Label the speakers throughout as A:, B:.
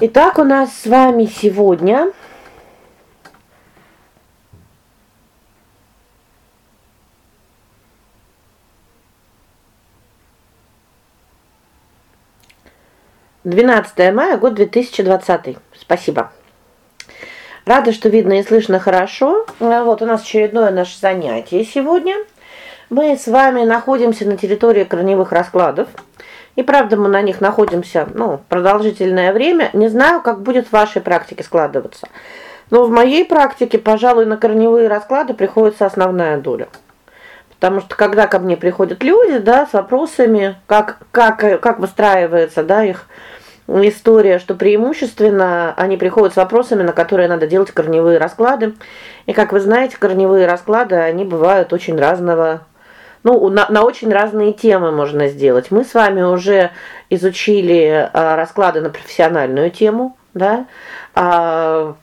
A: Итак, у нас с вами сегодня Двенадцатое мая, год 2020. Спасибо. Рада, что видно и слышно хорошо. Вот у нас очередное наше занятие сегодня. Мы с вами находимся на территории корневых раскладов. И правда, мы на них находимся, ну, продолжительное время. Не знаю, как будет в вашей практике складываться. Но в моей практике, пожалуй, на корневые расклады приходится основная доля. Потому что когда ко мне приходят люди, да, с вопросами, как как как выстраивается, да, их история, что преимущественно они приходят с вопросами, на которые надо делать корневые расклады. И как вы знаете, корневые расклады, они бывают очень разного ну, на, на очень разные темы можно сделать. Мы с вами уже изучили а, расклады на профессиональную тему, да? А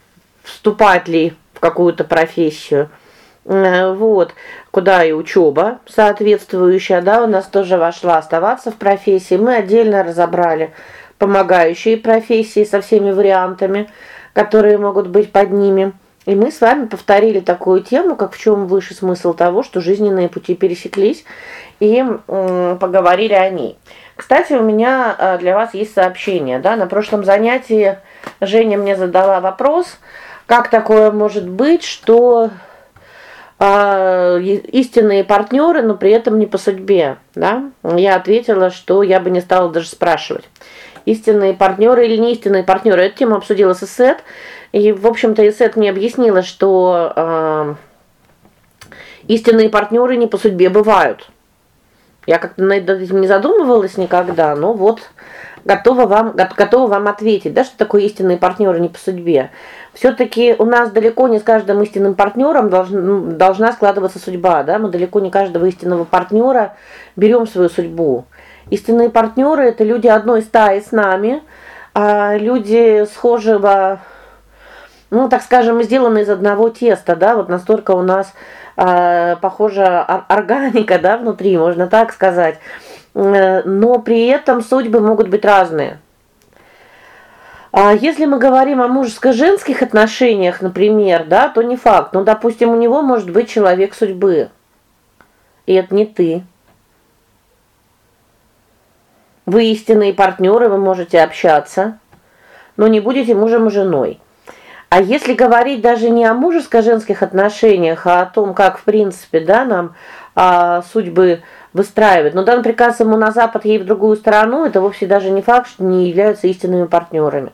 A: вступать ли в какую-то профессию. Э, вот, куда и учеба соответствующая, да, у нас тоже вошла оставаться в профессии. Мы отдельно разобрали помогающие профессии со всеми вариантами, которые могут быть под ними. И мы с вами повторили такую тему, как в чем высший смысл того, что жизненные пути пересеклись, и м, поговорили о ней. Кстати, у меня а, для вас есть сообщение, да? На прошлом занятии Женя мне задала вопрос, как такое может быть, что а, истинные партнеры, но при этом не по судьбе, да? Я ответила, что я бы не стала даже спрашивать. Истинные партнеры или не истинные партнеры. Эту тему обсудила с Исет. И, в общем-то, Исет мне объяснила, что э, истинные партнеры не по судьбе бывают. Я как-то над этим не задумывалась никогда, но вот готова вам готова вам ответить, да, что такое истинные партнеры не по судьбе. все таки у нас далеко не с каждым истинным партнером должен, должна складываться судьба, да? Мы далеко не каждого истинного партнера берем свою судьбу. Истинные партнеры это люди одной стаи с нами, а люди схожего ну, так скажем, сделаны из одного теста, да, вот настолько у нас э, похожа органика, да, внутри, можно так сказать. Э, но при этом судьбы могут быть разные. А если мы говорим о мужско-женских отношениях, например, да, то не факт. Ну, допустим, у него может быть человек судьбы. И это не ты. Вы истинные партнеры, вы можете общаться, но не будете мужем и женой. А если говорить даже не о мужеско-женских отношениях, а о том, как в принципе, да, нам а, судьбы выстраивать. Но дан приказ ему на запад, ей в другую сторону, это вовсе даже не факт, что не являются истинными партнерами.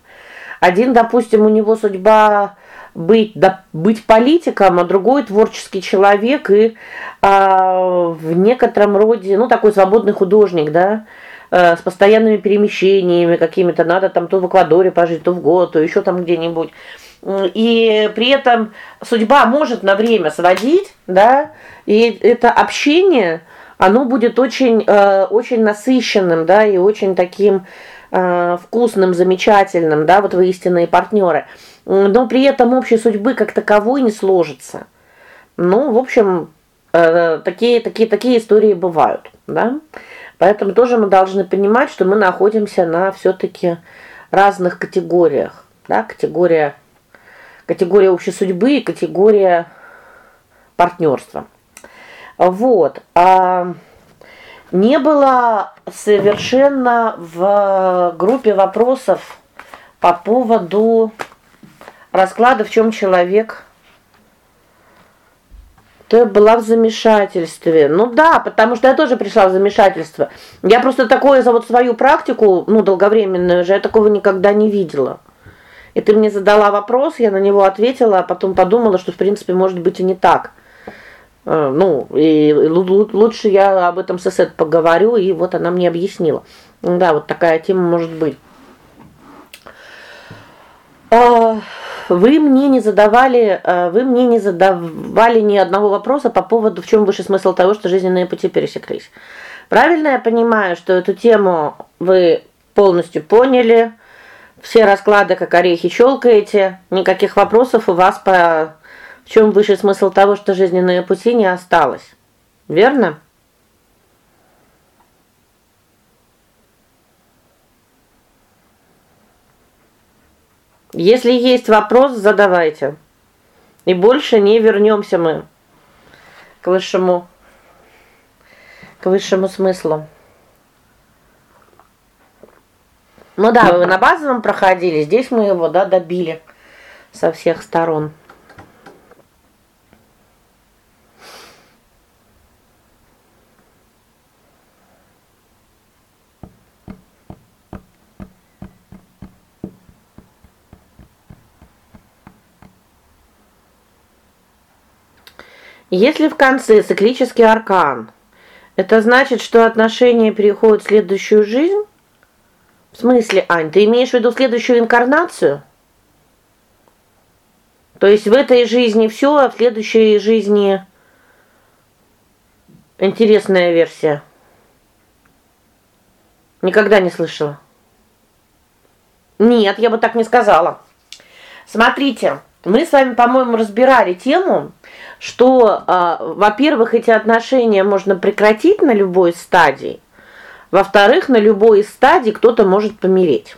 A: Один, допустим, у него судьба быть да, быть политиком, а другой творческий человек и а, в некотором роде, ну, такой свободный художник, да, э, с постоянными перемещениями какими-то, надо там то в Эквадоре пожить, то в год, то еще там где-нибудь и при этом судьба может на время сводить, да? И это общение, оно будет очень э, очень насыщенным, да, и очень таким э, вкусным, замечательным, да, вот вы истинные партнеры. Но при этом общей судьбы как таковой не сложится. Ну, в общем, э, такие такие такие истории бывают, да? Поэтому тоже мы должны понимать, что мы находимся на все таки разных категориях, да? Категория категория общей судьбы и категория партнерства. Вот. А не было совершенно в группе вопросов по поводу расклада, в чем человек то была в замешательстве. Ну да, потому что я тоже пришла в замешательство. Я просто такое за вот свою практику, ну, долговременную же, я такого никогда не видела. И ты мне задала вопрос, я на него ответила, а потом подумала, что в принципе может быть и не так. Э, ну, и лучше я об этом с Эсет поговорю, и вот она мне объяснила. Да, вот такая тема может быть. А, вы мне не задавали, э, вы мне не задавали ни одного вопроса по поводу в чем высший смысл того, что жизненные пути пересеклись. Правильно я понимаю, что эту тему вы полностью поняли? Все расклады как орехи щелкаете, никаких вопросов у вас по в чем высший смысл того, что жизненные пути не осталось. Верно? Если есть вопрос, задавайте. И больше не вернемся мы к высшему к высшему смыслу. Ну да, вы на базовом проходили, здесь мы его, да, добили со всех сторон. Если в конце циклический аркан, это значит, что отношения переходят в следующую жизнь? В смысле, Ань, ты имеешь в виду следующую инкарнацию? То есть в этой жизни все, а в следующей жизни интересная версия. Никогда не слышала. Нет, я бы так не сказала. Смотрите, мы с вами, по-моему, разбирали тему, что, э, во-первых, эти отношения можно прекратить на любой стадии. Во-вторых, на любой из стадий кто-то может помереть.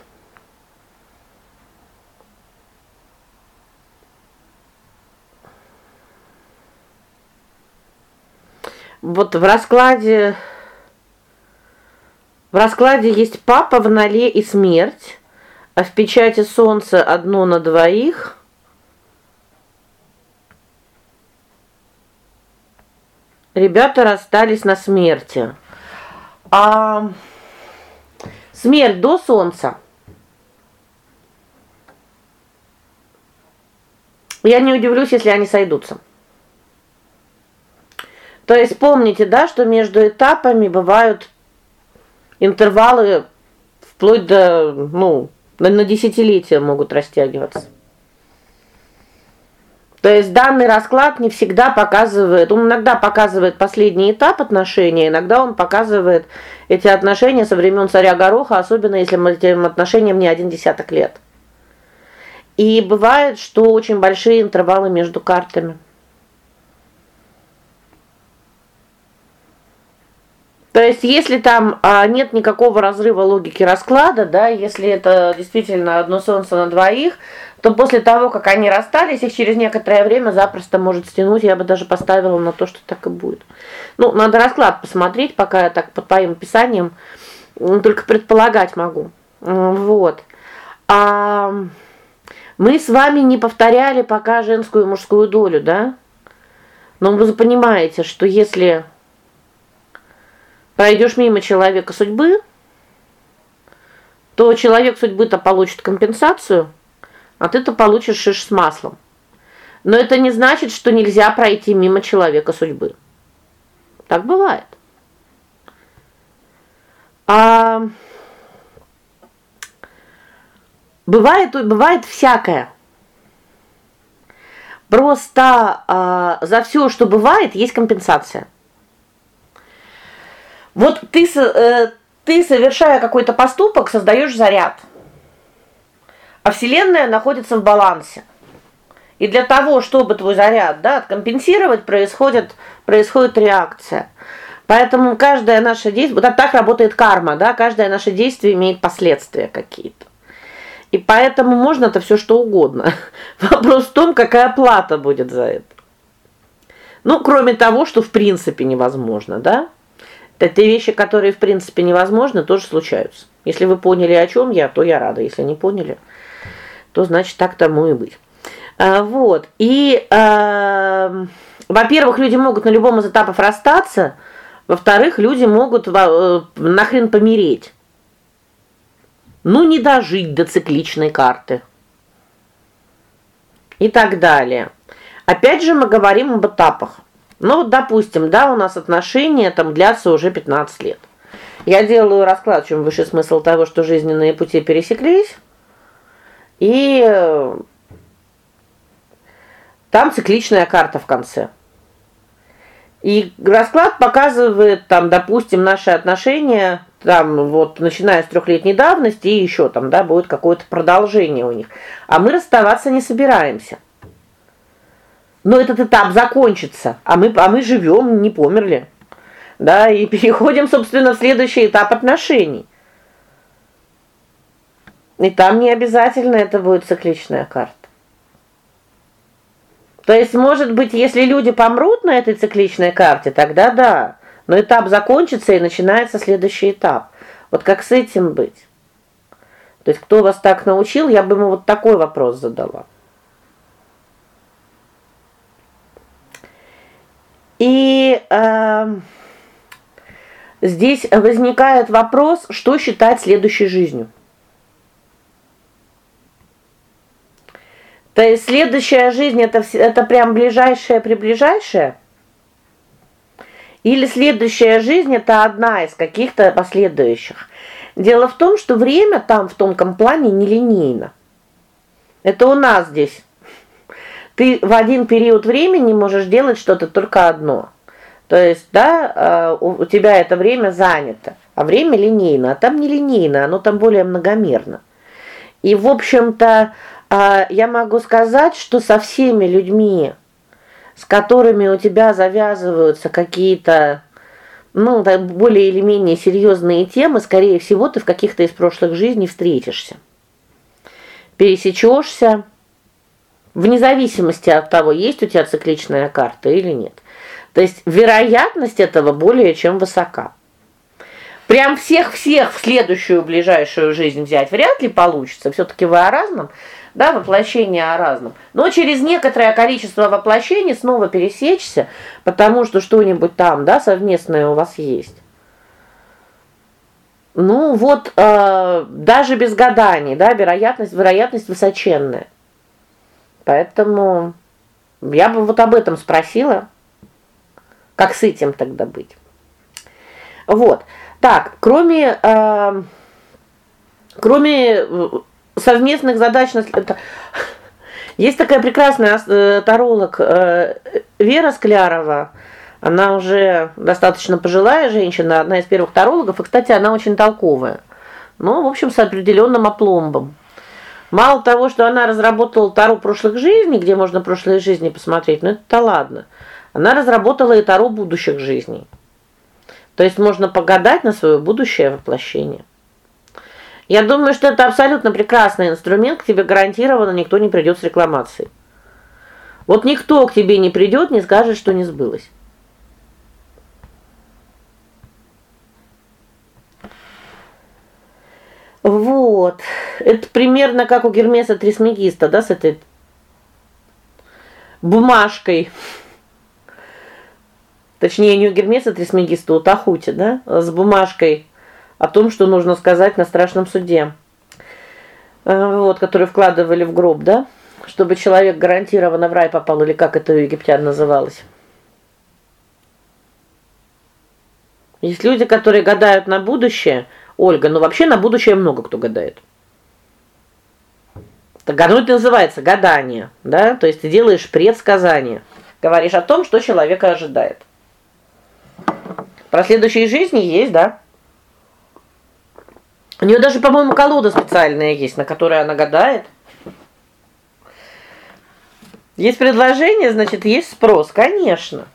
A: Вот в раскладе в раскладе есть папа в ноле и смерть, а в печати солнце одно на двоих. Ребята расстались на смерти. А смерть до солнца. Я не удивлюсь, если они сойдутся. То есть помните, да, что между этапами бывают интервалы вплоть до, ну, на десятилетия могут растягиваться. То есть данный расклад не всегда показывает, он иногда показывает последний этап отношений, иногда он показывает эти отношения со времен царя Гороха, особенно если этим отношениям не один десяток лет. И бывает, что очень большие интервалы между картами. То есть, если там а, нет никакого разрыва логики расклада, да, если это действительно одно солнце на двоих, то после того, как они расстались, их через некоторое время запросто может стянуть. Я бы даже поставила на то, что так и будет. Ну, надо расклад посмотреть, пока я так по твоим описаниям только предполагать могу. Вот. А мы с вами не повторяли пока женскую и мужскую долю, да? Но вы понимаете, что если пройдешь мимо человека судьбы, то человек судьбы-то получит компенсацию а ты-то получишь шиш с маслом. Но это не значит, что нельзя пройти мимо человека судьбы. Так бывает. А бывает, бывает всякое. Просто а, за все, что бывает, есть компенсация. Вот ты э, ты совершая какой-то поступок, создаешь заряд. А Вселенная находится в балансе. И для того, чтобы твой заряд, да, откомпенсировать, происходит происходит реакция. Поэтому каждое наше действие, вот так работает карма, да, каждое наше действие имеет последствия какие-то. И поэтому можно это все что угодно. Вопрос в том, какая плата будет за это. Ну, кроме того, что в принципе невозможно, да? Это вещи, которые в принципе невозможны, тоже случаются. Если вы поняли, о чем я, то я рада. Если не поняли, то значит так тому и быть. А, вот. И э, во-первых, люди могут на любом из этапов расстаться, во-вторых, люди могут э, нахрен помереть. Ну не дожить до цикличной карты. И так далее. Опять же мы говорим об этапах. Ну вот, допустим, да, у нас отношения там длятся уже 15 лет. Я делаю расклад, чем высший смысл того, что жизненные пути пересеклись. И э, там цикличная карта в конце. И расклад показывает там, допустим, наши отношения там вот начиная с трехлетней давности и еще там, да, будет какое-то продолжение у них. А мы расставаться не собираемся. Но этот этап закончится, а мы а мы живем, не померли. Да, и переходим, собственно, в следующий этап отношений. И там не обязательно это будет цикличная карта. То есть, может быть, если люди помрут на этой цикличной карте, тогда да. Но этап закончится и начинается следующий этап. Вот как с этим быть? То есть кто вас так научил, я бы ему вот такой вопрос задала. И э, здесь возникает вопрос, что считать следующей жизнью. То есть следующая жизнь это это прям ближайшая приближайшая? Или следующая жизнь это одна из каких-то последующих? Дело в том, что время там в тонком плане нелинейно. Это у нас здесь. Ты в один период времени можешь делать что-то только одно. То есть, да, э, у тебя это время занято, а время линейно, а там не линейно, оно там более многомерно. И в общем-то, э, я могу сказать, что со всеми людьми, с которыми у тебя завязываются какие-то ну, более или менее серьезные темы, скорее всего, ты в каких-то из прошлых жизней встретишься. Пересечешься, вне зависимости от того, есть у тебя цикличная карта или нет. То есть вероятность этого более чем высока. Прям всех-всех в следующую ближайшую жизнь взять вряд ли получится. все таки вы о разном да, воплощение о разном. Но через некоторое количество воплощений снова пересечься, потому что что-нибудь там, да, совместное у вас есть. Ну, вот э, даже без гаданий, да, вероятность, вероятность высоченная. Поэтому я бы вот об этом спросила. Как с этим тогда быть? Вот. Так, кроме э, кроме совместных задач это Есть такая прекрасная э, таролог э, Вера Склярова. Она уже достаточно пожилая женщина, одна из первых тарологов, и, кстати, она очень толковая. Ну, в общем, с определенным опломбом. Мало того, что она разработала тару прошлых жизней, где можно прошлые жизни посмотреть, ну это ладно. Она разработала и тару будущих жизней. То есть можно погадать на свое будущее воплощение. Я думаю, что это абсолютно прекрасный инструмент, к тебе гарантированно никто не придет с рекламацией. Вот никто к тебе не придет, не скажет, что не сбылось. Вот. Это примерно как у Гермеса Трисмегиста, да, с этой бумажкой. Точнее, не у Гермеса Трисмегиста, у Тахути, да, с бумажкой о том, что нужно сказать на страшном суде. Э, вот, который вкладывали в гроб, да? Чтобы человек гарантированно в рай попал или как это у египтян называлось. Есть люди, которые гадают на будущее. Ольга, ну вообще на будущее много кто гадает. Так гадать называется гадание, да? То есть ты делаешь предсказание. Говоришь о том, что человека ожидает. Про следующие жизни есть, да? У нее даже, по-моему, колода специальная есть, на которой она гадает. Есть предложение, значит, есть спрос, конечно.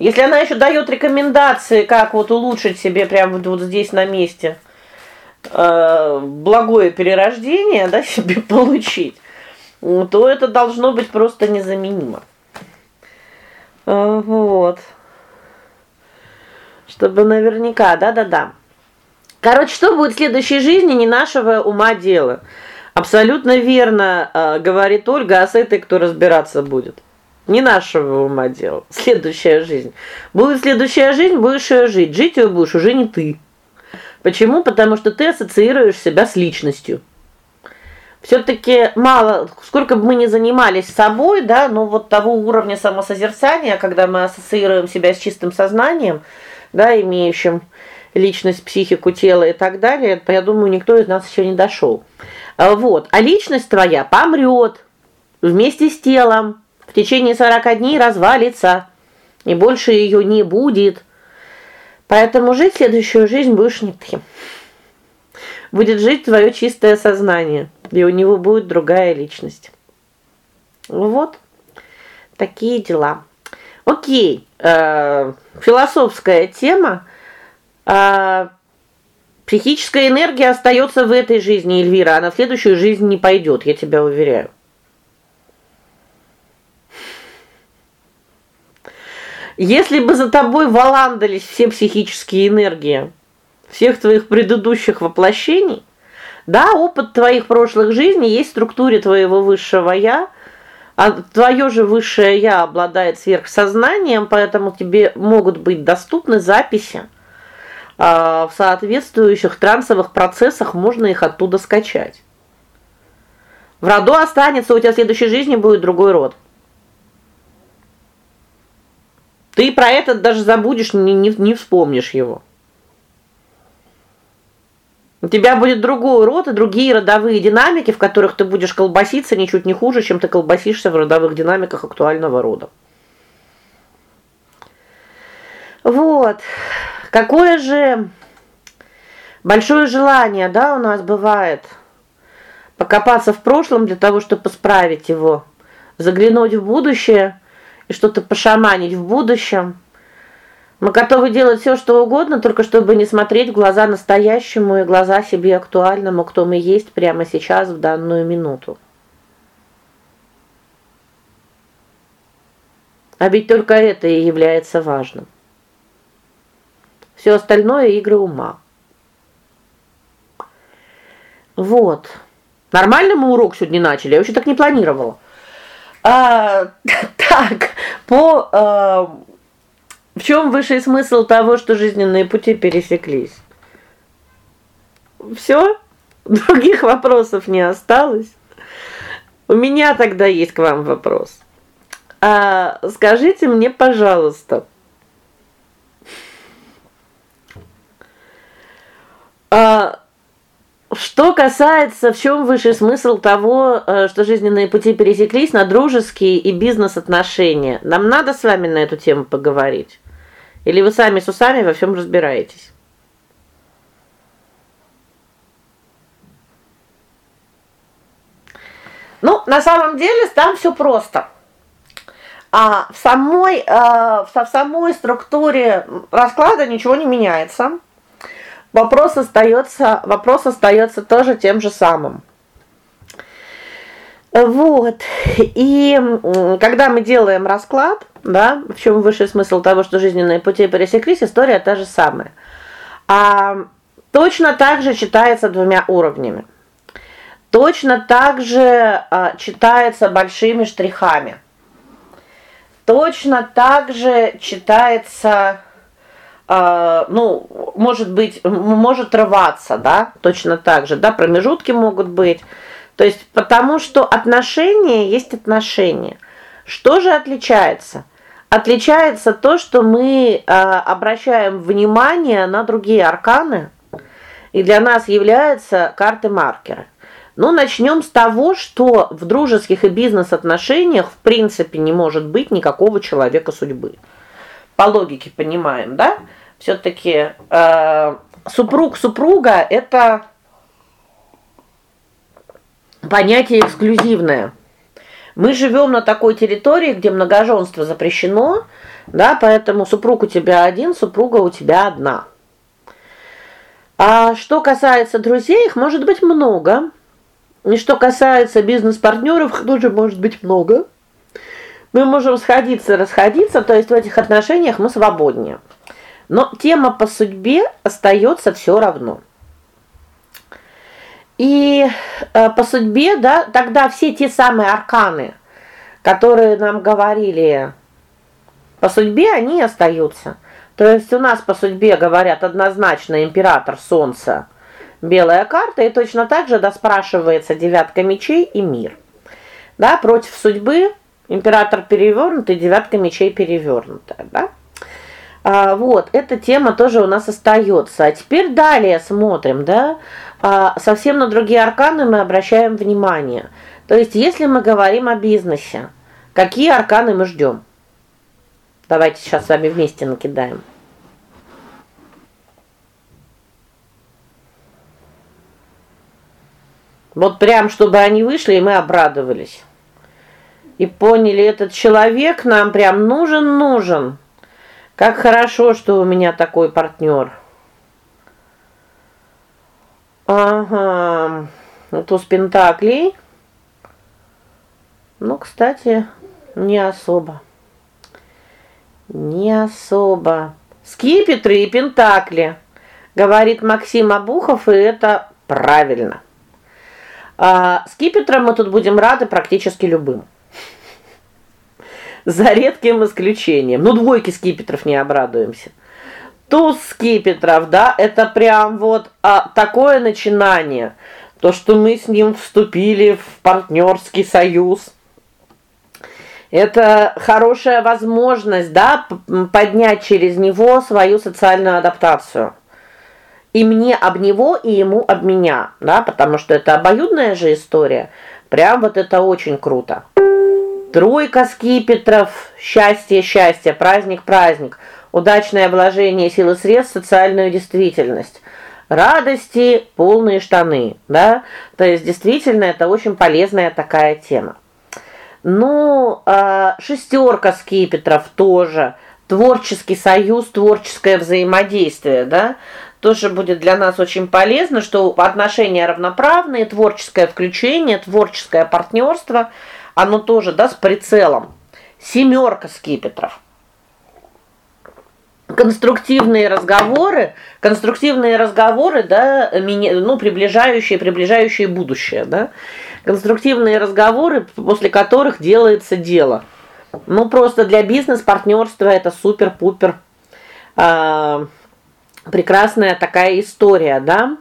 A: Если она еще дает рекомендации, как вот улучшить себе прямо вот, здесь на месте э благое перерождение, да, себе получить, то это должно быть просто незаменимо. Э вот. Чтобы наверняка, да-да-да. Короче, что будет в следующей жизни, не нашего ума дело. Абсолютно верно э, говорит Ольга, а с этой кто разбираться будет? Не нашего ума дело. Следующая жизнь. Будет следующая жизнь, будешь ее жить. Жить ее будешь уже не ты. Почему? Потому что ты ассоциируешь себя с личностью. все таки мало, сколько бы мы ни занимались собой, да, но вот того уровня самосозерцания, когда мы ассоциируем себя с чистым сознанием, да, имеющим личность, психику, тело и так далее, я думаю, никто из нас еще не дошел. А, вот. А личность твоя помрет вместе с телом, в течение 40 дней развалится, и больше ее не будет. Поэтому жить следующую жизнь будешь не ты. Будет жить твое чистое сознание, и у него будет другая личность. Вот. Такие дела. О'кей. Э, философская тема. А Психическая энергия остается в этой жизни, Эльвира, а на следующую жизнь не пойдет, я тебя уверяю. Если бы за тобой валандались все психические энергии всех твоих предыдущих воплощений, да, опыт твоих прошлых жизней есть в структуре твоего высшего я, а твое же высшее я обладает сверхсознанием, поэтому тебе могут быть доступны записи а, в соответствующих трансовых процессах, можно их оттуда скачать. В роду останется, у тебя в следующей жизни будет другой род. Ты про это даже забудешь, не не, не вспомнишь его. У тебя будет другой род и другие родовые динамики, в которых ты будешь колбаситься ничуть не хуже, чем ты колбасишься в родовых динамиках актуального рода. Вот. Какое же большое желание, да, у нас бывает покопаться в прошлом для того, чтобы исправить его, заглянуть в будущее и что-то пошаманить в будущем. Мы готовы делать все, что угодно, только чтобы не смотреть в глаза настоящему и глаза себе актуальному, кто мы есть прямо сейчас в данную минуту. А ведь только это и является важным. Все остальное игры ума. Вот. Нормально мы урок сегодня начали. Я вообще так не планировала. А, так, по а, в чем высший смысл того, что жизненные пути пересеклись? Все? Других вопросов не осталось. У меня тогда есть к вам вопрос. А скажите мне, пожалуйста, а что касается, в чем высший смысл того, э, что жизненные пути пересеклись на дружеские и бизнес-отношения? Нам надо с вами на эту тему поговорить. Или вы сами с усами во всем разбираетесь? Ну, на самом деле, там все просто. А в самой э, в самой структуре расклада ничего не меняется. Вопрос остается, вопрос остается тоже тем же самым. Вот. И когда мы делаем расклад, да, в чем высший смысл того, что жизненные пути пересеклись, история та же самая. А точно так же читается двумя уровнями. Точно так же а, читается большими штрихами. Точно так же читается а, ну, может быть, может рваться, да? Точно так же, да, промежутки могут быть. То есть потому что отношения есть отношения. Что же отличается? Отличается то, что мы э, обращаем внимание на другие арканы, и для нас являются карты-маркеры. Ну, начнем с того, что в дружеских и бизнес-отношениях в принципе не может быть никакого человека судьбы. По логике понимаем, да? Все таки э, супруг супруга это понятие эксклюзивное. Мы живем на такой территории, где многоженство запрещено, да, поэтому супруг у тебя один, супруга у тебя одна. А что касается друзей, их может быть много. И что касается бизнес-партнеров, их тоже может быть много. Мы можем сходиться, расходиться, то есть в этих отношениях мы свободнее. Но тема по судьбе остается все равно. И э, по судьбе, да, тогда все те самые арканы, которые нам говорили по судьбе, они остаются. То есть у нас по судьбе говорят однозначно император солнца, белая карта, и точно так же доспрашивается девятка мечей и мир. Да, против судьбы император перевернутый, девятка мечей перевернутая, да? А, вот, эта тема тоже у нас остается. А теперь далее смотрим, да? А, совсем на другие арканы мы обращаем внимание. То есть, если мы говорим о бизнесе, какие арканы мы ждем? Давайте сейчас с вами вместе накидаем. Вот прям чтобы они вышли, и мы обрадовались. И поняли, этот человек нам прям нужен, нужен. Как хорошо, что у меня такой партнер. Ага. Туз пентаклей. Ну, кстати, не особо. Не особо. Скипетры и пентакли, говорит Максим Абухов, и это правильно. А скипетром мы тут будем рады практически любым. За редким исключением. Ну, двойки скипетров не обрадуемся. Туз скипетров, да, это прям вот а, такое начинание. То, что мы с ним вступили в партнерский союз. Это хорошая возможность, да, поднять через него свою социальную адаптацию. И мне об него, и ему об меня, да, потому что это обоюдная же история. Прям вот это очень круто. Тройка скипетров, счастье, счастье, праздник, праздник. Удачное вложение сил и средств в социальную действительность. Радости полные штаны, да? То есть действительно это очень полезная такая тема. Ну, э шестерка скипетров тоже творческий союз, творческое взаимодействие, да? Тоже будет для нас очень полезно, что отношения равноправные, творческое включение, творческое партнерство, оно тоже, да, с прицелом. Семерка скипетров конструктивные разговоры, конструктивные разговоры, да, ну, приближающие, приближающие будущее, да? Конструктивные разговоры, после которых делается дело. Ну просто для бизнес-партнерства это супер-пупер э, прекрасная такая история, да?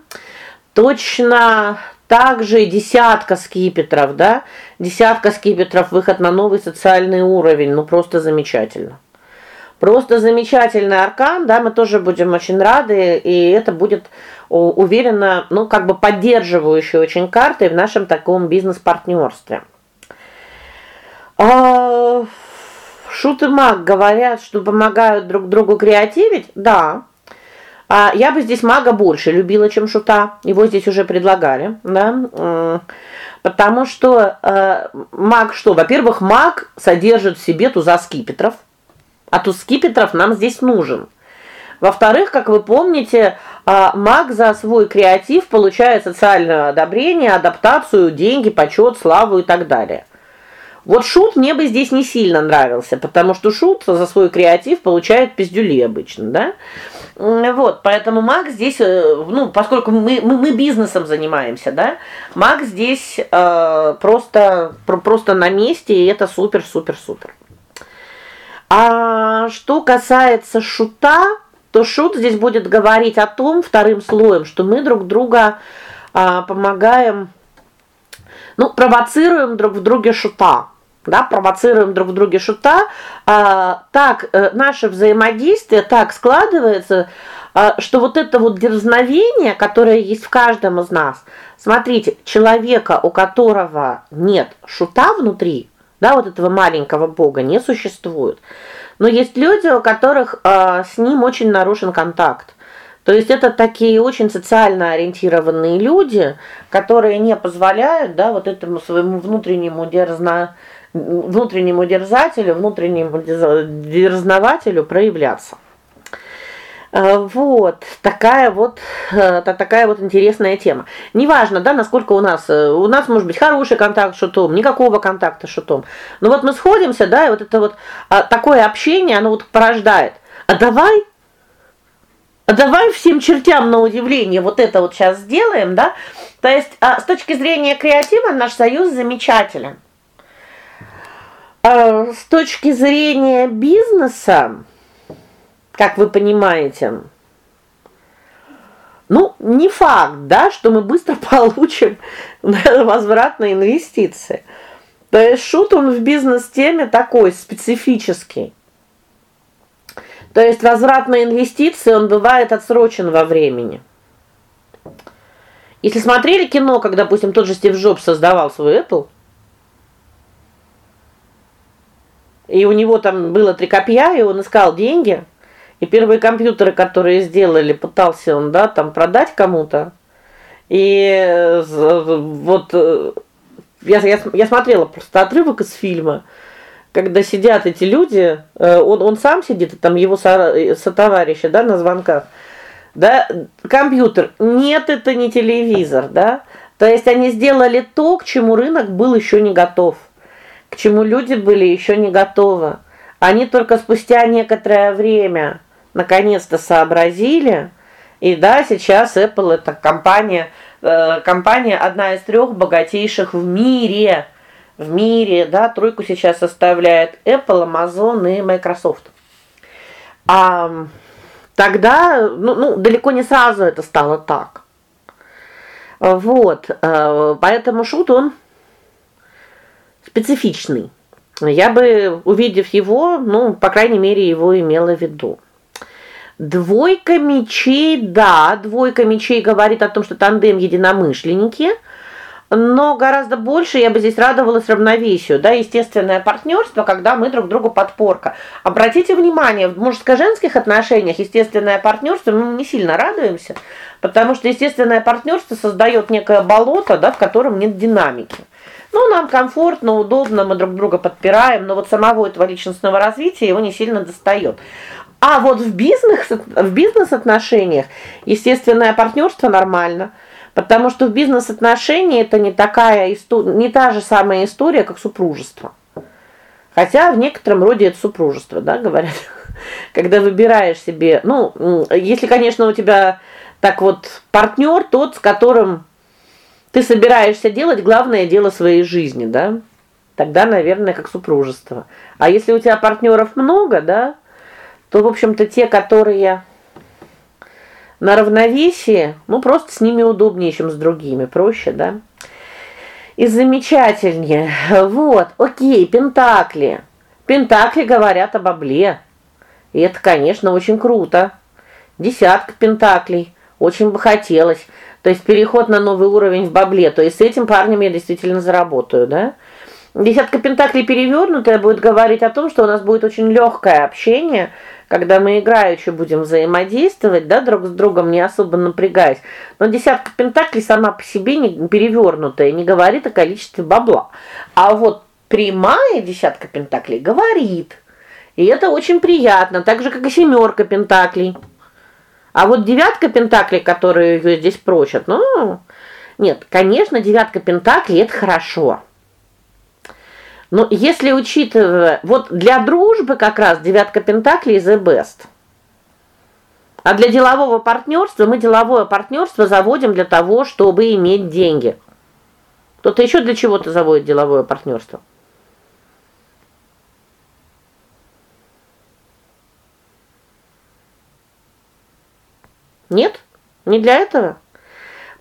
A: Точно также десятка скипетров, да? Десятка скипетров выход на новый социальный уровень, ну просто замечательно. Просто замечательный аркан, да, мы тоже будем очень рады, и это будет уверенно, ну, как бы поддерживающей очень картой в нашем таком бизнес-партнерстве. А, Шут и маг говорят, что помогают друг другу креативить. Да. А я бы здесь мага больше любила, чем шута. Его здесь уже предлагали, да? Потому что э, маг что? Во-первых, маг содержит в себе туза скипетров. А туз скипетров нам здесь нужен. Во-вторых, как вы помните, а, маг за свой креатив получает социальное одобрение, адаптацию, деньги, почет, славу и так далее. Вот шут мне бы здесь не сильно нравился, потому что шут за свой креатив получает пиздюли обычно, да? Вот, поэтому маг здесь, э, ну, поскольку мы мы, мы бизнесом занимаемся, да? Маг здесь э, просто просто на месте, и это супер супер супер. А что касается шута, то шут здесь будет говорить о том вторым слоем, что мы друг друга а, помогаем ну, провоцируем друг в друге шута. Да, провоцируем друг в друге шута. А, так э, наше взаимодействие так складывается, а, что вот это вот дерзновение, которое есть в каждом из нас. Смотрите, человека, у которого нет шута внутри, да, вот этого маленького бога не существует. Но есть люди, у которых э, с ним очень нарушен контакт. То есть это такие очень социально ориентированные люди, которые не позволяют, да, вот этому своему внутреннему дерзно внутреннему дерзателю, внутреннему дерзнователю проявляться. Э, вот, такая вот э, такая вот интересная тема. Неважно, да, насколько у нас э, у нас может быть хороший контакт с шутом, никакого контакта с шутом. Но вот мы сходимся, да, и вот это вот а, такое общение, оно вот порождает. А давай а давай всем чертям на удивление вот это вот сейчас сделаем, да? То есть, а, с точки зрения креатива наш союз замечателен. А, с точки зрения бизнеса как вы понимаете. Ну, не факт, да, что мы быстро получим возврат на инвестиции. То есть шут он в бизнес-теме такой специфический. То есть возврат на инвестиции, он бывает отсрочен во времени. Если смотрели кино, когда, допустим, тот же Стив Джобс создавал свой Apple, и у него там было три копья, и он искал деньги, и первые компьютеры, которые сделали, пытался он, да, там продать кому-то. И вот э, я, я я смотрела просто отрывок из фильма, когда сидят эти люди, э, он он сам сидит, и там его со, сотоварищи, да, на звонках. Да, компьютер. Нет, это не телевизор, да? То есть они сделали то, к чему рынок был еще не готов. К чему люди были еще не готовы. Они только спустя некоторое время наконец-то сообразили. И да, сейчас Apple это компания, э, компания одна из трех богатейших в мире. В мире, да, тройку сейчас составляет Apple, Amazon и Microsoft. А тогда, ну, ну далеко не сразу это стало так. Вот. Э, поэтому шут он специфичный. Я бы, увидев его, ну, по крайней мере, его имела в виду. Двойка мечей, да, двойка мечей говорит о том, что тандем единомышленники, но гораздо больше я бы здесь радовалась равновесию, да, естественное партнерство, когда мы друг другу подпорка. Обратите внимание, в мужско-женских отношениях естественное партнерство мы не сильно радуемся, потому что естественное партнерство создает некое болото, да, в котором нет динамики. Ну, нам комфортно, удобно, мы друг друга подпираем, но вот самого этого личностного развития его не сильно достает. А вот в бизнес в бизнес-отношениях естественное партнерство нормально. Потому что в бизнес-отношении это не такая не та же самая история, как супружество. Хотя в некотором роде это супружество, да, говорят. Когда выбираешь себе, ну, если, конечно, у тебя так вот партнер тот, с которым ты собираешься делать главное дело своей жизни, да? Тогда, наверное, как супружество. А если у тебя партнеров много, да, то, в общем-то, те, которые на равновесии, ну просто с ними удобнее, чем с другими, проще, да? И замечательнее. Вот, о'кей, пентакли. Пентакли говорят об обле. И это, конечно, очень круто. Десятка пентаклей. Очень бы хотелось. То есть переход на новый уровень в бабле. То есть с этим парнем я действительно заработаю, да? Десятка пентаклей перевернутая будет говорить о том, что у нас будет очень легкое общение когда мы играючи будем взаимодействовать, да, друг с другом, не особо напрягаясь. Но десятка пентаклей сама по себе не перевернутая, не говорит о количестве бабла. А вот прямая десятка пентаклей говорит. И это очень приятно, так же как и семерка пентаклей. А вот девятка пентаклей, которые ее здесь прочат, ну, нет, конечно, девятка пентаклей это хорошо. Но если учитывая, вот для дружбы как раз девятка пентаклей the best. А для делового партнерства мы деловое партнерство заводим для того, чтобы иметь деньги. Кто-то еще для чего-то заводит деловое партнерство. Нет? Не для этого.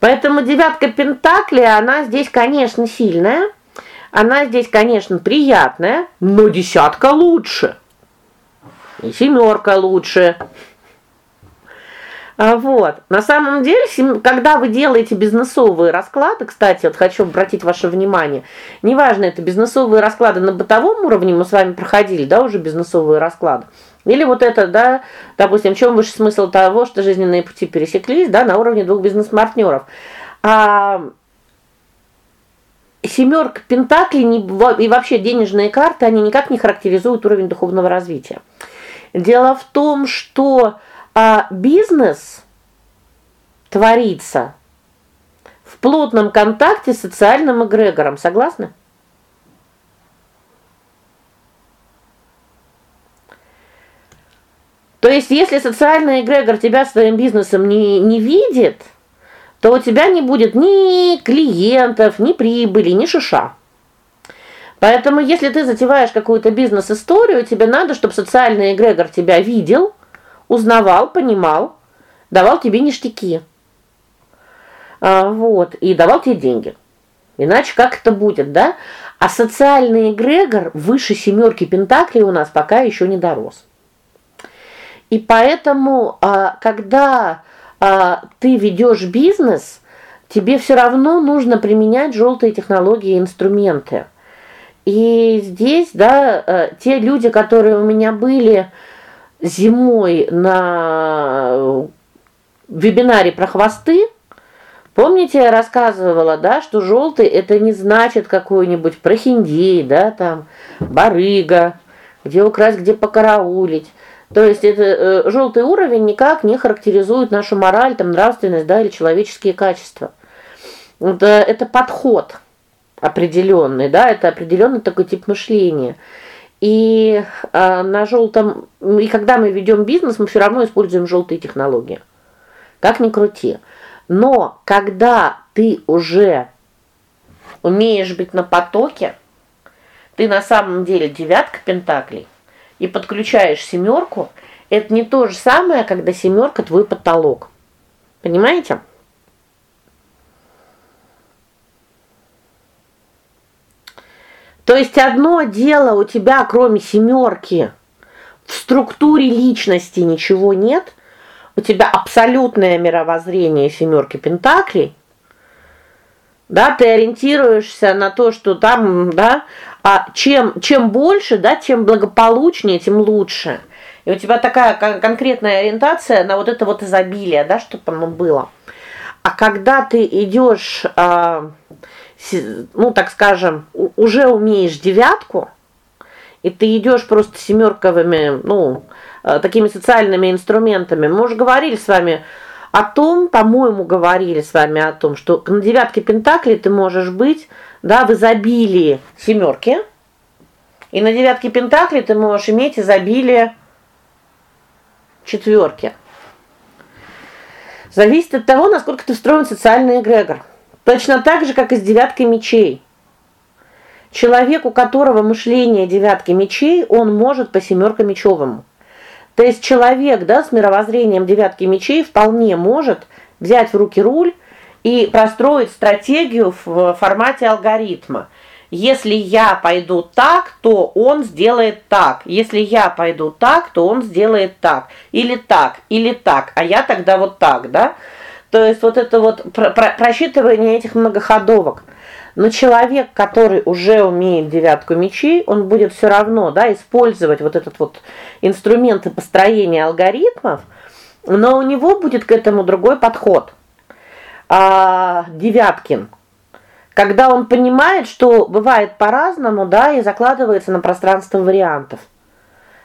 A: Поэтому девятка пентаклей, она здесь, конечно, сильная. Она здесь, конечно, приятная, но десятка лучше. И семерка лучше. А вот. На самом деле, когда вы делаете бизнесовые расклады, кстати, вот хочу обратить ваше внимание. Неважно, это бизнесовые расклады на бытовом уровне, мы с вами проходили, да, уже бизнесовые расклады. Или вот это, да, допустим, в чем выше смысл того, что жизненные пути пересеклись, да, на уровне двух бизнес-партнеров. А семерка пентаклей не, и вообще денежные карты, они никак не характеризуют уровень духовного развития. Дело в том, что а, бизнес творится в плотном контакте с социальным эгрегором. Согласны? То есть, если социальный эгрегор тебя своим бизнесом не не видит, то у тебя не будет ни клиентов, ни прибыли, ни шиша. Поэтому если ты затеваешь какую-то бизнес-историю, тебе надо, чтобы социальный эгрегор тебя видел, узнавал, понимал, давал тебе ништяки. А, вот, и давал тебе деньги. Иначе как это будет, да? А социальный эгрегор выше семерки пентаклей у нас пока еще не дорос. И поэтому, а, когда а, ты ведешь бизнес, тебе все равно нужно применять желтые технологии и инструменты. И здесь, да, э, те люди, которые у меня были зимой на вебинаре про хвосты, помните, я рассказывала, да, что желтый это не значит какой-нибудь прохиндей, да, там барыга, где украсть, где покараулить. То есть это э, желтый уровень никак не характеризует нашу мораль, там нравственность, да, или человеческие качества. Это это подход определенный, да, это определенный такой тип мышления. И э, на желтом и когда мы ведем бизнес, мы все равно используем желтые технологии. Как ни крути. Но когда ты уже умеешь быть на потоке, ты на самом деле девятка пентаклей и подключаешь семерку, это не то же самое, когда семерка твой потолок. Понимаете? То есть одно дело у тебя, кроме семерки, в структуре личности ничего нет. У тебя абсолютное мировоззрение семерки пентаклей. Да, ты ориентируешься на то, что там, да, а чем чем больше, да, тем благополучнее, тем лучше. И у тебя такая конкретная ориентация на вот это вот изобилие, да, чтобы оно было. А когда ты идешь а, ну, так скажем, уже умеешь девятку, и ты идешь просто семерковыми, ну, э, такими социальными инструментами. Мы уже говорили с вами о том, по-моему, говорили с вами о том, что на девятке пентаклей ты можешь быть, да, в изобилии семерки. И на девятке пентаклей ты можешь иметь изобилие четверки. Зависит от того, насколько ты встроен в социальный эгрегор. Точно так же, как и с девяткой мечей. Человек, у которого мышление девятки мечей, он может по семерка мечовому. То есть человек, да, с мировоззрением девятки мечей вполне может взять в руки руль и простроить стратегию в формате алгоритма. Если я пойду так, то он сделает так. Если я пойду так, то он сделает так. Или так, или так, а я тогда вот так, да? То есть вот это вот про про просчитывание этих многоходовок. Но человек, который уже умеет девятку мечей, он будет все равно, да, использовать вот этот вот инструменты построения алгоритмов, но у него будет к этому другой подход. А Девяткин когда он понимает, что бывает по-разному, да, и закладывается на пространство вариантов.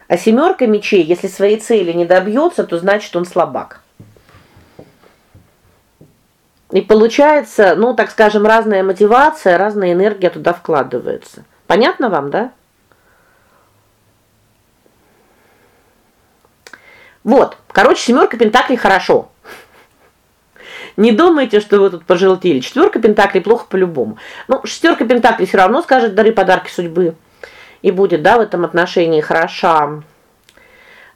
A: А семерка мечей, если своей цели не добьется, то значит он слабак. И получается, ну, так скажем, разная мотивация, разная энергия туда вкладывается. Понятно вам, да? Вот. Короче, семерка пентаклей хорошо. Не думайте, что вы тут пожелтели. Четверка пентаклей плохо по-любому. Ну, шестерка пентаклей все равно скажет дары подарки судьбы. И будет, да, в этом отношении хороша.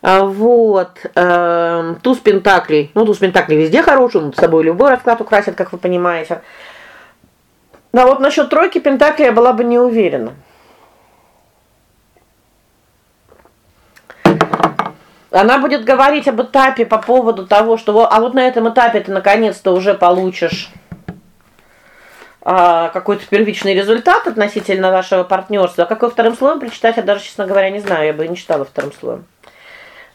A: А, вот. Э, туз пентаклей. Ну, туз пентаклей везде хороший, он с собой любой расклад украсит, как вы понимаете. Да вот насчет тройки пентаклей я была бы не уверена. Она будет говорить об этапе по поводу того, что а вот на этом этапе ты наконец-то уже получишь а, какой-то первичный результат относительно вашего партнерства. А какой вторым слоем прочитать, я даже, честно говоря, не знаю, я бы не читала вторым слоем.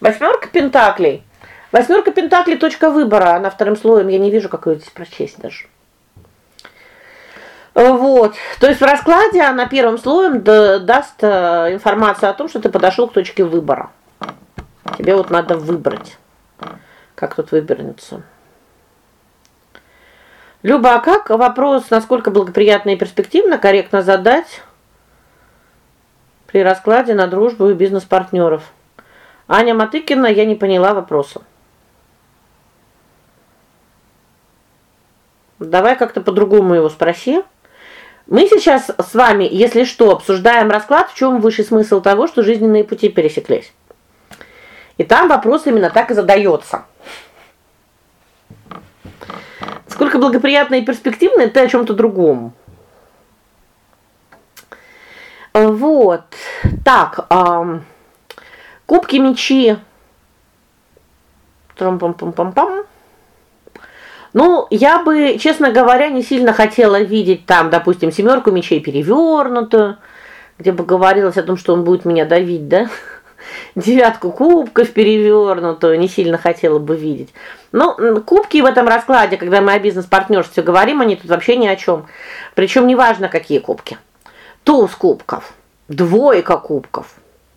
A: Восьмерка пентаклей. Восьмерка пентаклей точка выбора, она вторым слоем, я не вижу, как ее здесь прочесть даже. Вот. То есть в раскладе она первым слоем даст э, информацию о том, что ты подошел к точке выбора. Тебе вот надо выбрать. Как тут выбернется? Люба, а как вопрос, насколько благоприятно и перспективно корректно задать при раскладе на дружбу и бизнес-партнеров? Аня Матыкина, я не поняла вопроса. Давай как-то по-другому его спроси. Мы сейчас с вами, если что, обсуждаем расклад, в чем высший смысл того, что жизненные пути пересеклись. И там вопрос именно так и задается. Сколько благоприятно и перспективно это о чем то другом. Вот. Так, а Кубки мечи. Трам-пам-пам-пам-пам. Ну, я бы, честно говоря, не сильно хотела видеть там, допустим, семерку мечей перевернутую, где бы говорилось о том, что он будет меня давить, да? Девятку кубков перевернутую не сильно хотела бы видеть. Ну, кубки в этом раскладе, когда мы о бизнес-партнерстве говорим, они тут вообще ни о чем. Причем неважно, какие кубки. Туз кубков, двойка кубков,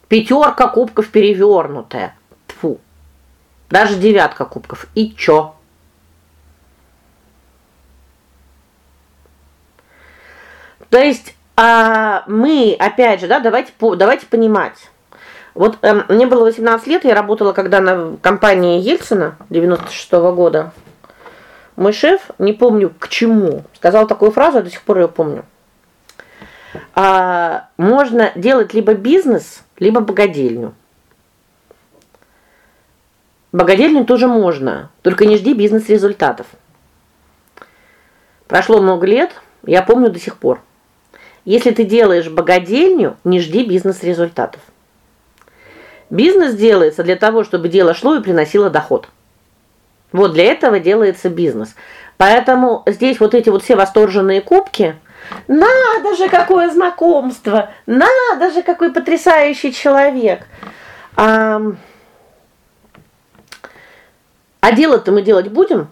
A: Пятерка кубков перевернутая. Даже девятка кубков. И чё? То есть, а мы опять же, да, давайте давайте понимать. Вот э, мне было 18 лет, я работала когда на компании Ельцина 96 -го года. Мой шеф, не помню к чему, сказал такую фразу, я до сих пор ее помню. А можно делать либо бизнес, либо богадельню. Богадельню тоже можно, только не жди бизнес-результатов. Прошло много лет, я помню до сих пор. Если ты делаешь богадельню, не жди бизнес-результатов. Бизнес делается для того, чтобы дело шло и приносило доход. Вот для этого делается бизнес. Поэтому здесь вот эти вот все восторженные кубки, надо же какое знакомство, надо же какой потрясающий человек. А а дело-то мы делать будем?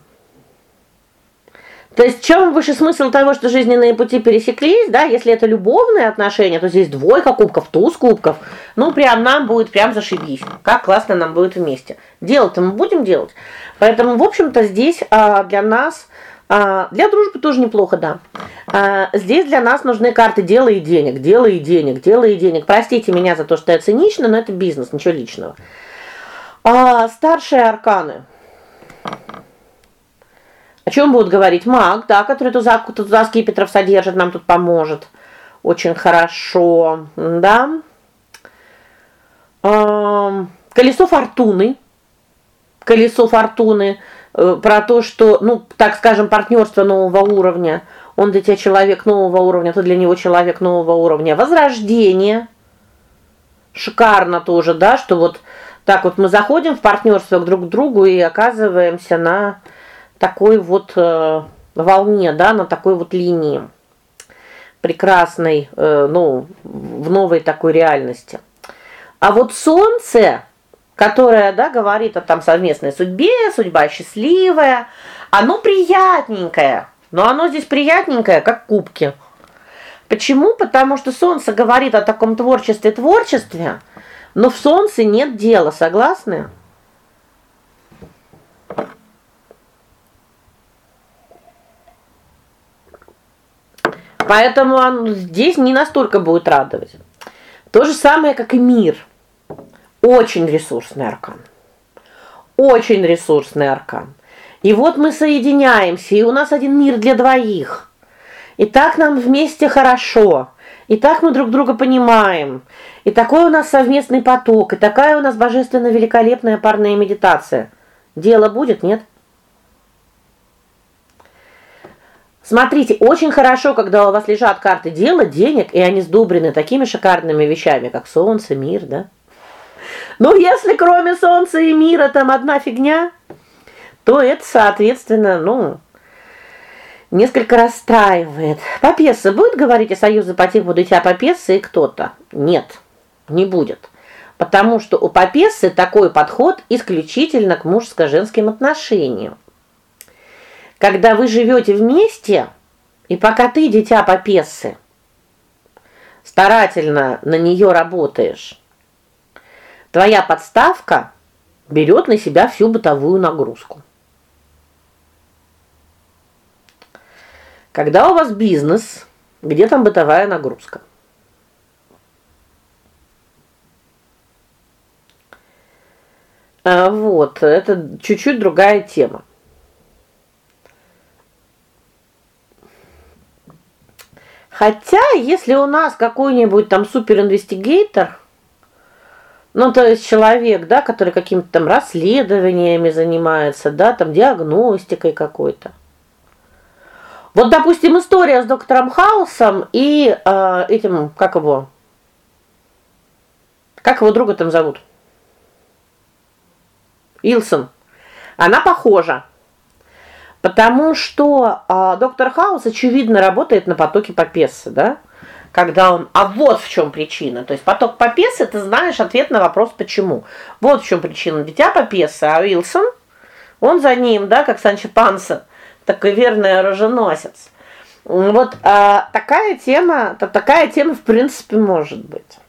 A: То есть в чем выше смысл того, что жизненные пути пересеклись, да? Если это любовные отношения, то здесь двойка кубков, туз кубков. Ну прям нам будет прям зашибись. Как классно нам будет вместе. Дело-то мы будем делать. Поэтому, в общем-то, здесь а, для нас для дружбы тоже неплохо, да. А, здесь для нас нужны карты дела и денег, дела и денег, дела и денег. Простите меня за то, что я цинична, но это бизнес, ничего личного. А старшие арканы о чем будут говорить маг, да, который туда, туда скипетров содержит, нам тут поможет. Очень хорошо, да? колесо фортуны. Колесо фортуны про то, что, ну, так скажем, партнерство нового уровня. Он для тебя человек нового уровня, ты для него человек нового уровня. Возрождение. Шикарно тоже, да, что вот так вот мы заходим в партнерство друг к другу и оказываемся на такой вот э, волне, да, на такой вот линии прекрасной, э, ну, в новой такой реальности. А вот солнце, которое, да, говорит о там совместной судьбе, судьба счастливая, оно приятненькое. Но оно здесь приятненькое, как кубки. Почему? Потому что солнце говорит о таком творчестве, творчестве, но в солнце нет дела, согласны? Поэтому он здесь не настолько будет радовать. То же самое, как и мир. Очень ресурсный аркан. Очень ресурсный аркан. И вот мы соединяемся, и у нас один мир для двоих. И так нам вместе хорошо. И так мы друг друга понимаем. И такой у нас совместный поток, и такая у нас божественно великолепная парная медитация. Дело будет, нет? Смотрите, очень хорошо, когда у вас лежат карты дела, денег, и они сдобрены такими шикарными вещами, как солнце, мир, да? Но если кроме солнца и мира там одна фигня, то это, соответственно, ну, несколько расстраивает. Попесса будет говорить о союзе по типу дитя попессы и кто-то? Нет, не будет. Потому что у попессы такой подход исключительно к мужско-женским отношениям. Когда вы живете вместе, и пока ты дитя попессы, старательно на нее работаешь, твоя подставка берет на себя всю бытовую нагрузку. Когда у вас бизнес, где там бытовая нагрузка? А вот, это чуть-чуть другая тема. Хотя, если у нас какой-нибудь там суперинвестигейтор, ну, то есть человек, да, который какими-то там расследованиями занимается, да, там диагностикой какой-то. Вот, допустим, история с доктором Хаусом и э, этим, как его? Как его друга там зовут? Илсон. Она похожа. Потому что а, доктор Хаус очевидно работает на потоке Попессы, да? Когда он, а вот в чем причина. То есть поток Попессы, ты знаешь ответ на вопрос почему. Вот в чем причина. Дитя Попессы, а Уилсон, он за ним, да, как Санчо Панса, такой верный оруженосец. Вот а, такая тема, то такая тема в принципе может быть.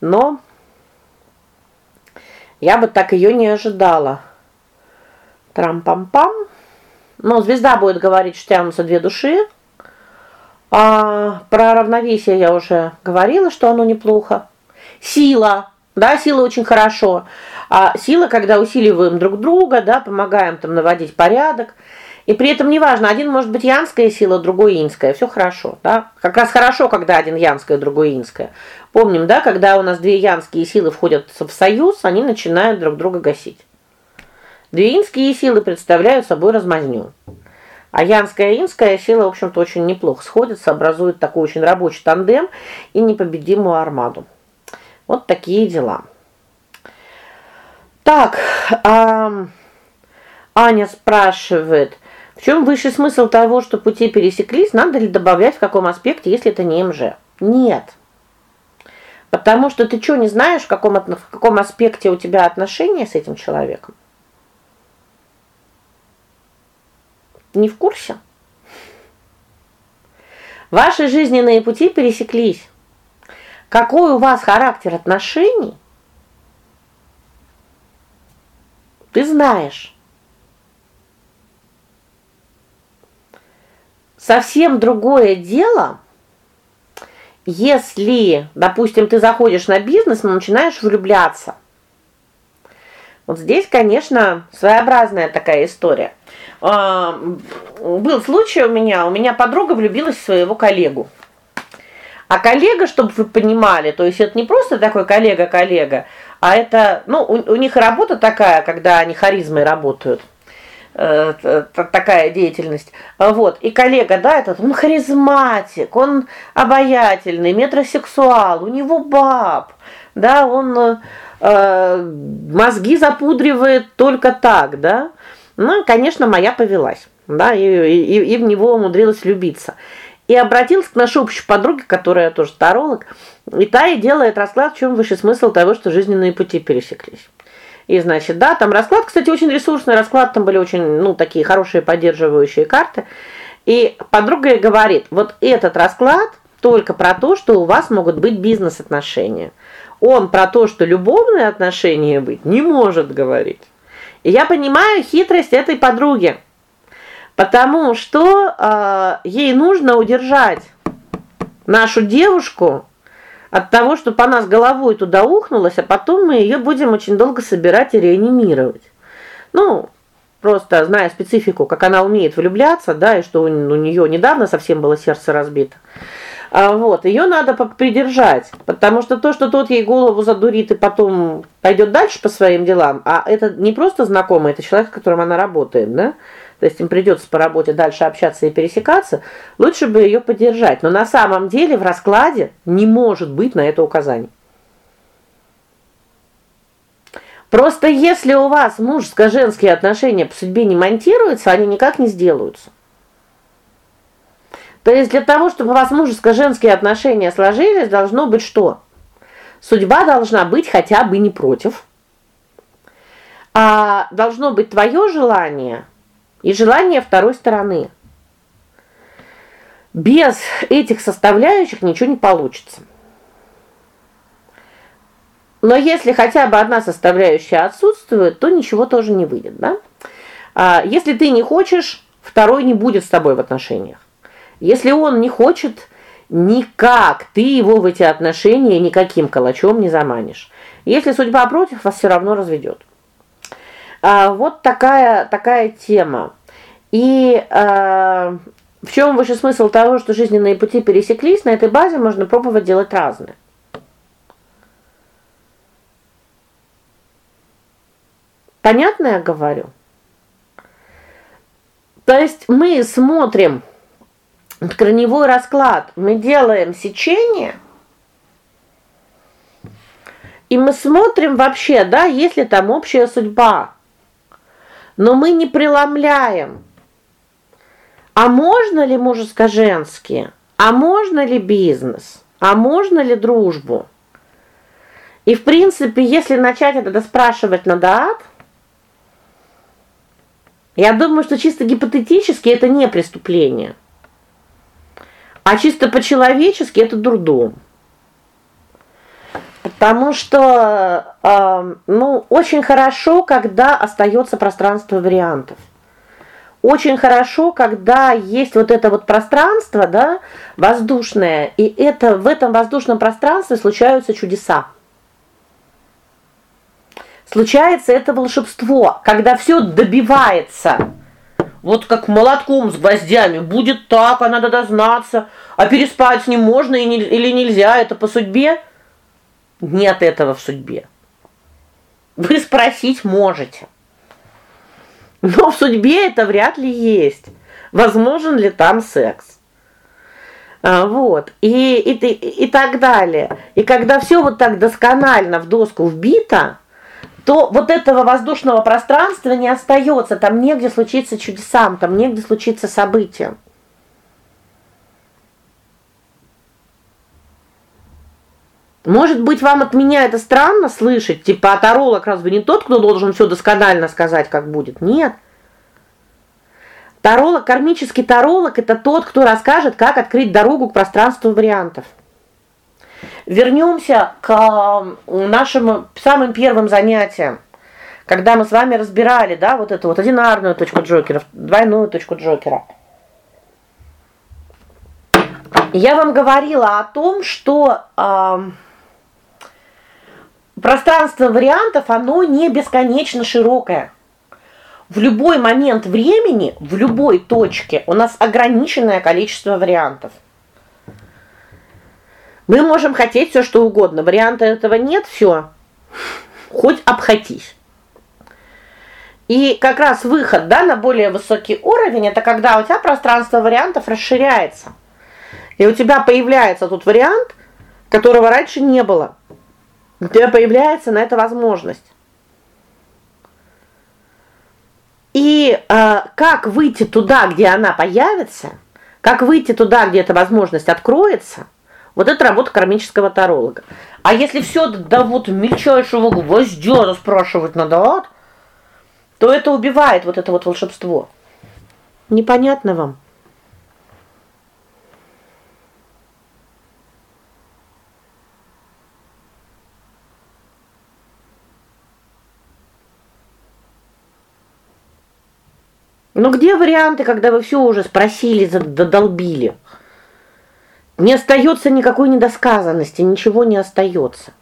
A: Но Я бы так ее не ожидала. Трам-пам-пам. Но звезда будет говорить, что тянутся две души. А про равновесие я уже говорила, что оно неплохо. Сила. Да, сила очень хорошо. А сила, когда усиливаем друг друга, да, помогаем там наводить порядок. И при этом неважно, один может быть янская сила, другой инская, все хорошо, да? Как раз хорошо, когда один янская, другой инская. Помним, да, когда у нас две янские силы входят в союз, они начинают друг друга гасить. Две инские силы представляют собой размазню. А янская и инская сила, в общем-то, очень неплохо сходятся, образуют такой очень рабочий тандем и непобедимую армаду. Вот такие дела. Так, а, Аня спрашивает: "В чем высший смысл того, что пути пересеклись? Надо ли добавлять в каком аспекте, если это не МЖ?" Нет. Потому что ты что, не знаешь, в каком в каком аспекте у тебя отношения с этим человеком? Не в курсе? Ваши жизненные пути пересеклись. Какой у вас характер отношений? Ты знаешь. Совсем другое дело, если, допустим, ты заходишь на бизнес, но начинаешь влюбляться. Вот здесь, конечно, своеобразная такая история. Был случай у меня, у меня подруга влюбилась в своего коллегу. А коллега, чтобы вы понимали, то есть это не просто такой коллега-коллега, а это, ну, у, у них работа такая, когда они харизмой работают. Э, такая деятельность. Вот. И коллега, да, этот, он харизматик, он обаятельный, метросексуал, у него баб. Да, он э, мозги запудривает только так, да? Ну, конечно, моя повелась, да, и, и, и в него умудрилась влюбиться и обратился к нашей общей подруге, которая тоже таролог, и та и делает расклад, в чем высший смысл того, что жизненные пути пересеклись. И значит, да, там расклад, кстати, очень ресурсный расклад, там были очень, ну, такие хорошие поддерживающие карты. И подруга говорит: "Вот этот расклад только про то, что у вас могут быть бизнес-отношения. Он про то, что любовные отношения быть не может говорить". И я понимаю хитрость этой подруги. Потому что э, ей нужно удержать нашу девушку от того, чтобы она с головой туда ухнулась, а потом мы ее будем очень долго собирать и реанимировать. Ну, просто зная специфику, как она умеет влюбляться, да, и что у, у нее недавно совсем было сердце разбито. А вот, ее надо придержать, потому что то, что тот ей голову задурит и потом пойдет дальше по своим делам, а это не просто знакомый, это человек, с которым она работает, да? то есть им придется по работе дальше общаться и пересекаться, лучше бы ее поддержать. Но на самом деле в раскладе не может быть на это указаний. Просто если у вас мужско-женские отношения по судьбе не монтируются, они никак не сделаются. То есть для того, чтобы у вас мужско-женские отношения сложились, должно быть что? Судьба должна быть хотя бы не против. А должно быть твое желание и желание второй стороны. Без этих составляющих ничего не получится. Но если хотя бы одна составляющая отсутствует, то ничего тоже не выйдет, да? А если ты не хочешь, второй не будет с тобой в отношениях. Если он не хочет, никак ты его в эти отношения никаким калачом не заманишь. Если судьба против, вас все равно разведет. А, вот такая такая тема. И э, в чем выше смысл того, что жизненные пути пересеклись, на этой базе можно пробовать делать разное. Понятно я говорю? То есть мы смотрим корневой расклад, мы делаем сечение, и мы смотрим вообще, да, есть ли там общая судьба. Но мы не преломляем. А можно ли мужско-женские? А можно ли бизнес? А можно ли дружбу? И в принципе, если начать это спрашивать на дат, я думаю, что чисто гипотетически это не преступление. А чисто по-человечески это дурдом. Потому что э, ну, очень хорошо, когда остается пространство вариантов. Очень хорошо, когда есть вот это вот пространство, да, воздушное, и это в этом воздушном пространстве случаются чудеса. Случается это волшебство, когда все добивается. Вот как молотком с гвоздями, будет так, а надо дознаться, а переспать с ним можно или нельзя, это по судьбе. Нет этого в судьбе. Вы спросить можете. Но в судьбе это вряд ли есть. Возможен ли там секс? А, вот. И и и так далее. И когда все вот так досконально в доску вбито, то вот этого воздушного пространства не остается, там негде случиться чудесам, там негде случиться событиям. Может быть, вам от меня это странно слышать, типа а таролог разве не тот, кто должен все досконально сказать, как будет? Нет. Таролог, кармический таролог это тот, кто расскажет, как открыть дорогу к пространству вариантов. Вернемся к нашим самым первым занятиям. Когда мы с вами разбирали, да, вот эту вот одинарную точку Джокера, двойную точку Джокера. Я вам говорила о том, что э, пространство вариантов, оно не бесконечно широкое. В любой момент времени, в любой точке у нас ограниченное количество вариантов. Мы можем хотеть все что угодно. Варианта этого нет, все. Хоть обходись. И как раз выход, да, на более высокий уровень это когда у тебя пространство вариантов расширяется. И у тебя появляется тут вариант, которого раньше не было. У тебя появляется на это возможность. И э, как выйти туда, где она появится? Как выйти туда, где эта возможность откроется? Вот это работа кармического таролога. А если все до вот мельчайшего гвоздя спрашивать надо, то это убивает вот это вот волшебство. Непонятно вам? Ну где варианты, когда вы все уже спросили, додолбили? Не остается никакой недосказанности, ничего не остается.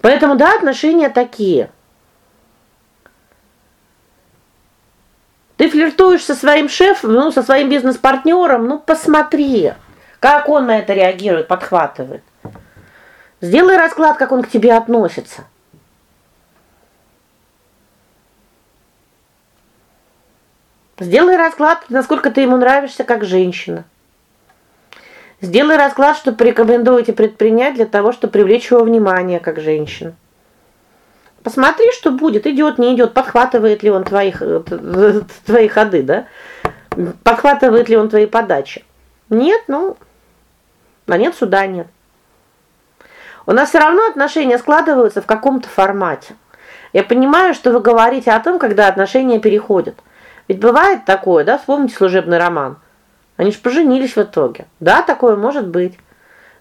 A: Поэтому да, отношения такие. Ты флиртуешь со своим шефом, ну, со своим бизнес-партнером, ну посмотри, как он на это реагирует, подхватывает. Сделай расклад, как он к тебе относится. Сделай расклад, насколько ты ему нравишься как женщина. Сделай расклад, что порекомендуете предпринять для того, чтобы привлечь его внимание как женщину. Посмотри, что будет, идет, не идет, подхватывает ли он твои твои ходы, да? Подхватывает ли он твои подачи? Нет, ну, на нет суда нет. У нас все равно отношения складываются в каком-то формате. Я понимаю, что вы говорите о том, когда отношения переходят. Ведь бывает такое, да, вспомните служебный роман. Они же поженились в итоге. Да, такое может быть.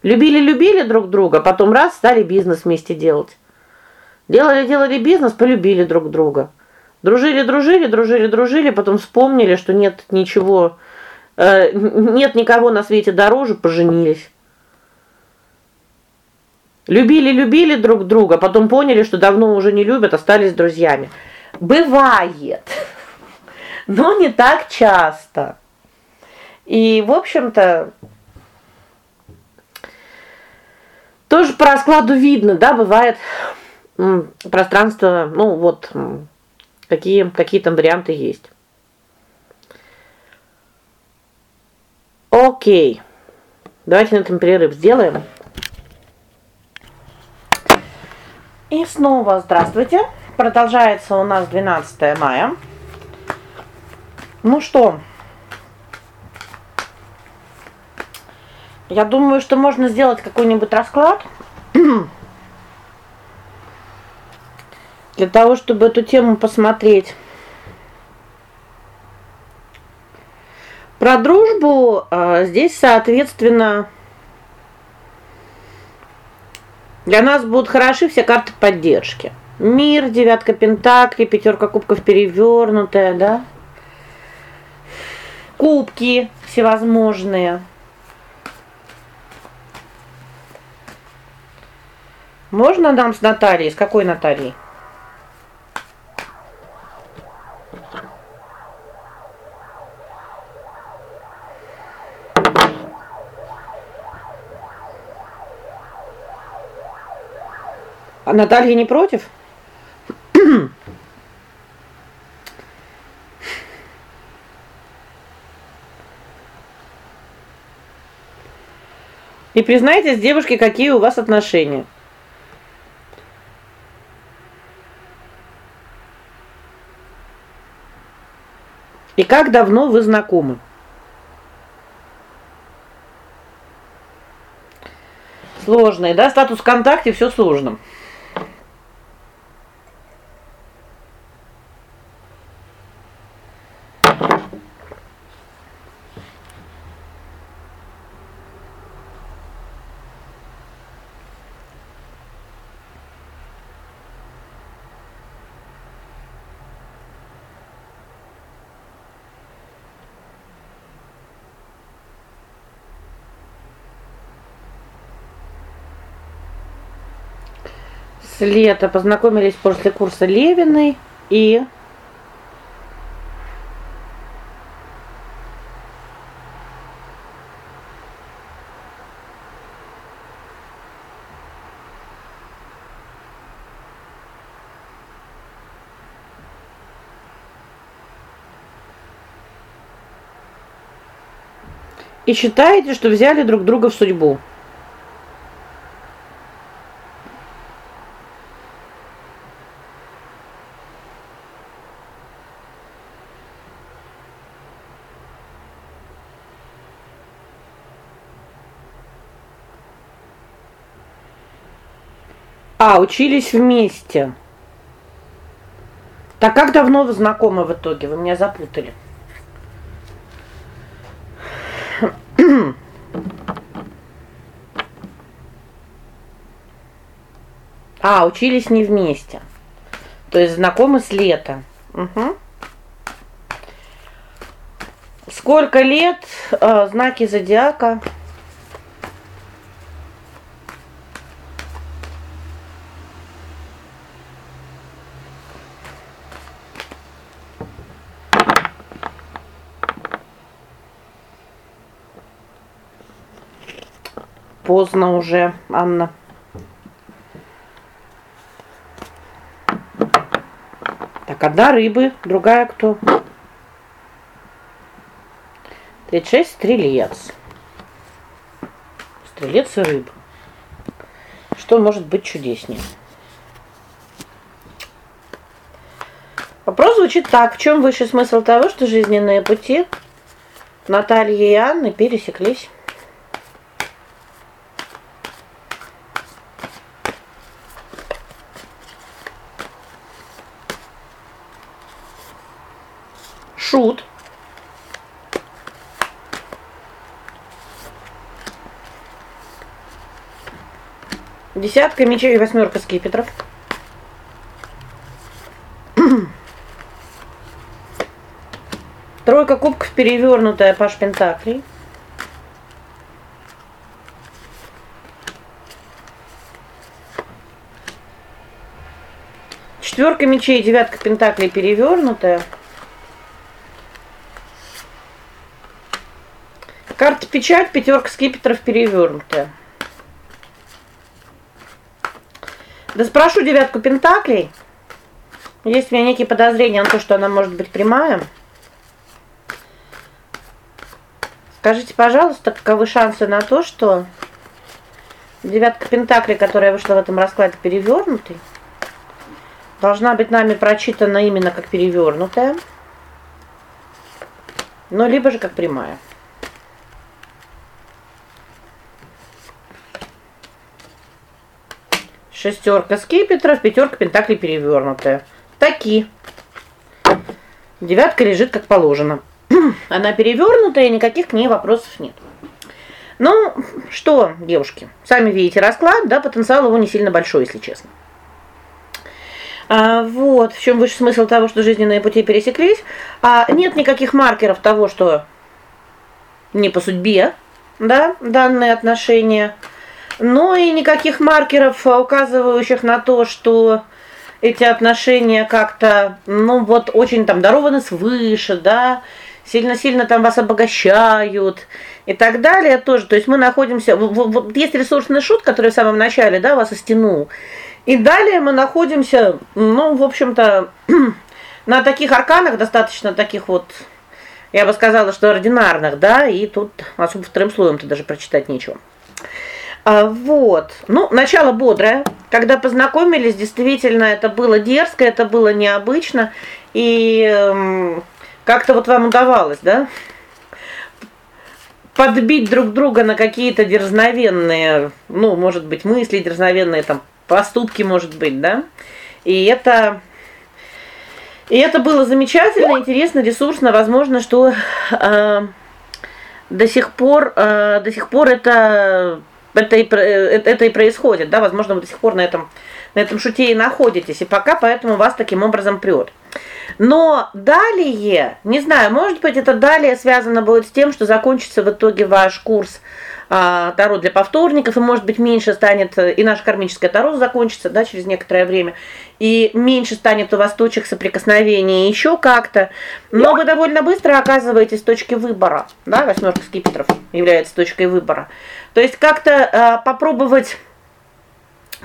A: Любили-любили друг друга, потом раз стали бизнес вместе делать. Делали-делали бизнес, полюбили друг друга. Дружили-дружили, дружили-дружили, потом вспомнили, что нет ничего э, нет никого на свете дороже, поженились. Любили-любили друг друга, потом поняли, что давно уже не любят, остались друзьями. Бывает но не так часто. И, в общем-то, тоже по раскладу видно, да, бывает пространство, ну вот какие какие там варианты есть. О'кей. Давайте на этом перерыв сделаем. И снова здравствуйте. Продолжается у нас 12 мая. Ну что? Я думаю, что можно сделать какой-нибудь расклад для того, чтобы эту тему посмотреть. Про дружбу э, здесь, соответственно, Для нас будут хороши все карты поддержки. Мир, девятка пентаклей, пятерка кубков перевернутая, да? Кубки всевозможные. Можно нам с Натальей? С какой Натальей? А Наталья не против? И признайтесь, девушки, какие у вас отношения? И как давно вы знакомы? Сложный, да, статус ВКонтакте все сложно. Лета познакомились после курса Левиной и И считаете, что взяли друг друга в судьбу? А, учились вместе. Так как давно вы знакомы в итоге? Вы меня запутали. А, учились не вместе. То есть знакомы с лета. Угу. Сколько лет э, знаки зодиака? Поздно уже, Анна. Так, одна рыбы, другая кто? 36 стрелец. Стрелец и рыб. Что может быть чудеснее? Вопрос звучит так: в чем высший смысл того, что жизненные пути Натальи и Анны пересеклись? шут. Десятка мечей и восьмерка скипетров. Тройка кубков перевернутая паш пентаклей. Четверка мечей, девятка пентаклей перевернутая. Карта печать, пятерка скипетров перевернутая. Да спрошу девятку пентаклей. Есть у меня некие подозрения на то, что она может быть прямая. Скажите, пожалуйста, каковы шансы на то, что девятка пентаклей, которая вышла в этом раскладе перевернутой, должна быть нами прочитана именно как перевернутая, но либо же как прямая. Шестерка скипетров, пятерка пентаклей перевернутая. Таки. Девятка лежит как положено. Она перевернутая, никаких к ней вопросов нет. Ну, что, девушки, сами видите расклад, да, потенциал его не сильно большой, если честно. А, вот, в чем высший смысл того, что жизненные пути пересеклись. А нет никаких маркеров того, что не по судьбе, да, данные отношения. Но и никаких маркеров, указывающих на то, что эти отношения как-то, ну вот очень там дарованы свыше, да, сильно-сильно там вас обогащают и так далее тоже. То есть мы находимся вот есть ресурсный шут, который в самом начале, да, вас истянул. И далее мы находимся, ну, в общем-то, на таких арканах достаточно таких вот я бы сказала, что ординарных, да, и тут особо вторым слоем-то даже прочитать нечего. А, вот. Ну, начало бодрое. Когда познакомились, действительно это было дерзко, это было необычно, и э, как-то вот вам удавалось, да? подбить друг друга на какие-то дерзновенные, ну, может быть, мысли дерзновенные там, поступки, может быть, да? И это и это было замечательно, интересно, ресурсно, возможно, что э, до сих пор э, до сих пор это это и э, это и происходит, да, возможно, вы до сих пор на этом на этом шуте и находитесь, и пока поэтому вас таким образом прет. Но далее, не знаю, может быть, это далее связано будет с тем, что закончится в итоге ваш курс а, таро для повторников, и может быть меньше станет э, и наше кармическое таро закончится, да, через некоторое время. И меньше станет у вас точек соприкосновения еще как-то. Но вы довольно быстро оказываетесь в выбора, да, восьмерка скипетров является точкой выбора. То есть как-то а, попробовать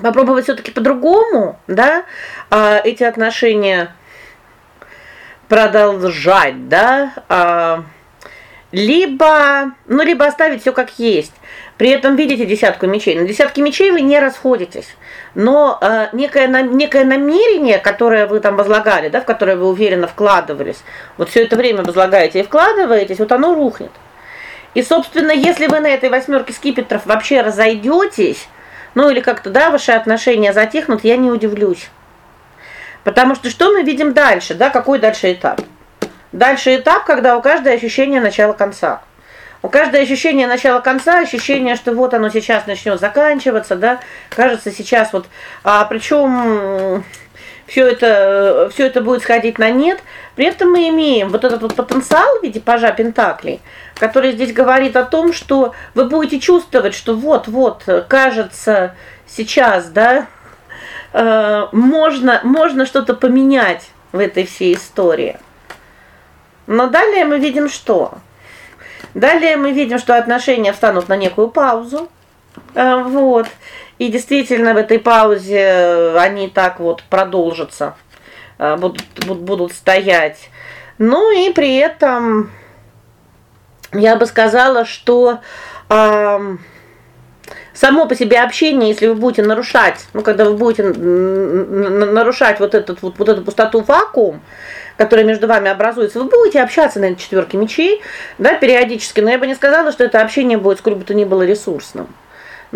A: попробовать все таки по-другому, да, а, эти отношения продолжать, да, а, либо, ну либо оставить все как есть. При этом видите десятку мечей. На десятке мечей вы не расходитесь. Но э, некое некое намерение, которое вы там возлагали, да, в которое вы уверенно вкладывались. Вот все это время возлагаете и вкладываетесь, вот оно рухнет. И, собственно, если вы на этой восьмерке скипетров вообще разойдетесь, ну или как-то, да, ваши отношения затихнут, я не удивлюсь. Потому что что мы видим дальше, да, какой дальше этап? Дальше этап, когда у каждого ощущение начала конца. У каждого ощущение начала конца, ощущение, что вот оно сейчас начнет заканчиваться, да? Кажется, сейчас вот а причем все это все это будет сходить на нет. При этом мы имеем вот этот вот потенциал в виде пажа пентаклей, который здесь говорит о том, что вы будете чувствовать, что вот-вот, кажется, сейчас, да, э, можно можно что-то поменять в этой всей истории. Но далее мы видим что? Далее мы видим, что отношения встанут на некую паузу. Э, вот. И действительно в этой паузе они так вот продолжатся. Э, будут будут стоять. Ну и при этом я бы сказала, что э, само по себе общение, если вы будете нарушать, ну когда вы будете нарушать вот этот вот вот эту пустоту вакуум, которая между вами образуется, вы будете общаться на четверке мечей, да, периодически, но я бы не сказала, что это общение будет сколько бы то ни было ресурсным.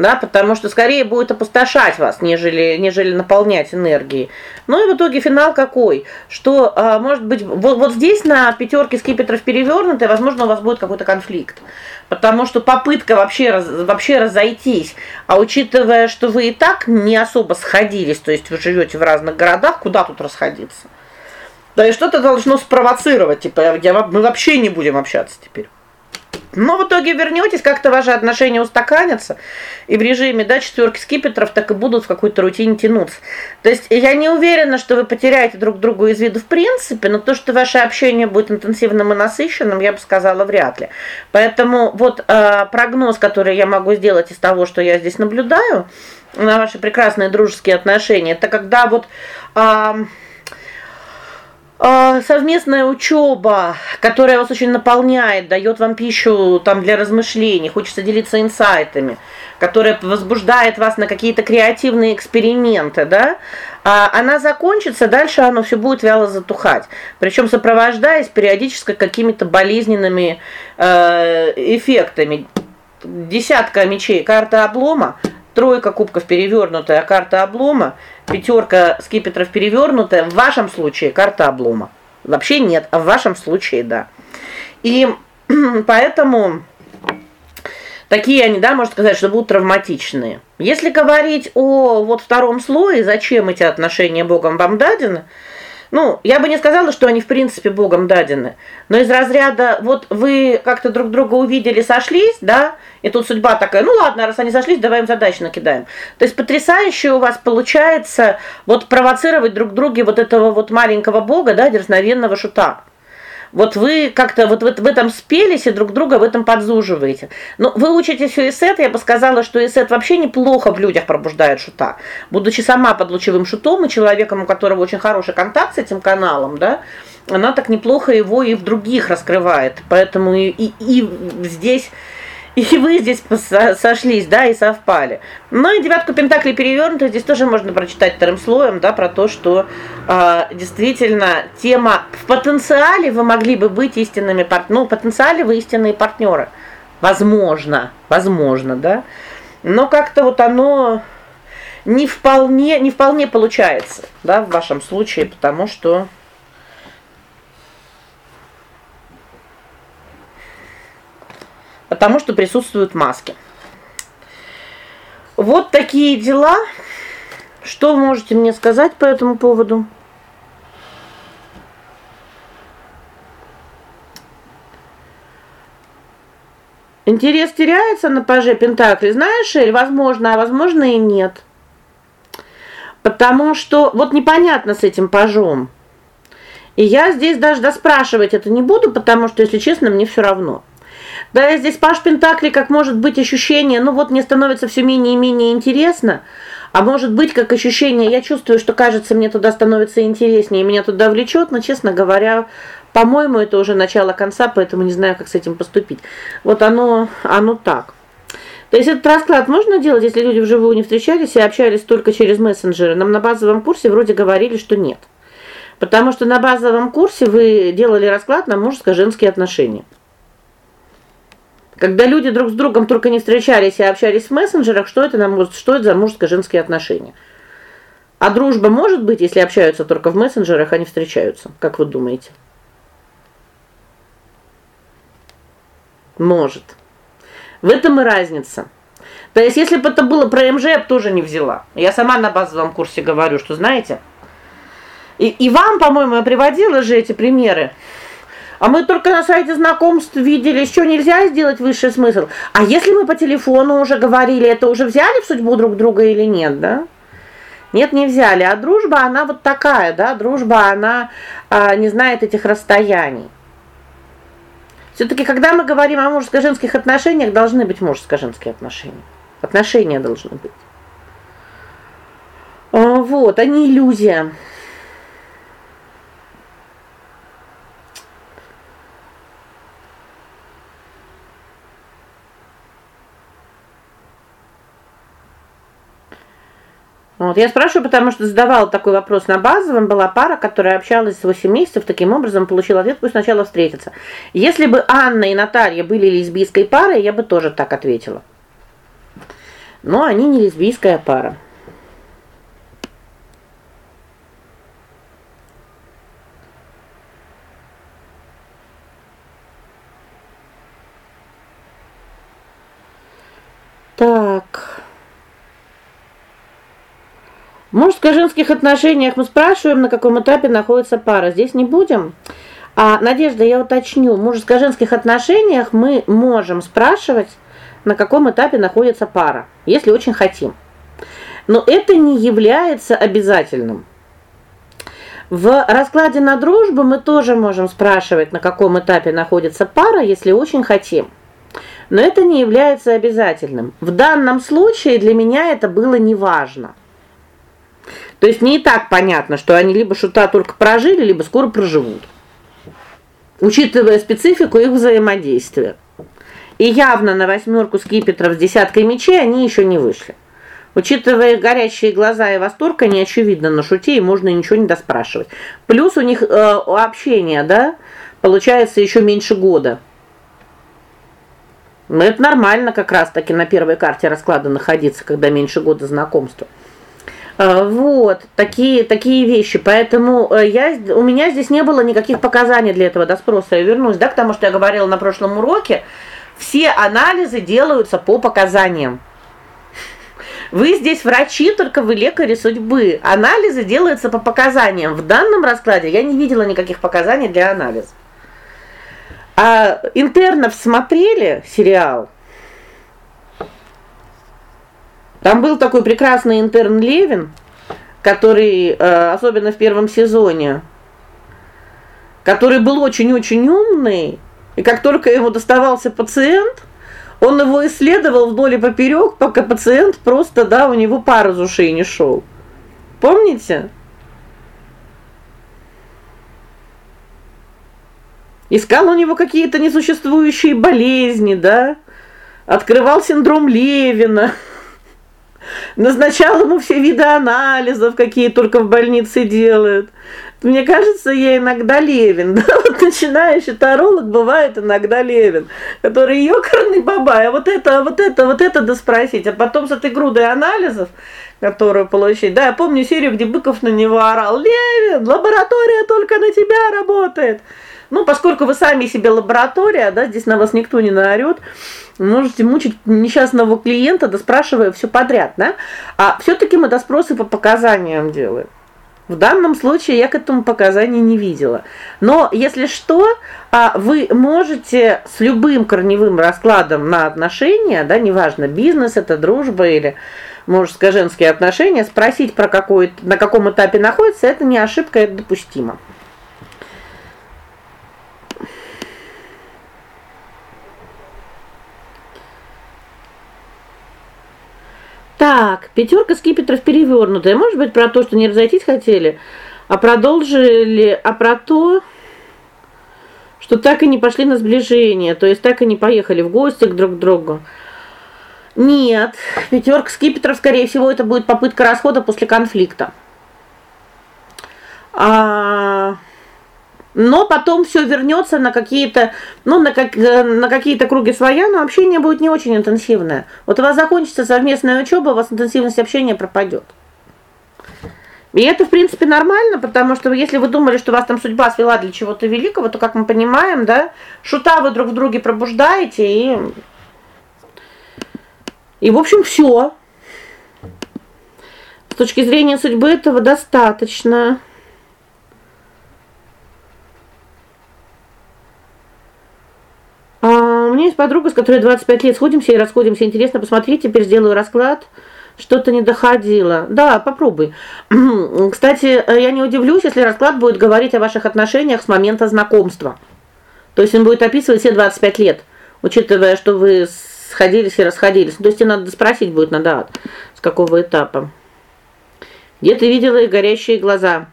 A: Да, потому что скорее будет опустошать вас, нежели нежели наполнять энергией. Ну и в итоге финал какой? Что, а, может быть, вот, вот здесь на пятерке скипетров перевернутой, возможно, у вас будет какой-то конфликт. Потому что попытка вообще вообще разойтись, а учитывая, что вы и так не особо сходились, то есть вы живете в разных городах, куда тут расходиться? Да и что-то должно спровоцировать, типа я, мы вообще не будем общаться теперь. Но в итоге вернетесь, как-то ваши отношения устаканятся, и в режиме, да, четверки скипетров так и будут в какой-то рутине тянуться. То есть я не уверена, что вы потеряете друг друга из виду в принципе, но то, что ваше общение будет интенсивным и насыщенным, я бы сказала, вряд ли. Поэтому вот э, прогноз, который я могу сделать из того, что я здесь наблюдаю, на ваши прекрасные дружеские отношения, это когда вот э, совместная учеба, которая вас очень наполняет, дает вам пищу там для размышлений, хочется делиться инсайтами, которая возбуждает вас на какие-то креативные эксперименты, да? А она закончится, дальше оно все будет вяло затухать, причем сопровождаясь периодически какими-то болезненными э, эффектами. Десятка мечей, карта облома, тройка кубков перевернутая, карта облома, пятерка скипетров перевернутая, в вашем случае карта облома. Вообще нет, а в вашем случае да. И поэтому такие они, да, можно сказать, что будут травматичные. Если говорить о вот втором слое, зачем эти отношения Богом вам дадены? Ну, я бы не сказала, что они в принципе Богом дадены, но из разряда вот вы как-то друг друга увидели, сошлись, да? И тут судьба такая: "Ну ладно, раз они сошлись, давай им задач накидаем". То есть потрясающе у вас получается вот провоцировать друг друга вот этого вот маленького бога, да, дерзновенного шута. Вот вы как-то вот в, этом спелись и друг друга в этом подзуживаете. Но вы учитесь у Исет, я бы сказала, что Исет вообще неплохо в людях пробуждает шута. Будучи сама под лучевым шутом и человеком, у которого очень хороший контакт с этим каналом, да, она так неплохо его и в других раскрывает. Поэтому и и, и здесь и вы здесь сошлись, да, и совпали. Ну и девятку пентаклей перевернутую здесь тоже можно прочитать вторым слоем, да, про то, что э, действительно тема в потенциале вы могли бы быть истинными партнерами, ну, потенциале вы истинные партнеры. Возможно, возможно, да? Но как-то вот оно не вполне, не вполне получается, да, в вашем случае, потому что потому что присутствуют маски. Вот такие дела. Что можете мне сказать по этому поводу? Интерес теряется на паже пентаклей, знаешь, или возможно, а возможно и нет. Потому что вот непонятно с этим пажом. И я здесь даже доспрашивать это не буду, потому что, если честно, мне все равно. Да, здесь Паш Пентакли, как может быть ощущение, ну вот мне становится все менее и менее интересно, а может быть, как ощущение, я чувствую, что, кажется, мне туда становится интереснее, меня туда влечет, но, честно говоря, по-моему, это уже начало конца, поэтому не знаю, как с этим поступить. Вот оно, оно так. То есть этот расклад можно делать, если люди вживую не встречались и общались только через мессенджеры. Нам на базовом курсе вроде говорили, что нет. Потому что на базовом курсе вы делали расклад на мужско-женские отношения. Когда люди друг с другом только не встречались и общались в мессенджерах, что это нам может, что это за мужско-женские отношения? А дружба может быть, если общаются только в мессенджерах, а не встречаются? Как вы думаете? Может. В этом и разница. То есть, если бы это было про МЖ, я бы тоже не взяла. Я сама на базовом курсе говорю, что знаете, и и вам, по-моему, я приводила же эти примеры. А мы только на сайте знакомств видели, еще нельзя сделать высший смысл. А если мы по телефону уже говорили, это уже взяли в судьбу друг друга или нет, да? Нет, не взяли. А дружба, она вот такая, да? Дружба, она а, не знает этих расстояний. все таки когда мы говорим о мужско-женских отношениях, должны быть мужско-женские отношения. Отношения должны быть. А, вот, не иллюзия. Вот я спрашиваю, потому что задавала такой вопрос на базовом, была пара, которая общалась с 8 месяцев, таким образом получила ответ, пусть сначала встретятся. Если бы Анна и Наталья были лесбийской парой, я бы тоже так ответила. Но они не лесбийская пара. Так. В мужско-женских отношениях мы спрашиваем, на каком этапе находится пара. Здесь не будем. А Надежда, я уточню, в мужско-женских отношениях мы можем спрашивать, на каком этапе находится пара, если очень хотим. Но это не является обязательным. В раскладе на дружбу мы тоже можем спрашивать, на каком этапе находится пара, если очень хотим. Но это не является обязательным. В данном случае для меня это было неважно. То есть не и так понятно, что они либо шута только прожили, либо скоро проживут. Учитывая специфику их взаимодействия. И явно на восьмерку скипетров с десяткой мечей они еще не вышли. Учитывая их горящие глаза и восторг, они очевидно на шуте, и можно ничего не доспрашивать. Плюс у них э, общение, да, получается еще меньше года. Но это нормально как раз таки на первой карте расклада находиться, когда меньше года знакомства. А, вот, такие такие вещи. Поэтому э, я у меня здесь не было никаких показаний для этого доспроса. Я вернусь, да, к тому, что я говорила на прошлом уроке. все анализы делаются по показаниям. Вы здесь врачи, только вы лекари судьбы. Анализы делаются по показаниям. В данном раскладе я не видела никаких показаний для анализа. А интернов смотрели сериал? Там был такой прекрасный интерн Левин, который э, особенно в первом сезоне, который был очень-очень умный, и как только ему доставался пациент, он его исследовал вдоль и поперек, пока пациент просто, да, у него пар из ушей не шел. Помните? Искал у него какие-то несуществующие болезни, да? Открывал синдром Левина. Назначал ему все виды анализов, какие только в больнице делают. Мне кажется, я иногда Левин, да, вот начинающий таролог бывает иногда Левин, который ёкарный бабай, а вот это, а вот это, вот это да спросить, а потом с этой грудой анализов, которую получить. Да, я помню серию, где Быков на него орал: "Левин, лаборатория только на тебя работает". Ну, поскольку вы сами себе лаборатория, да, здесь на вас никто не наорет, можете мучить несчастного клиента, да спрашивая все подряд, да? А все таки мы доспросы по показаниям делаем. В данном случае я к этому показаний не видела. Но если что, а вы можете с любым корневым раскладом на отношения, да, неважно, бизнес это, дружба или мужско-женские отношения, спросить про какой на каком этапе находится, это не ошибка, это допустимо. Так, пятерка скипетров перевернутая. Может быть, про то, что не разойтись хотели, а продолжили, а про то, что так и не пошли на сближение, то есть так и не поехали в гости к друг другу. Нет, пятерка скипетров, скорее всего, это будет попытка расхода после конфликта. А но потом все вернется на какие-то, ну, на как э, на какие-то круги своя, но общение будет не очень интенсивное. Вот у вас закончится совместная учеба, у вас интенсивность общения пропадет. И это, в принципе, нормально, потому что если вы думали, что вас там судьба свела для чего-то великого, то, как мы понимаем, да, шута вы друг в друге пробуждаете и и в общем все. С точки зрения судьбы этого достаточно. у меня есть подруга, с которой 25 лет сходимся и расходимся. Интересно посмотреть, теперь сделаю расклад. Что-то не доходило. Да, попробуй. Кстати, я не удивлюсь, если расклад будет говорить о ваших отношениях с момента знакомства. То есть он будет описывать все 25 лет, учитывая, что вы сходились и расходились. То есть тебе надо спросить будет на дат, с какого этапа. Где ты видела их горящие глаза?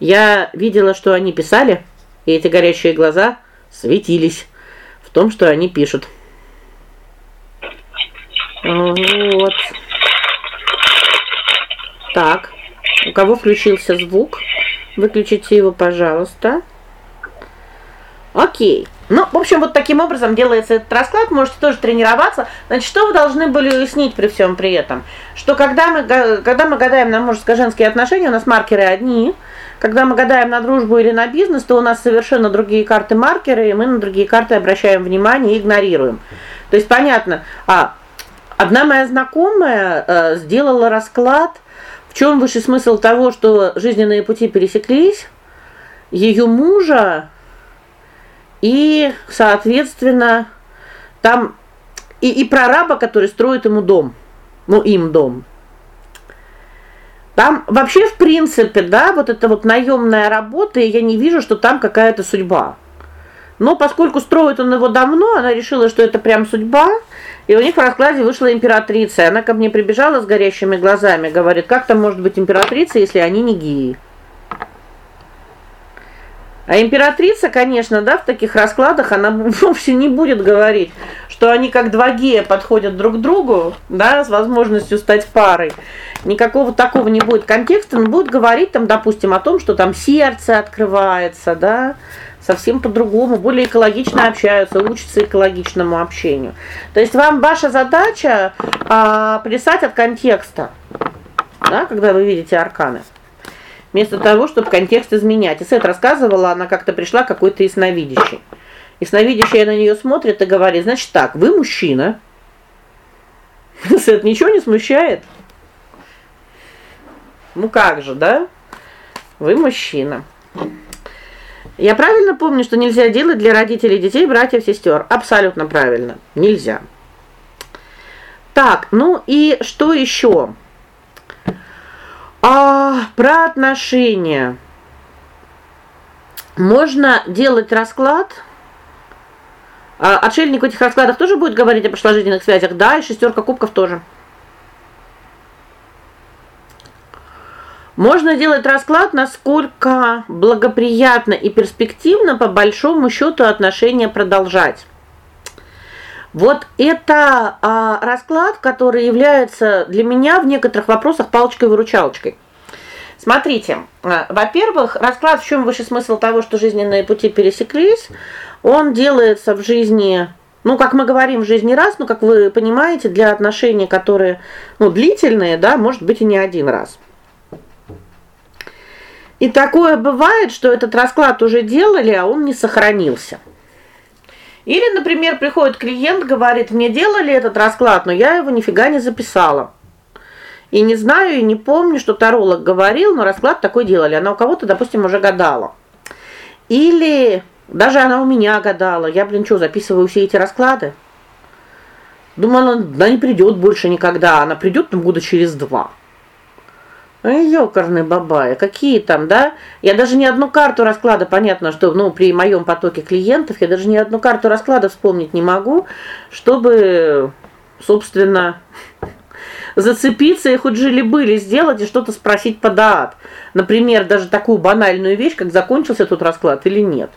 A: Я видела, что они писали, и эти горящие глаза светились в том, что они пишут. Вот. Так. У кого включился звук? Выключите его, пожалуйста. О'кей. Ну, в общем, вот таким образом делается этот расклад, можете тоже тренироваться. Значит, что вы должны были уяснить при всем при этом? Что когда мы когда мы гадаем на мужско-женские отношения, у нас маркеры одни. Когда мы гадаем на дружбу или на бизнес, то у нас совершенно другие карты-маркеры, и мы на другие карты обращаем внимание и игнорируем. То есть понятно. А одна моя знакомая э, сделала расклад, в чем высший смысл того, что жизненные пути пересеклись. Ее мужа и, соответственно, там и и прораба, который строит ему дом. Ну, им дом. Там вообще, в принципе, да, вот это вот наемная работа, и я не вижу, что там какая-то судьба. Но поскольку строит он его давно, она решила, что это прям судьба, и у них в раскладе вышла императрица. Она ко мне прибежала с горящими глазами, говорит: "Как там может быть императрица, если они не геи?" А императрица, конечно, да, в таких раскладах она вовсе не будет говорить, что они как два гея подходят друг к другу, да, с возможностью стать парой. Никакого такого не будет контекста, но будет говорить там, допустим, о том, что там сердце открывается, да, совсем по-другому, более экологично общаются, учатся экологичному общению. То есть вам ваша задача а плясать от контекста. Да, когда вы видите арканы вместо того, чтобы контекст изменять. И Сет рассказывала, она как-то пришла какой-то ясновидящий. И сновидящая на нее смотрит и говорит: "Значит так, вы мужчина". Это ничего не смущает? Ну как же, да? Вы мужчина. Я правильно помню, что нельзя делать для родителей детей, братьев, сестер? Абсолютно правильно. Нельзя. Так, ну и что еще? А про отношения. Можно делать расклад. А отшельник в этих раскладах тоже будет говорить о прошложительных связях, да, и шестерка кубков тоже. Можно делать расклад, насколько благоприятно и перспективно по большому счету отношения продолжать. Вот это а, расклад, который является для меня в некоторых вопросах палочкой-выручалочкой. Смотрите, а, во-первых, расклад, в чем высший смысл того, что жизненные пути пересеклись, он делается в жизни ну, как мы говорим в жизни раз, но как вы понимаете, для отношений, которые, ну, длительные, да, может быть и не один раз. И такое бывает, что этот расклад уже делали, а он не сохранился. Или, например, приходит клиент, говорит: "Мне делали этот расклад, но я его нифига не записала". И не знаю, и не помню, что таролог говорил, но расклад такой делали. Она у кого-то, допустим, уже гадала. Или даже она у меня гадала. Я, блин, что, записываю все эти расклады? Думала, она не придет больше никогда. Она придет, но года через два. Ой, ёкарный бабая, какие там, да? Я даже ни одну карту расклада, понятно, что, ну, при моем потоке клиентов я даже ни одну карту расклада вспомнить не могу, чтобы, собственно, зацепиться и хоть жили-были сделать и что-то спросить по даат. Например, даже такую банальную вещь, как закончился тут расклад или нет.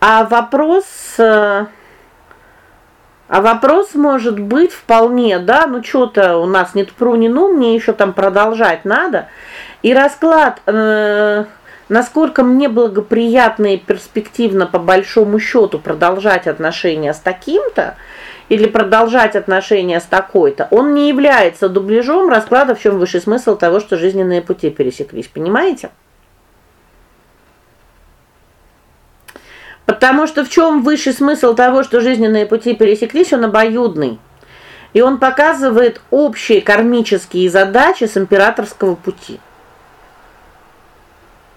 A: А вопрос э, а вопрос может быть вполне, да, ну что-то у нас нет пру ни ну, мне еще там продолжать надо. И расклад э, насколько мне благоприятно и перспективно по большому счету продолжать отношения с таким-то или продолжать отношения с такой-то, он не является дубляжом расклада, в чем высший смысл того, что жизненные пути пересеклись, понимаете? Потому что в чем высший смысл того, что жизненные пути пересеклись, он обоюдный. И он показывает общие кармические задачи с императорского пути.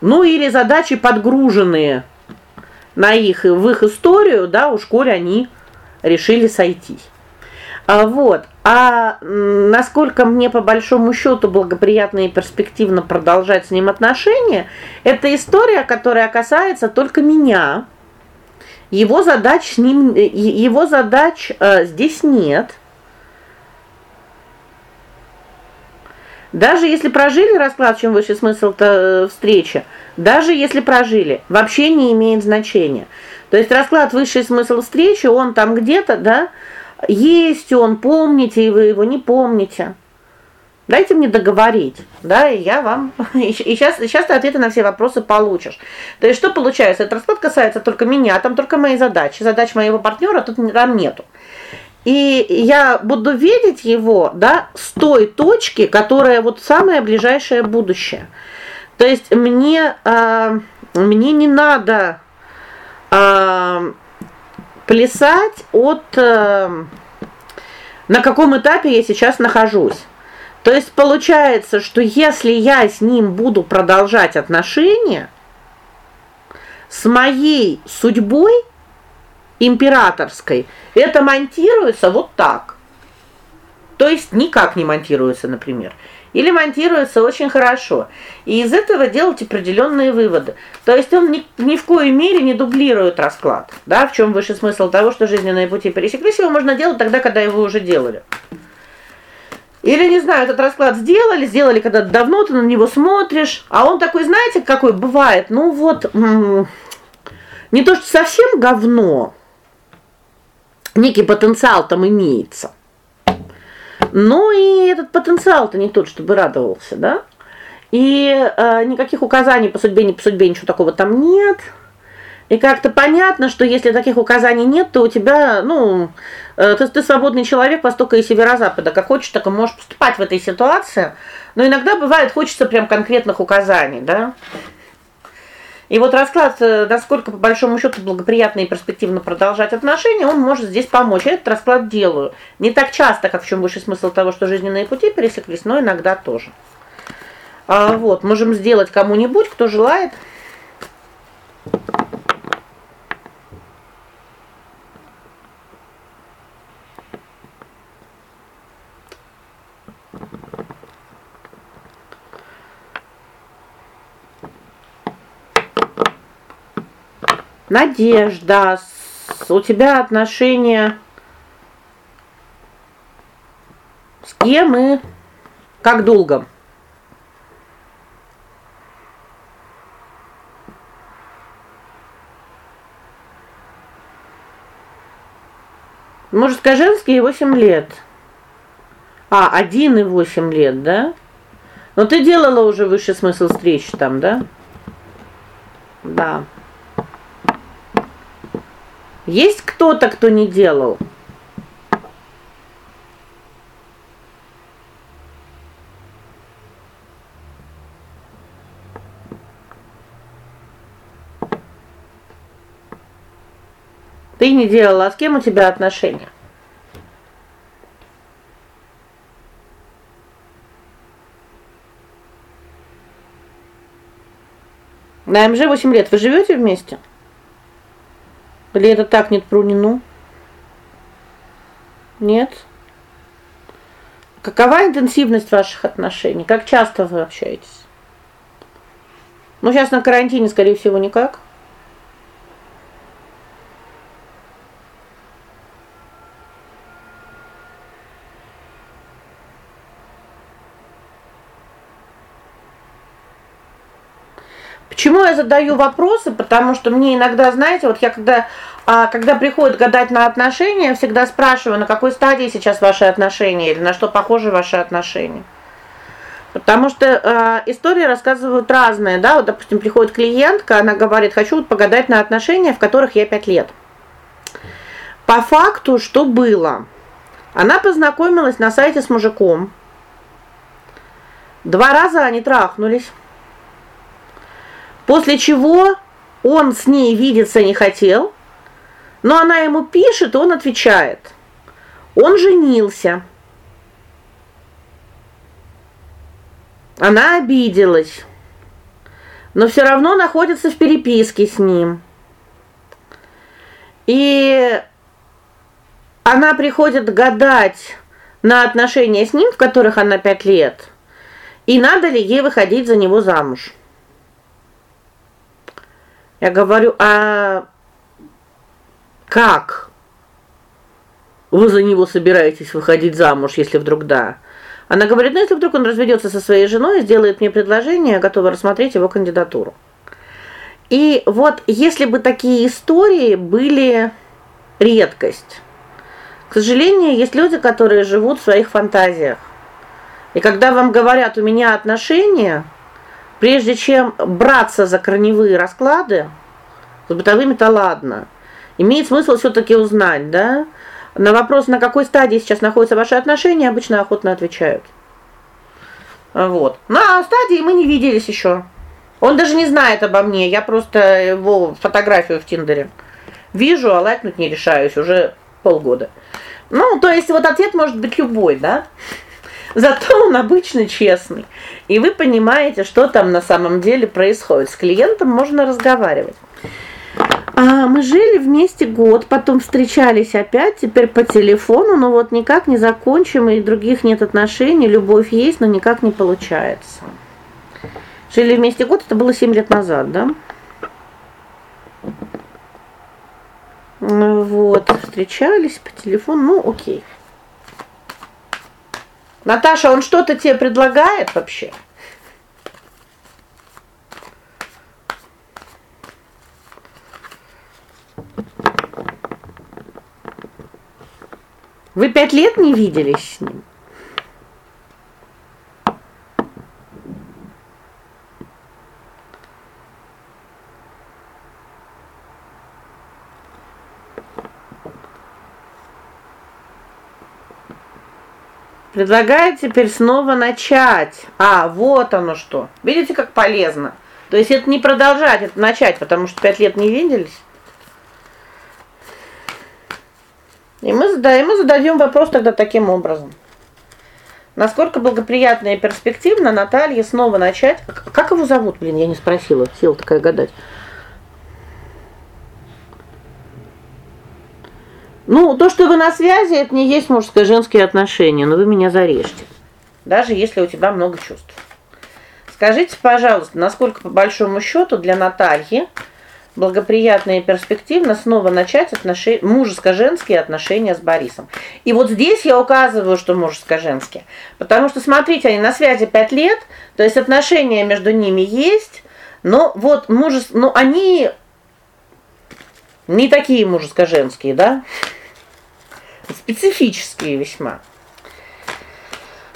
A: Ну или задачи подгруженные на их в их историю, да, уж коль они решили сойтись. А вот. А насколько мне по большому счету благоприятно и перспективно продолжать с ним отношения, это история, которая касается только меня. Его задач с ним э, его задач э, здесь нет. Даже если прожили расклад, чем высший смысл э, встречи, даже если прожили, вообще не имеет значения. То есть расклад высший смысл встречи, он там где-то, да, есть он, помните, и вы его не помните. Дайте мне договорить, да, и я вам и сейчас сейчас ты ответы на все вопросы получишь. То есть что получается? Этот расклад касается только меня, там только мои задачи. Задач моего партнера тут там нету. И я буду видеть его, да, с той точки, которая вот самое ближайшее будущее. То есть мне э, мне не надо э, плясать от э, на каком этапе я сейчас нахожусь. То есть получается, что если я с ним буду продолжать отношения с моей судьбой императорской, это монтируется вот так. То есть никак не монтируется, например. Или монтируется очень хорошо. И из этого делать определенные выводы. То есть он ни, ни в коей мере не дублирует расклад. Да, в чем высший смысл того, что жизненные пути пересеклись, его можно делать тогда, когда его уже делали. Или не знаю, этот расклад сделали, сделали когда-то давно, ты на него смотришь, а он такой, знаете, какой бывает? Ну вот не то, что совсем говно. Некий потенциал там имеется. Но и этот потенциал-то не тот, чтобы радовался, да? И э, никаких указаний по судьбе, ни по судьбе ничего такого там нет. И как-то понятно, что если таких указаний нет, то у тебя, ну, э, ты, ты свободный человек востока и северо-запада, как хочешь, так и можешь поступать в этой ситуации. Но иногда бывает хочется прям конкретных указаний, да? И вот расклад, э, насколько по большому счету благоприятно и перспективно продолжать отношения, он может здесь помочь. Я этот расклад делаю. Не так часто, как в чем выше смысл того, что жизненные пути пересеклись, но иногда тоже. А вот, можем сделать кому-нибудь, кто желает. Надежда, у тебя отношения с кем и как долго? Может, женские 8 лет. А, один и 8 лет, да? Но ты делала уже высший смысл встреч там, да? Да. Есть кто-то, кто не делал? Ты не делала, а с кем у тебя отношения? На МЖ 8 лет. Вы живете вместе? Или это так нет прунину? Нет. Какова интенсивность ваших отношений? Как часто вы общаетесь? Ну сейчас на карантине, скорее всего, никак. Почему я задаю вопросы? Потому что мне иногда, знаете, вот я когда а когда приходят гадать на отношения, всегда спрашиваю, на какой стадии сейчас ваши отношения или на что похожи ваши отношения. Потому что э, истории рассказывают разные, да? Вот, допустим, приходит клиентка, она говорит: "Хочу вот погадать на отношения, в которых я пять лет". По факту, что было? Она познакомилась на сайте с мужиком. Два раза они трахнулись. После чего он с ней видеться не хотел, но она ему пишет, он отвечает. Он женился. Она обиделась. Но все равно находится в переписке с ним. И она приходит гадать на отношения с ним, в которых она пять лет. И надо ли ей выходить за него замуж? Я говорю: "А как вы за него собираетесь выходить замуж, если вдруг да?" Она говорит: "Ну, если вдруг он разведется со своей женой сделает мне предложение, я готова рассмотреть его кандидатуру". И вот если бы такие истории были редкость. К сожалению, есть люди, которые живут в своих фантазиях. И когда вам говорят: "У меня отношения", Прежде чем браться за корневые расклады, с бытовыми-то ладно. Имеет смысл все таки узнать, да? На вопрос, на какой стадии сейчас находятся ваши отношения, обычно охотно отвечают. Вот. На стадии мы не виделись еще. Он даже не знает обо мне. Я просто его фотографию в Тиндере вижу, а лайкнуть не решаюсь уже полгода. Ну, то есть вот ответ может быть любой, да? Зато он обычно честный. И вы понимаете, что там на самом деле происходит. С клиентом можно разговаривать. А мы жили вместе год, потом встречались опять, теперь по телефону, но вот никак не закончим, и других нет отношений, любовь есть, но никак не получается. Жили вместе год, это было 7 лет назад, да? Вот, встречались по телефону, ну, о'кей. Наташа, он что-то тебе предлагает вообще? Вы пять лет не виделись с ним? Предлагает теперь снова начать. А, вот оно что. Видите, как полезно. То есть это не продолжать, это начать, потому что пять лет не виделись. И мы задаем, мы зададим вопрос тогда таким образом. Насколько благоприятно и перспективно Наталье снова начать? Как его зовут, блин, я не спросила. Села такая гадать. Ну, то, что вы на связи, это не есть мужско-женские отношения, но вы меня зарежьте. Даже если у тебя много чувств. Скажите, пожалуйста, насколько по большому счету для Натальи благоприятно и перспективно снова начать отношения мужско-женские отношения с Борисом. И вот здесь я указываю, что мужско-женские, потому что смотрите, они на связи 5 лет, то есть отношения между ними есть, но вот мужес, ну они не такие мужско-женские, да? Специфические весьма.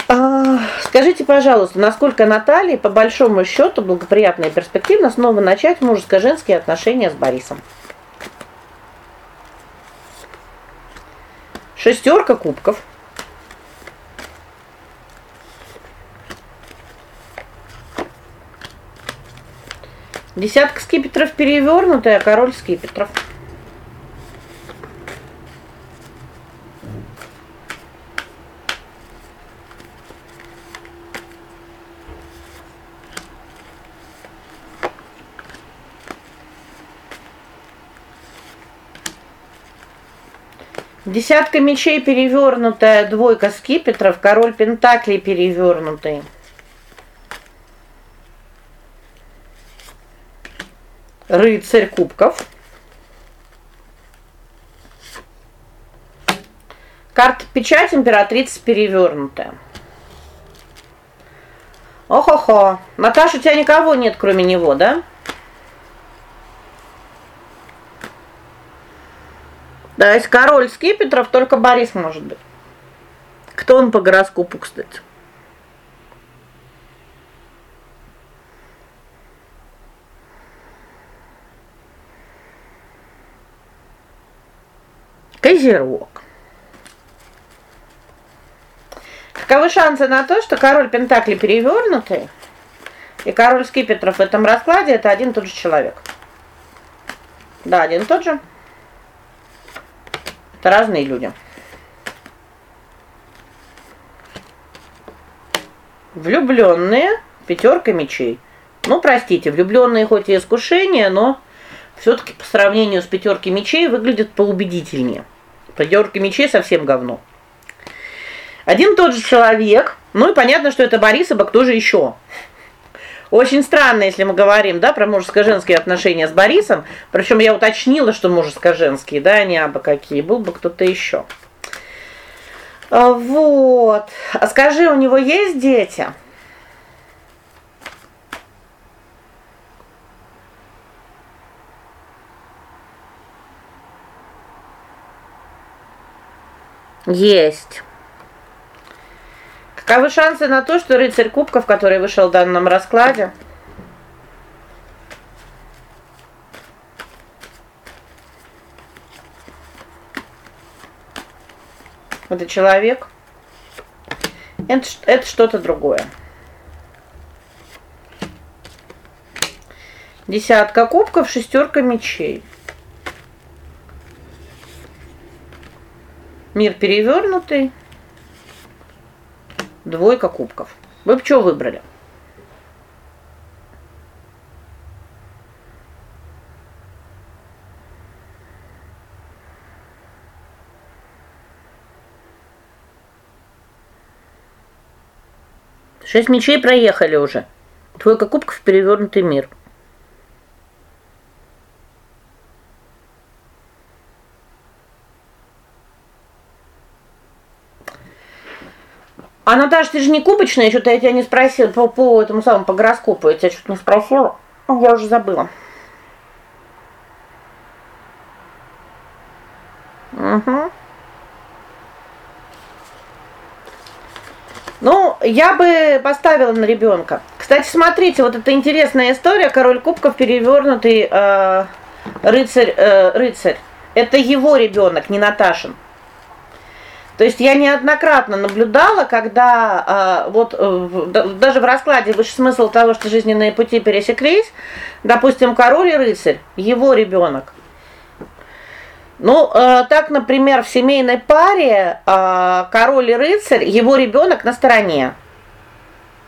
A: А, скажите, пожалуйста, насколько Наталье по большому счету благоприятно и перспективно снова начать мужско-женские отношения с Борисом? Шестерка кубков. Десятка скипетров перевернутая, король скипетров. Десятка мечей перевернутая, двойка скипетров, король пентаклей перевернутый. Рыцарь кубков. Карта печать императрица перевернутая. Ох-охо. Наташа, у тебя никого нет, кроме него, да? Да, есть король скипетров, только Борис может быть. Кто он по гороскопу, кстати? Козерог. Каковы шансы на то, что король пентаклей перевернутый и король скипетров в этом раскладе это один и тот же человек? Да, один и тот же. Это разные люди. Влюбленные, пятерка мечей. Ну, простите, влюбленные хоть и искушение, но все таки по сравнению с пятеркой мечей выглядят поубедительнее. Пятерка мечей совсем говно. Один тот же человек. Ну и понятно, что это Борис, ибо кто же еще? Очень странно, если мы говорим, да, про мужско-женские отношения с Борисом, причем я уточнила, что мужско-женские, да, не абы какие, был бы кто-то еще. А, вот. А скажи, у него есть дети? Есть. Каковы шансы на то, что рыцарь кубков, который вышел в данном раскладе, Это человек. Это это что-то другое. Десятка кубков, шестерка мечей. Мир перевернутый. Двойка кубков. Вы бы что выбрали? Шесть мечей проехали уже. Двойка кубков перевернутый мир. А Наташа, ты же не кубочная, что-то я тебя не спросила по, по этому самому по гороскопу. Я тебя что-то не спросила. Я уже забыла. Угу. Ну, я бы поставила на ребенка. Кстати, смотрите, вот это интересная история, король кубков перевернутый э, рыцарь э, рыцарь. Это его ребенок, не Наташин. То есть я неоднократно наблюдала, когда э, вот э, даже в раскладе высший смысл того, что жизненные пути пересеклись, допустим, король и рыцарь, его ребенок. Ну, э, так, например, в семейной паре э, король и рыцарь, его ребенок на стороне.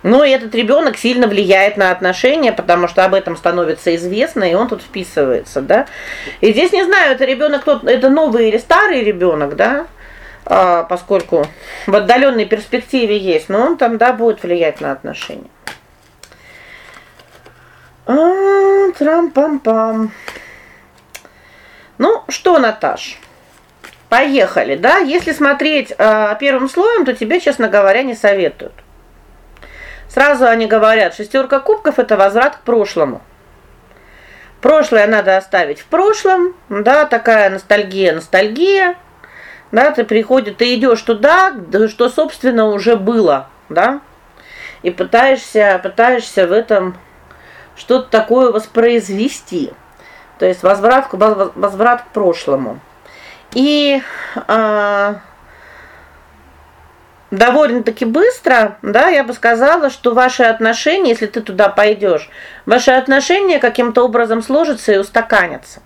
A: Ну, и этот ребенок сильно влияет на отношения, потому что об этом становится известно, и он тут вписывается, да? И здесь не знаю, это ребенок тот, это новый или старый ребенок, да? А, поскольку в отдаленной перспективе есть, но он там да будет влиять на отношения. А, трам-пам-пам. Ну, что, Наташ? Поехали, да? Если смотреть э, первым слоем, то тебе, честно говоря, не советуют. Сразу они говорят: шестерка кубков это возврат к прошлому. Прошлое надо оставить в прошлом, да, такая ностальгия, ностальгия. Да, ты приходишь, ты идешь туда, что собственно уже было, да? И пытаешься, пытаешься в этом что-то такое воспроизвести. То есть возврат возврат к прошлому. И а довольно-таки быстро, да, я бы сказала, что ваши отношения, если ты туда пойдешь, ваши отношения каким-то образом сложатся и устаканятся.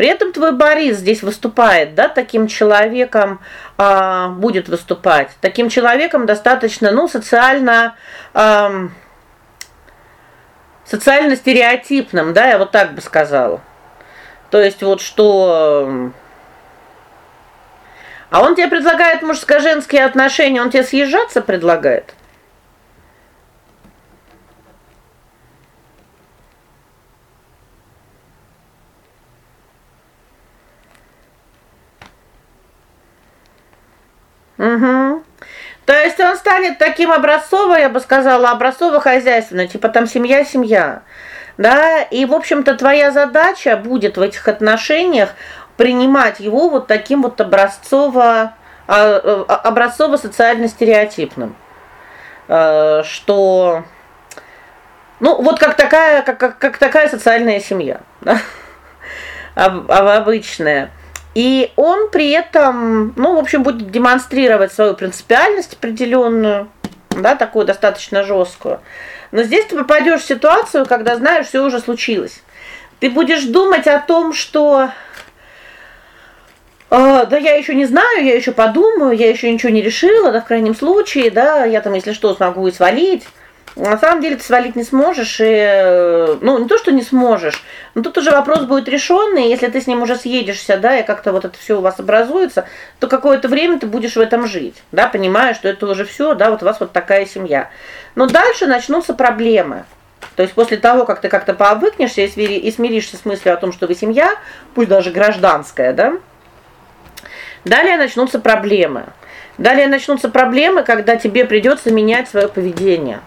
A: При этом твой Борис здесь выступает, да, таким человеком а, будет выступать. Таким человеком достаточно, ну, социально а, социально стереотипным, да, я вот так бы сказала. То есть вот что а он тебе предлагает мужско-женские отношения, он тебе съезжаться предлагает? Угу. То есть он станет таким образцово, я бы сказала, образцово-хозяйственным, типа там семья, семья. Да? И, в общем-то, твоя задача будет в этих отношениях принимать его вот таким вот образцово а, а, образцово социально стереотипным. Э, что ну, вот как такая как как, как такая социальная семья, да? обычная. И он при этом, ну, в общем, будет демонстрировать свою принципиальность определенную, да, такую достаточно жесткую. Но здесь ты попадешь в ситуацию, когда знаешь, все уже случилось. Ты будешь думать о том, что а, да я еще не знаю, я еще подумаю, я еще ничего не решила, да в крайнем случае, да, я там, если что, смогу и свалить. На самом деле ты свалить не сможешь, и ну, не то, что не сможешь, но тут уже вопрос будет решенный, если ты с ним уже съедешься, да, и как-то вот это все у вас образуется, то какое-то время ты будешь в этом жить, да, понимая, что это уже все, да, вот у вас вот такая семья. Но дальше начнутся проблемы. То есть после того, как ты как-то пообвыкнешься и смиришься с мыслью о том, что вы семья, пусть даже гражданская, да, Далее начнутся проблемы. Далее начнутся проблемы, когда тебе придется менять свое поведение.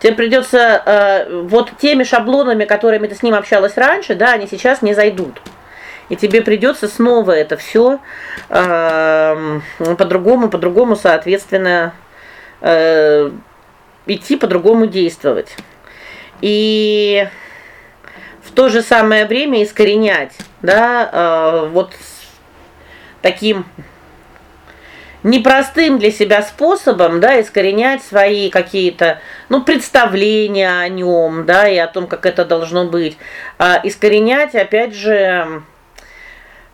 A: Тебе придется э, вот теми шаблонами, которыми ты с ним общалась раньше, да, они сейчас не зайдут. И тебе придется снова это все э, по-другому, по-другому, соответственно, э, идти по-другому действовать. И в то же самое время искоренять, да, э, вот таким непростым для себя способом, да, искоренять свои какие-то, ну, представления о нем, да, и о том, как это должно быть. А искоренять опять же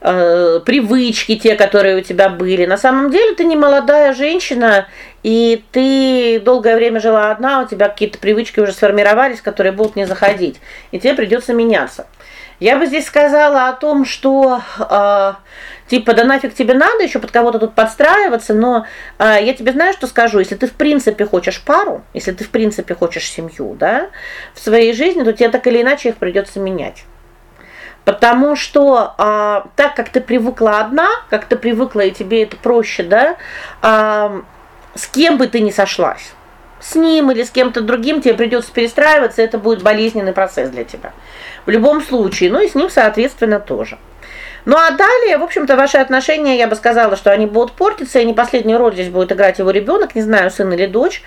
A: э привычки те, которые у тебя были. На самом деле ты не молодая женщина, и ты долгое время жила одна, у тебя какие-то привычки уже сформировались, которые будут не заходить, и тебе придется меняться. Я бы здесь сказала о том, что э Типа, да нафиг тебе надо еще под кого-то тут подстраиваться, но э, я тебе знаю, что скажу, если ты в принципе хочешь пару, если ты в принципе хочешь семью, да, в своей жизни, то тебе так или иначе их придется менять. Потому что а, так как ты привыкла одна, как ты привыкла и тебе это проще, да, а, с кем бы ты ни сошлась, с ним или с кем-то другим тебе придется перестраиваться, это будет болезненный процесс для тебя. В любом случае, ну и с ним, соответственно, тоже. Ну а далее, в общем-то, ваши отношения, я бы сказала, что они будут портиться, и не последнюю роль здесь будет играть его ребенок, не знаю, сын или дочь,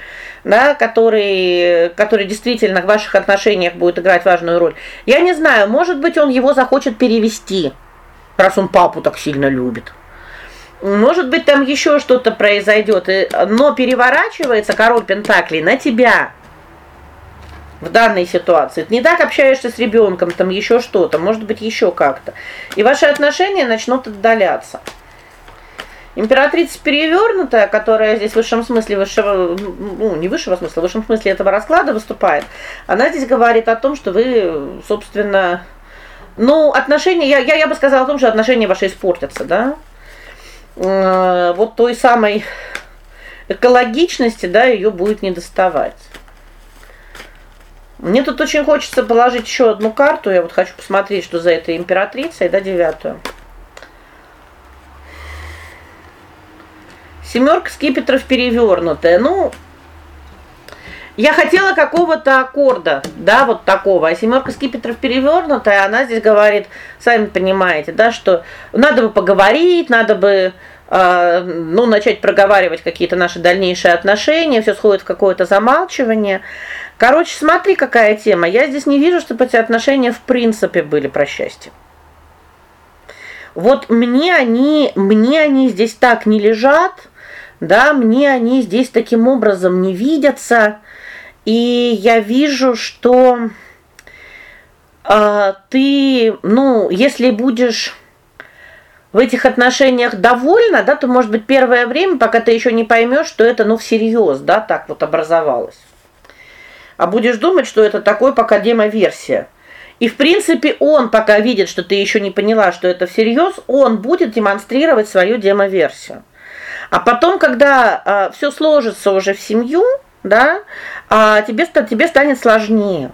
A: да, который который действительно в ваших отношениях будет играть важную роль. Я не знаю, может быть, он его захочет перевести, раз он папу так сильно любит. Может быть, там еще что-то произойдет, но переворачивается король пентаклей на тебя. В данной ситуации. Ты не так общаешься с ребенком, там еще что-то, может быть, еще как-то. И ваши отношения начнут отдаляться. Императрица перевернутая, которая здесь в высшем смысле высшего, ну, не высшего смысла, в высшем смысле этого расклада выступает. Она здесь говорит о том, что вы, собственно, ну, отношения, я я я бы сказала о том, что отношения ваши испортятся, да? Э, вот той самой экологичности, да, ее будет не доставать. Мне тут очень хочется положить еще одну карту. Я вот хочу посмотреть, что за этой императрицей, да, девятую. Семерка скипетров перевернутая. Ну, я хотела какого-то аккорда, да, вот такого. А семерка скипетров перевернутая, она здесь говорит, сами понимаете, да, что надо бы поговорить, надо бы э, ну начать проговаривать какие-то наши дальнейшие отношения, все сходит в какое-то замалчивание. Короче, смотри, какая тема. Я здесь не вижу, чтобы эти отношения в принципе были про счастье. Вот мне они, мне они здесь так не лежат. Да, мне они здесь таким образом не видятся. И я вижу, что э, ты, ну, если будешь в этих отношениях довольна, да, то, может быть, первое время, пока ты еще не поймешь, что это ну всерьез, да, так вот образовалось. А будешь думать, что это такой пока демо-версия. И в принципе, он пока видит, что ты еще не поняла, что это всерьез, он будет демонстрировать свою демо-версию. А потом, когда а, все сложится уже в семью, да, а тебе тебе станет сложнее.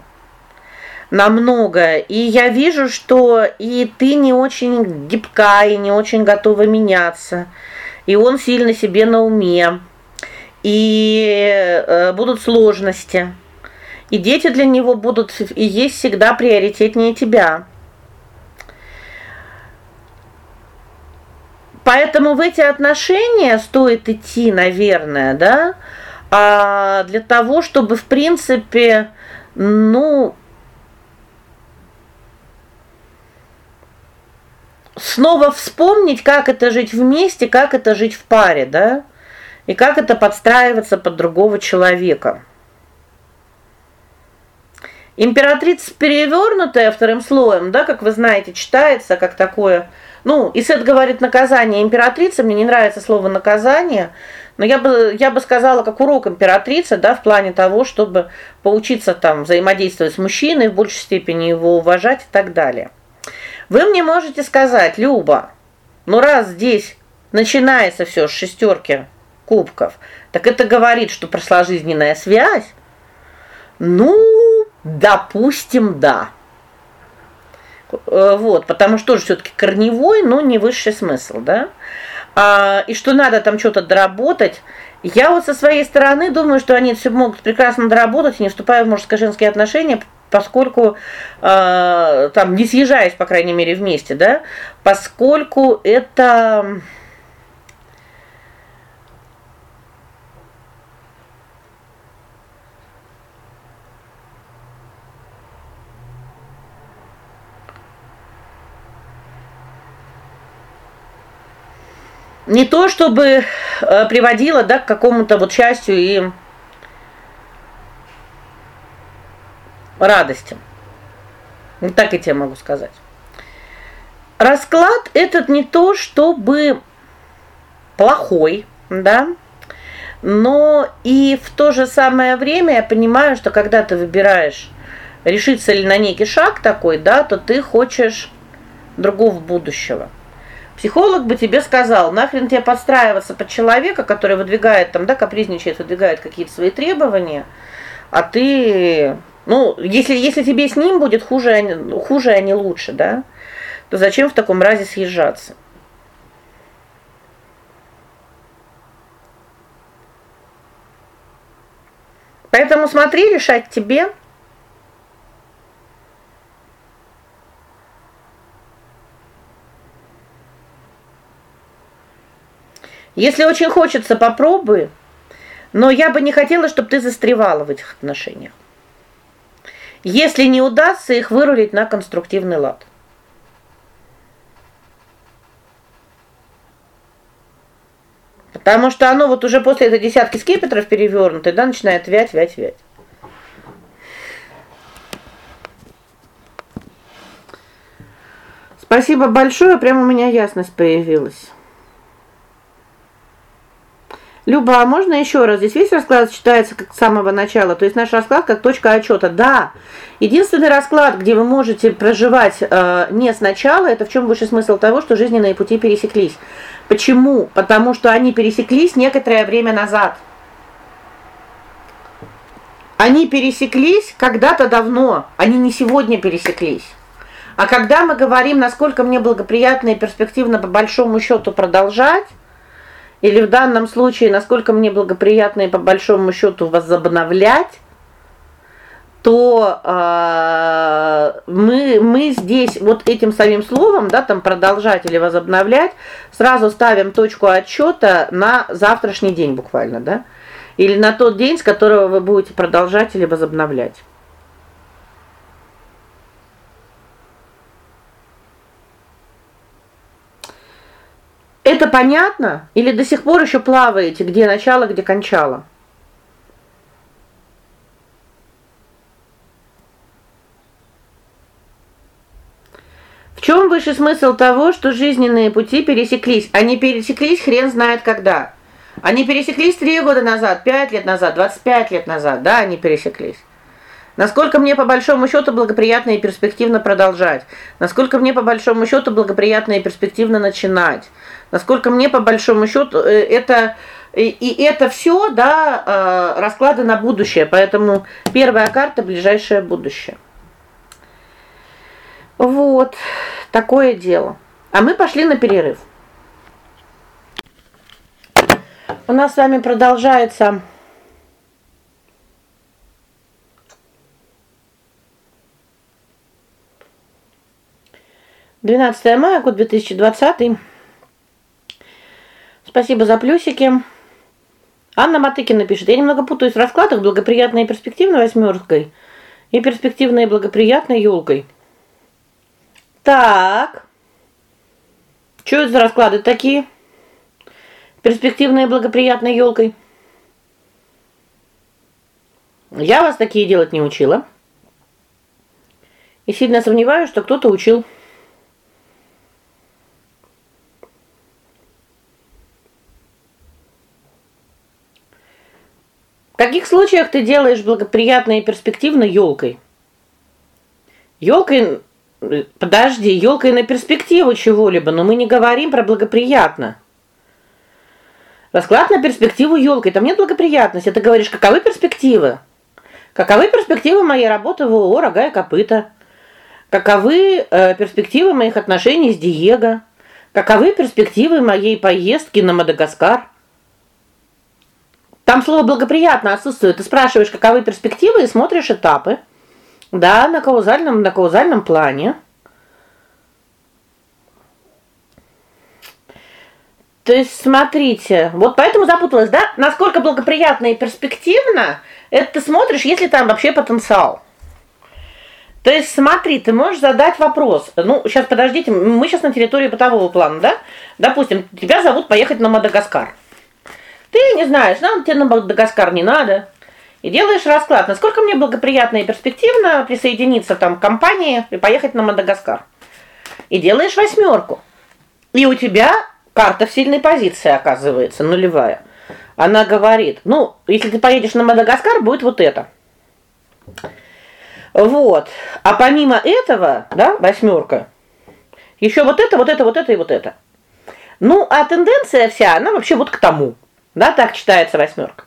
A: Намного. И я вижу, что и ты не очень гибка, и не очень готова меняться. И он сильно себе на уме. И э, будут сложности. И дети для него будут и есть всегда приоритетнее тебя. Поэтому в эти отношения стоит идти, наверное, да? А для того, чтобы, в принципе, ну, снова вспомнить, как это жить вместе, как это жить в паре, да? И как это подстраиваться под другого человека. Императрица перевернутая вторым слоем, да, как вы знаете, читается как такое ну, Исет говорит наказание императрицы, мне не нравится слово наказание, но я бы я бы сказала как урок императрицы, да, в плане того, чтобы поучиться там взаимодействовать с мужчиной, в большей степени его уважать и так далее. Вы мне можете сказать, Люба, ну раз здесь начинается все с шестерки кубков, так это говорит, что прошла жизненная связь. Ну, допустим, да. Э, вот, потому что тоже все таки корневой, но не высший смысл, да? А и что надо там что-то доработать. Я вот со своей стороны думаю, что они все могут прекрасно доработать, не вступая в мужско-женские отношения, поскольку э, там не съезжаясь, по крайней мере, вместе, да? Поскольку это не то чтобы э, приводило, да, к какому-то вот счастью и радости. Вот так я тебе могу сказать. Расклад этот не то, чтобы плохой, да? Но и в то же самое время я понимаю, что когда ты выбираешь решиться ли на некий шаг такой, да, то ты хочешь другого будущего. Психолог бы тебе сказал: "Нахрен тебе подстраиваться под человека, который выдвигает там, да, капризничает, выдвигает какие-то свои требования, а ты, ну, если если тебе с ним будет хуже, хуже, а не лучше, да? То зачем в таком разе съезжаться?" Поэтому смотри, решать тебе. Если очень хочется, попробуй. Но я бы не хотела, чтобы ты застревала в этих отношениях. Если не удастся их вырулить на конструктивный лад. Потому что оно вот уже после этой десятки скипетров перевернутой, да, начинает вять, вять, вять. Спасибо большое, прямо у меня ясность появилась. Люба, а можно еще раз? Здесь весь расклад читается как с самого начала, то есть наш расклад как точка отчета. Да. Единственный расклад, где вы можете проживать э, не сначала, это в чем выше смысл того, что жизненные пути пересеклись. Почему? Потому что они пересеклись некоторое время назад. Они пересеклись когда-то давно, они не сегодня пересеклись. А когда мы говорим, насколько мне благоприятно и перспективно по большому счету продолжать, или в данном случае, насколько мне благоприятно и по большому счету возобновлять, то э, мы мы здесь вот этим самим словом, да, там продолжать или возобновлять, сразу ставим точку отсчета на завтрашний день буквально, да? Или на тот день, с которого вы будете продолжать или возобновлять. Это понятно или до сих пор еще плаваете, где начало, где кончало? В чем высший смысл того, что жизненные пути пересеклись? Они пересеклись хрен знает когда. Они пересеклись три года назад, пять лет назад, 25 лет назад, да, они пересеклись. Насколько мне по большому счету благоприятно и перспективно продолжать? Насколько мне по большому счету благоприятно и перспективно начинать? Насколько мне по большому счету э, это и, и это все, да, э, расклады на будущее. Поэтому первая карта ближайшее будущее. Вот, такое дело. А мы пошли на перерыв. У нас с вами продолжается 12 мая, год 2020. Спасибо за плюсики. Анна Матыкина пишет: "Я немного путаюсь в раскладах благоприятной и перспективной восьмеркой и перспективной и благоприятной елкой. Так. Что это за расклады такие? Перспективной и благоприятной елкой? Я вас такие делать не учила. И сильно сомневаюсь, что кто-то учил. Каких случаях ты делаешь благоприятно и перспективно елкой? Елкой Подожди, елкой на перспективу чего-либо, но мы не говорим про благоприятно. Расклад на перспективу елкой, там нет благоприятности. Ты говоришь, каковы перспективы? Каковы перспективы моей работы в ООО Рога и копыта? Каковы э, перспективы моих отношений с Диего? Каковы перспективы моей поездки на Мадагаскар? Там слово благоприятно отсутствует. Ты спрашиваешь, каковы перспективы и смотришь этапы. Да, на каузальном, на каузальном плане. То есть, смотрите, вот поэтому запуталась, да? Насколько благоприятно и перспективно это ты смотришь, если там вообще потенциал. То есть, смотри, ты можешь задать вопрос. Ну, сейчас подождите, мы сейчас на территории бытового плана, да? Допустим, тебя зовут поехать на Мадагаскар. Ты не знаешь, нам тебе на Мадагаскар не надо. И делаешь расклад, насколько мне благоприятно и перспективно присоединиться там к компании и поехать на Мадагаскар. И делаешь восьмерку. И у тебя карта в сильной позиции оказывается, нулевая. Она говорит: "Ну, если ты поедешь на Мадагаскар, будет вот это". Вот. А помимо этого, да, восьмерка, еще вот это, вот это, вот это и вот это. Ну, а тенденция вся, она вообще вот к тому. Да, так читается восьмерка.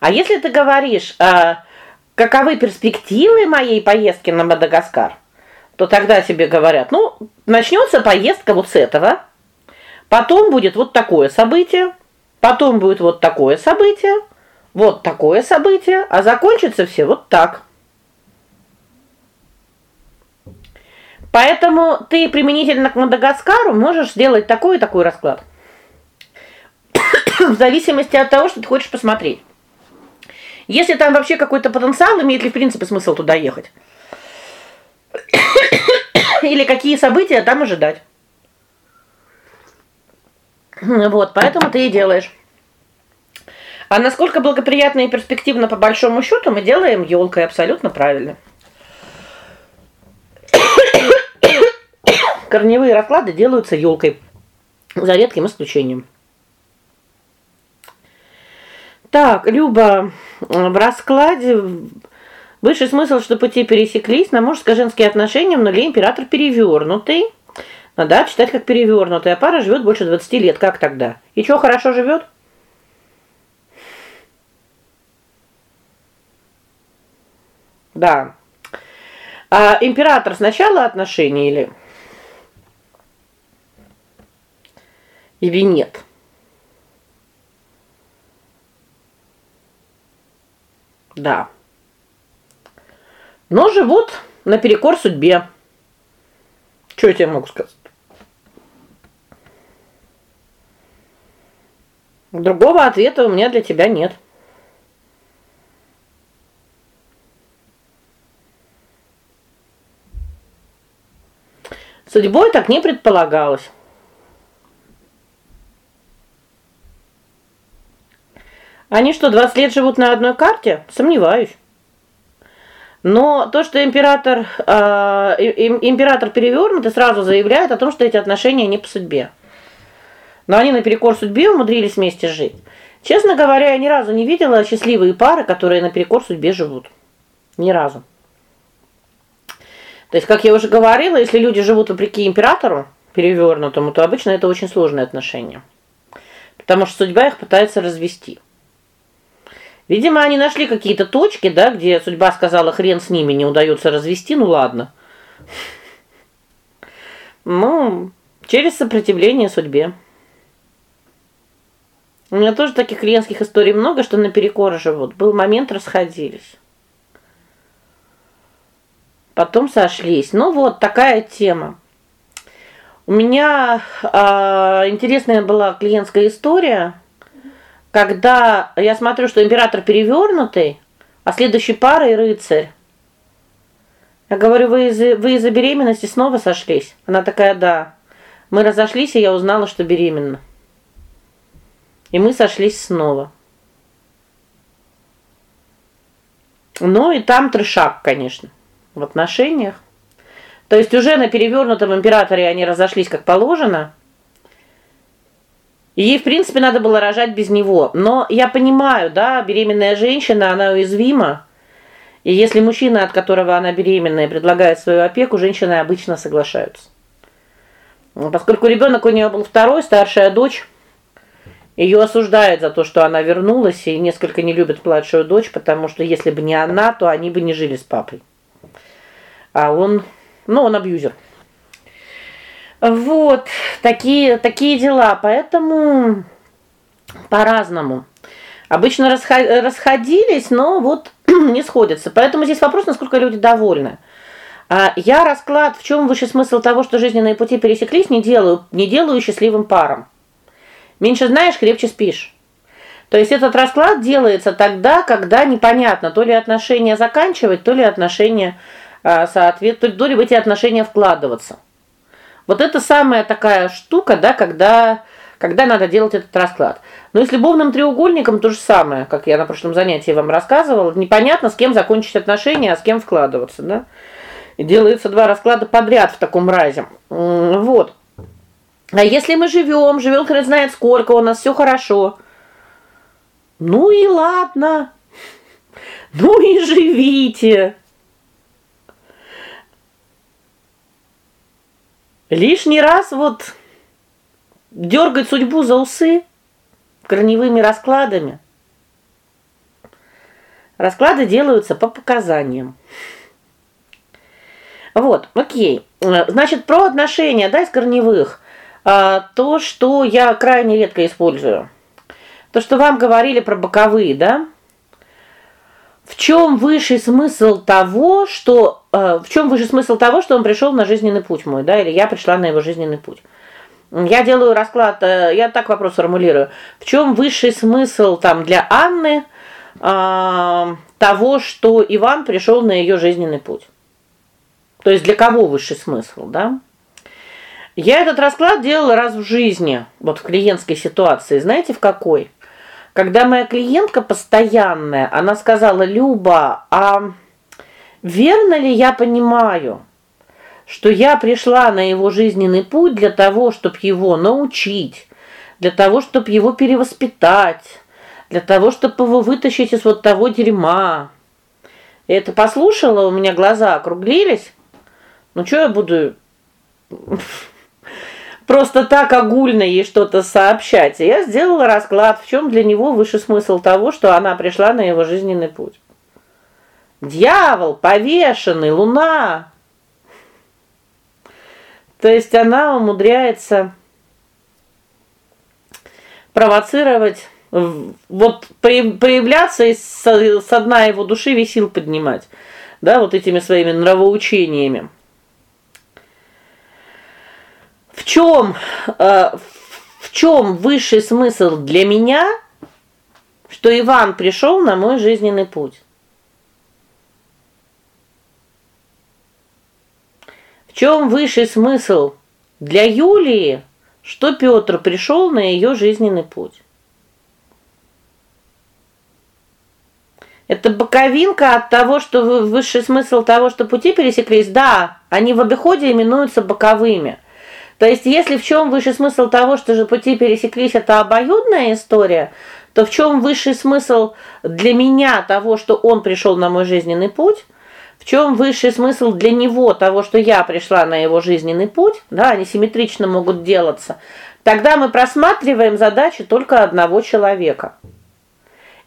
A: А если ты говоришь, э, каковы перспективы моей поездки на Мадагаскар, то тогда тебе говорят: "Ну, начнется поездка вот с этого. Потом будет вот такое событие, потом будет вот такое событие, вот такое событие, а закончится все вот так". Поэтому ты применительно к Мадагаскару можешь сделать такой и такой расклад. в зависимости от того, что ты хочешь посмотреть. Если там вообще какой-то потенциал, имеет ли в принципе смысл туда ехать? Или какие события там ожидать? Вот, поэтому ты и делаешь. А насколько благоприятно и перспективно по большому счету мы делаем елкой абсолютно правильно. Корневые расклады делаются елкой, за редким исключением. Так, Люба, в раскладе высший смысл, что пути пересеклись, на мужско-женские отношения в нуле император перевернутый. Надо читать как перевернутая пара живет больше 20 лет. Как тогда? И что, хорошо живет? Да. А император сначала отношений или или нет? Да. Но живут наперекор судьбе. Что я тебе могу сказать? Другого ответа у меня для тебя нет. Судьбой так не предполагалось. Они что, 20 лет живут на одной карте? Сомневаюсь. Но то, что император э, император перевернут и сразу заявляет о том, что эти отношения не по судьбе. Но они наперекор судьбе умудрились вместе жить. Честно говоря, я ни разу не видела счастливые пары, которые наперекор судьбе живут. Ни разу. То есть, как я уже говорила, если люди живут вопреки императору перевернутому, то обычно это очень сложные отношения. Потому что судьба их пытается развести. Видимо, они нашли какие-то точки, да, где судьба сказала: "Хрен с ними, не удается развести, ну ладно". Ну, через сопротивление судьбе. У меня тоже таких клиентских историй много, что наперекор живут. Был момент расходились. Потом сошлись. Ну вот такая тема. У меня э, интересная была клиентская история когда я смотрю, что император перевернутый, а следующей парой рыцарь. Я говорю: "Вы из вы из-за беременности снова сошлись?" Она такая: "Да". Мы разошлись, и я узнала, что беременна. И мы сошлись снова. Ну и там трешак, конечно, в отношениях. То есть уже на перевернутом императоре они разошлись как положено. Ей, в принципе, надо было рожать без него. Но я понимаю, да, беременная женщина, она уязвима. И если мужчина, от которого она беременная, предлагает свою опеку, женщины обычно соглашаются. Поскольку ребенок у нее был второй, старшая дочь ее осуждает за то, что она вернулась и несколько не любит младшую дочь, потому что если бы не она, то они бы не жили с папой. А он, ну, он абьюзер. Вот, такие такие дела, поэтому по-разному. Обычно расходились, но вот не сходятся. Поэтому здесь вопрос, насколько люди довольны. А я расклад, в чем высший смысл того, что жизненные пути пересеклись, не делаю, не делаю счастливым парам. Меньше знаешь, крепче спишь. То есть этот расклад делается тогда, когда непонятно, то ли отношения заканчивать, то ли отношения а, соответственно, то ли в эти отношения вкладываться. Вот это самая такая штука, да, когда когда надо делать этот расклад. Но и с любовным треугольником то же самое, как я на прошлом занятии вам рассказывала, непонятно, с кем закончить отношения, а с кем вкладываться, да? И делается два расклада подряд в таком разе. Вот. А если мы живем, живем хрен знает сколько, у нас все хорошо. Ну и ладно. Ну и живите. Лишний раз вот дергать судьбу за усы корневыми раскладами. Расклады делаются по показаниям. Вот, о'кей. Значит, про отношения, да, из корневых. А, то, что я крайне редко использую. То, что вам говорили про боковые, да? В чем высший смысл того, что э, в чем высший смысл того, что он пришел на жизненный путь мой, да, или я пришла на его жизненный путь? Я делаю расклад, э, я так вопрос формулирую. В чем высший смысл там для Анны э, того, что Иван пришел на ее жизненный путь? То есть для кого высший смысл, да? Я этот расклад делала раз в жизни, вот в клиентской ситуации. Знаете, в какой? Когда моя клиентка постоянная, она сказала: "Люба, а верно ли я понимаю, что я пришла на его жизненный путь для того, чтобы его научить, для того, чтобы его перевоспитать, для того, чтобы его вытащить из вот того дерьма?" И это послушала, у меня глаза округлились. Ну что я буду просто так огульно ей что-то сообщать. Я сделала расклад, в чем для него высший смысл того, что она пришла на его жизненный путь. Дьявол, повешенный, луна. То есть она умудряется провоцировать вот появляться и с дна его души весил поднимать. Да, вот этими своими нравоучениями. В чем э, в чем высший смысл для меня, что Иван пришел на мой жизненный путь? В чем высший смысл для Юлии, что Петр пришел на ее жизненный путь? Это боковинка от того, что высший смысл того, что пути пересеклись, да, они в обиходе именуются боковыми. То есть, если в чем высший смысл того, что же пути пересеклись это обоюдная история, то в чем высший смысл для меня того, что он пришел на мой жизненный путь? В чем высший смысл для него того, что я пришла на его жизненный путь? Да, они симметрично могут делаться. Тогда мы просматриваем задачи только одного человека.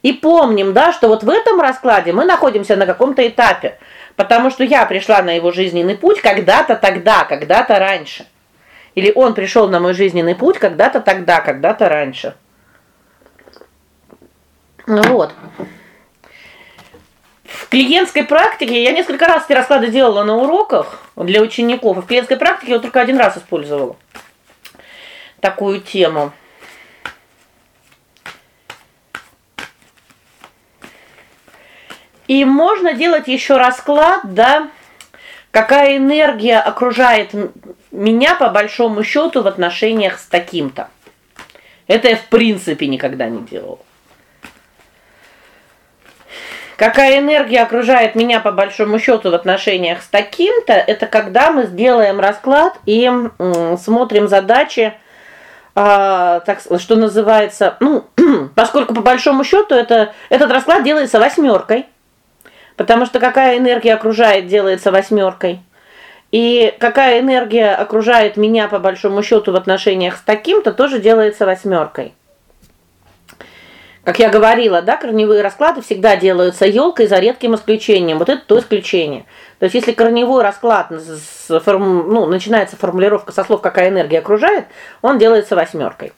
A: И помним, да, что вот в этом раскладе мы находимся на каком-то этапе, потому что я пришла на его жизненный путь когда-то тогда, когда-то раньше. Или он пришел на мой жизненный путь когда-то тогда, когда-то раньше. Ну вот. В клиентской практике я несколько раз эти расклады делала на уроках для учеников. В клиентской практике я только один раз использовала такую тему. И можно делать еще расклад, да, какая энергия окружает меня по большому счету в отношениях с таким-то. Это я в принципе никогда не делала. Какая энергия окружает меня по большому счету в отношениях с таким-то, это когда мы сделаем расклад и смотрим задачи а, так что называется, ну, поскольку по большому счету это этот расклад делается восьмеркой. Потому что какая энергия окружает, делается восьмеркой. И какая энергия окружает меня по большому счету в отношениях с таким-то, тоже делается восьмеркой. Как я говорила, да, корневые расклады всегда делаются елкой за редким исключением. Вот это то исключение. То есть если корневой расклад ну, начинается формулировка со слов какая энергия окружает, он делается восьмеркой.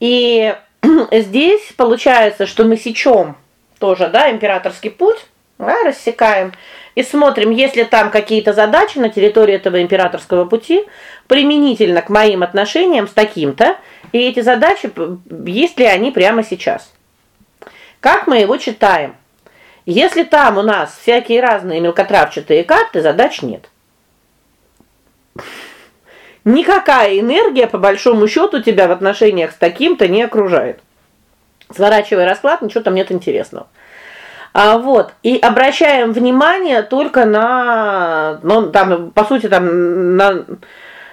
A: И здесь получается, что мы сечем тоже, да, императорский путь да, рассекаем и смотрим, если там какие-то задачи на территории этого императорского пути применительно к моим отношениям с таким-то, и эти задачи есть ли они прямо сейчас. Как мы его читаем? Если там у нас всякие разные мелкотравчатые карты, задач нет. Никакая энергия по большому счету тебя в отношениях с таким-то не окружает. Сворачивая расклад, ничего там нет интересного. А вот, и обращаем внимание только на, ну там по сути там на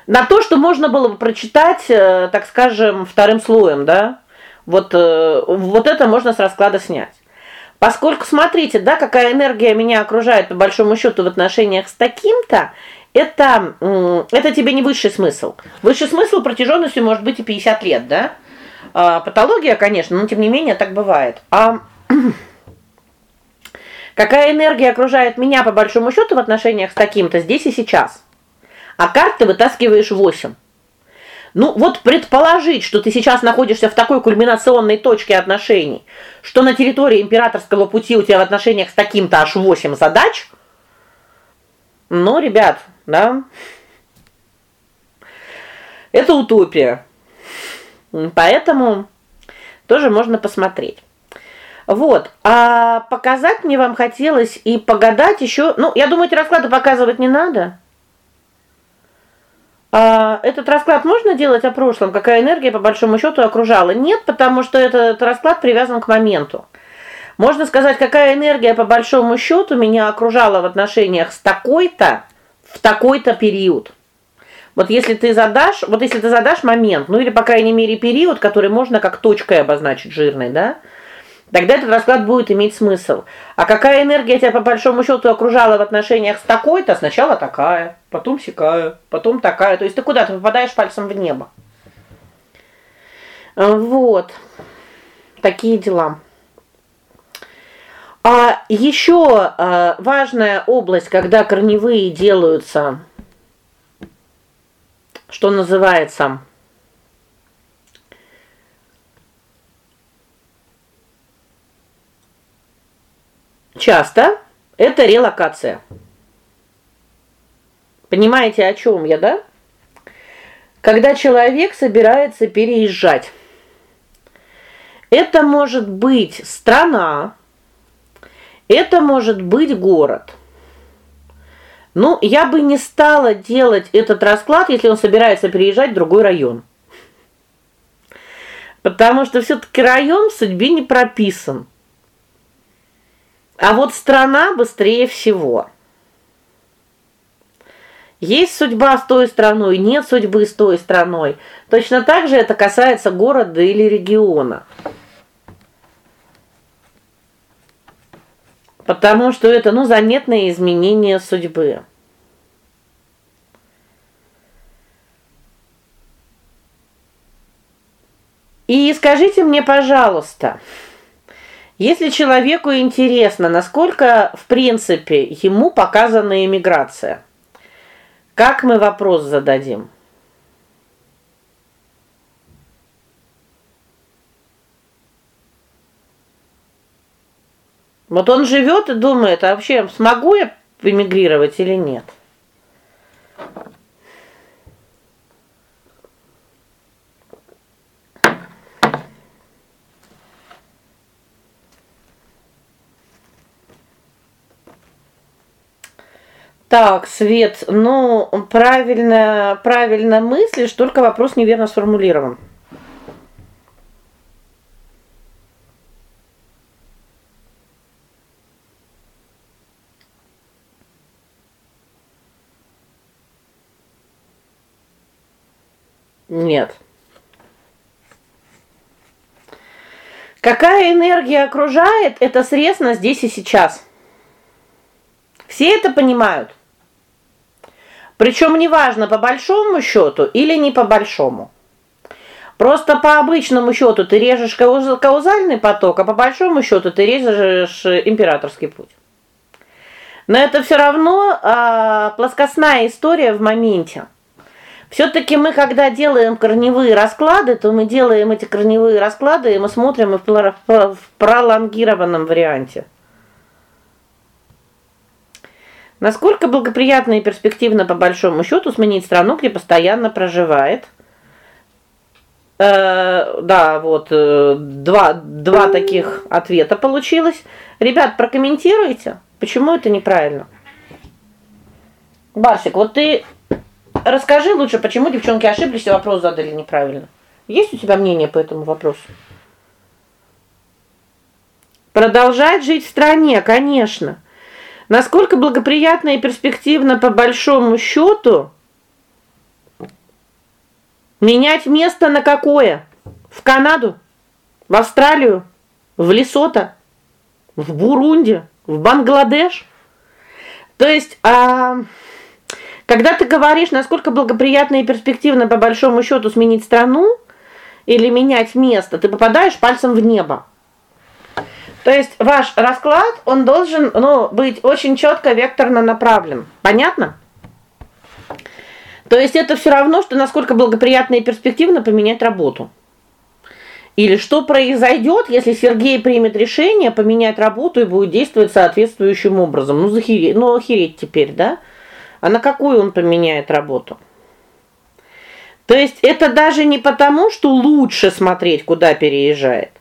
A: на то, что можно было бы прочитать, э, так скажем, вторым слоем, да? Вот э, вот это можно с расклада снять. Поскольку смотрите, да, какая энергия меня окружает по большому счету в отношениях с таким-то, это это тебе не высший смысл. Высший смысл протяженностью может быть и 50 лет, да? А, патология, конечно, но тем не менее так бывает. А Какая энергия окружает меня по большому счету в отношениях с таким-то здесь и сейчас? А карт ты вытаскиваешь 8. Ну, вот предположить, что ты сейчас находишься в такой кульминационной точке отношений, что на территории императорского пути у тебя в отношениях с таким-то аж 8 задач. Ну, ребят, да? Это утопия. Поэтому тоже можно посмотреть. Вот. А показать мне вам хотелось и погадать еще. Ну, я думаю, эти расклады показывать не надо. А этот расклад можно делать о прошлом, какая энергия по большому счету окружала? Нет, потому что этот расклад привязан к моменту. Можно сказать, какая энергия по большому счету меня окружала в отношениях с такой-то в такой-то период. Вот если ты задашь, вот если ты задашь момент, ну или по крайней мере период, который можно как точкой обозначить жирной, да? Тогда этот расклад будет иметь смысл. А какая энергия тебя по большому счету окружала в отношениях с такой-то? Сначала такая, потом сякая, потом такая. То есть ты куда-то попадаешь пальцем в небо. Вот. Такие дела. А еще э, важная область, когда корневые делаются что называется часто это релокация. Понимаете, о чем я, да? Когда человек собирается переезжать. Это может быть страна, это может быть город. Ну, я бы не стала делать этот расклад, если он собирается переезжать в другой район. Потому что все таки район в судьбе не прописан. А вот страна быстрее всего. Есть судьба с той страной, нет судьбы с той страной. Точно так же это касается города или региона. Потому что это, ну, заметное изменение судьбы. И скажите мне, пожалуйста, если человеку интересно, насколько, в принципе, ему показана иммиграция, как мы вопрос зададим? Вот он живет и думает, а вообще смогу я эмигрировать или нет? Так, Свет, ну, правильно, правильно мыслишь, только вопрос неверно сформулирован. Нет. Какая энергия окружает это средственно здесь и сейчас. Все это понимают. Причем неважно по большому счету или не по большому. Просто по обычному счету ты режешь каузальный поток, а по большому счету ты режешь императорский путь. Но это все равно а, плоскостная история в моменте. все таки мы когда делаем корневые расклады, то мы делаем эти корневые расклады, и мы смотрим их в пролонгированном варианте. Насколько благоприятно и перспективно по большому счету сменить страну, где постоянно проживает? Э, да, вот э, два два таких ответа получилось. Ребят, прокомментируйте, почему это неправильно? Барсик, вот ты расскажи лучше, почему девчонки ошиблись и вопрос задали неправильно. Есть у тебя мнение по этому вопросу? Продолжать жить в стране, конечно. Насколько благоприятно и перспективно по большому счету менять место на какое? В Канаду, в Австралию, в Лесото, в Бурунди, в Бангладеш? То есть, а когда ты говоришь, насколько благоприятно и перспективно по большому счету сменить страну или менять место, ты попадаешь пальцем в небо. То есть ваш расклад, он должен, ну, быть очень четко векторно направлен. Понятно? То есть это все равно, что насколько благоприятно и перспективно поменять работу. Или что произойдет, если Сергей примет решение поменять работу и будет действовать соответствующим образом? Ну захереть, ну охереть теперь, да? А на какую он поменяет работу? То есть это даже не потому, что лучше смотреть, куда переезжает,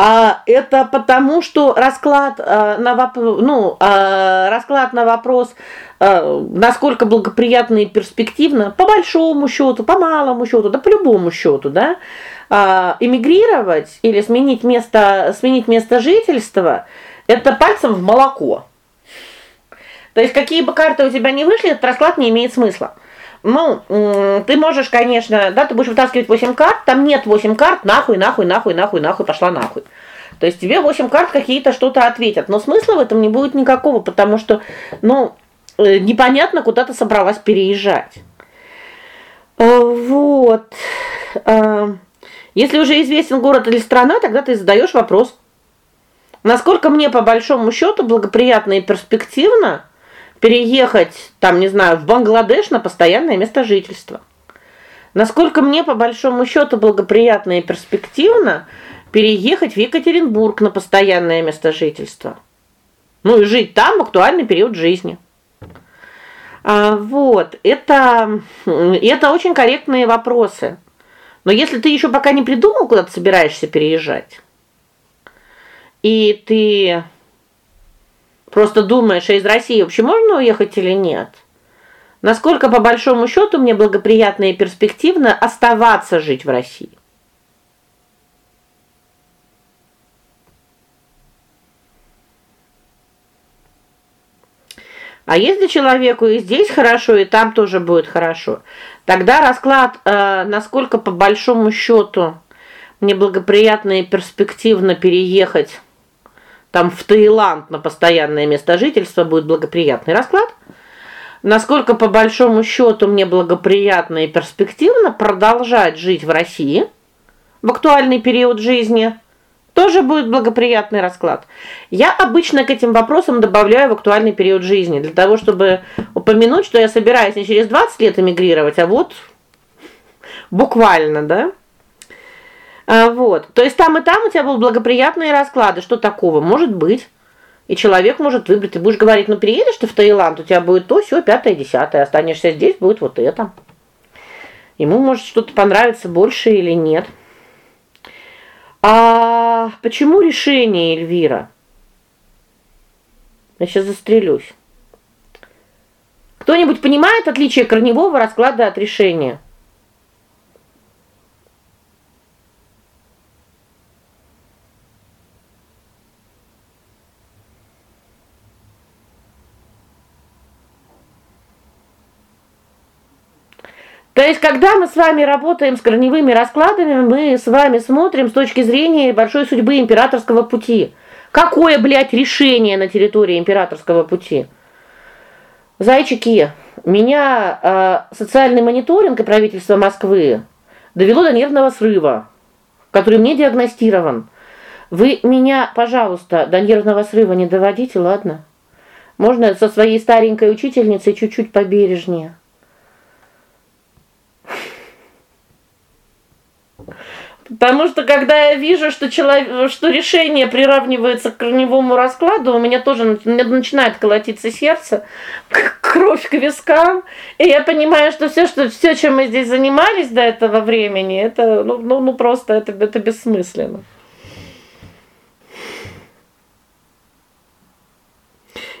A: А это потому, что расклад э, на вопрос, ну, э, расклад на вопрос, э, насколько благоприятно и перспективно, по большому счету, по малому счету, да по любому счету, да? Э, эмигрировать или сменить место, сменить место жительства это пальцем в молоко. То есть какие бы карты у тебя не вышли, этот расклад не имеет смысла. Ну, ты можешь, конечно, да, ты будешь вытаскивать 8 карт, там нет 8 карт, нахуй, нахуй, нахуй, нахуй, нахуй, пошла нахуй. То есть тебе 8 карт какие-то что-то ответят, но смысла в этом не будет никакого, потому что, ну, э, непонятно, куда ты собралась переезжать. Э, вот. Э, если уже известен город или страна, тогда ты задаешь вопрос: насколько мне по большому счету благоприятно и перспективно переехать, там, не знаю, в Бангладеш на постоянное место жительства. Насколько мне по большому счету благоприятно и перспективно переехать в Екатеринбург на постоянное место жительства. Ну и жить там в актуальный период жизни. А, вот, это это очень корректные вопросы. Но если ты еще пока не придумал, куда ты собираешься переезжать, и ты Просто думаешь, а из России вообще можно уехать или нет? Насколько по большому счету мне благоприятно и перспективно оставаться жить в России? А если человеку и здесь хорошо, и там тоже будет хорошо, тогда расклад, э, насколько по большому счету мне благоприятно и перспективно переехать там в Таиланд на постоянное место жительства будет благоприятный расклад. Насколько по большому счету мне благоприятно и перспективно продолжать жить в России в актуальный период жизни, тоже будет благоприятный расклад. Я обычно к этим вопросам добавляю в актуальный период жизни, для того, чтобы упомянуть, что я собираюсь не через 20 лет эмигрировать, а вот буквально, да? А, вот. То есть там и там у тебя будут благоприятные расклады. Что такого? Может быть. И человек может выбрать. Ты будешь говорить: "Ну переедешь ты в Таиланд, у тебя будет то, все пятое, десятое, останешься здесь, будет вот это". Ему может что-то понравиться больше или нет. А почему решение Эльвира? Я сейчас застрелюсь. Кто-нибудь понимает отличие корневого расклада от решения? То есть, когда мы с вами работаем с корневыми раскладами, мы с вами смотрим с точки зрения большой судьбы императорского пути. Какое, блядь, решение на территории императорского пути? Зайчики, меня э, социальный мониторинг и правительство Москвы довело до нервного срыва, который мне диагностирован. Вы меня, пожалуйста, до нервного срыва не доводите, ладно? Можно со своей старенькой учительницей чуть-чуть побережнее. Потому что когда я вижу, что человек, что решение приравнивается к корневому раскладу, у меня тоже начинает колотиться сердце, кровь к вискам, и я понимаю, что все, что все, чем мы здесь занимались до этого времени, это ну ну, ну просто это это бессмысленно.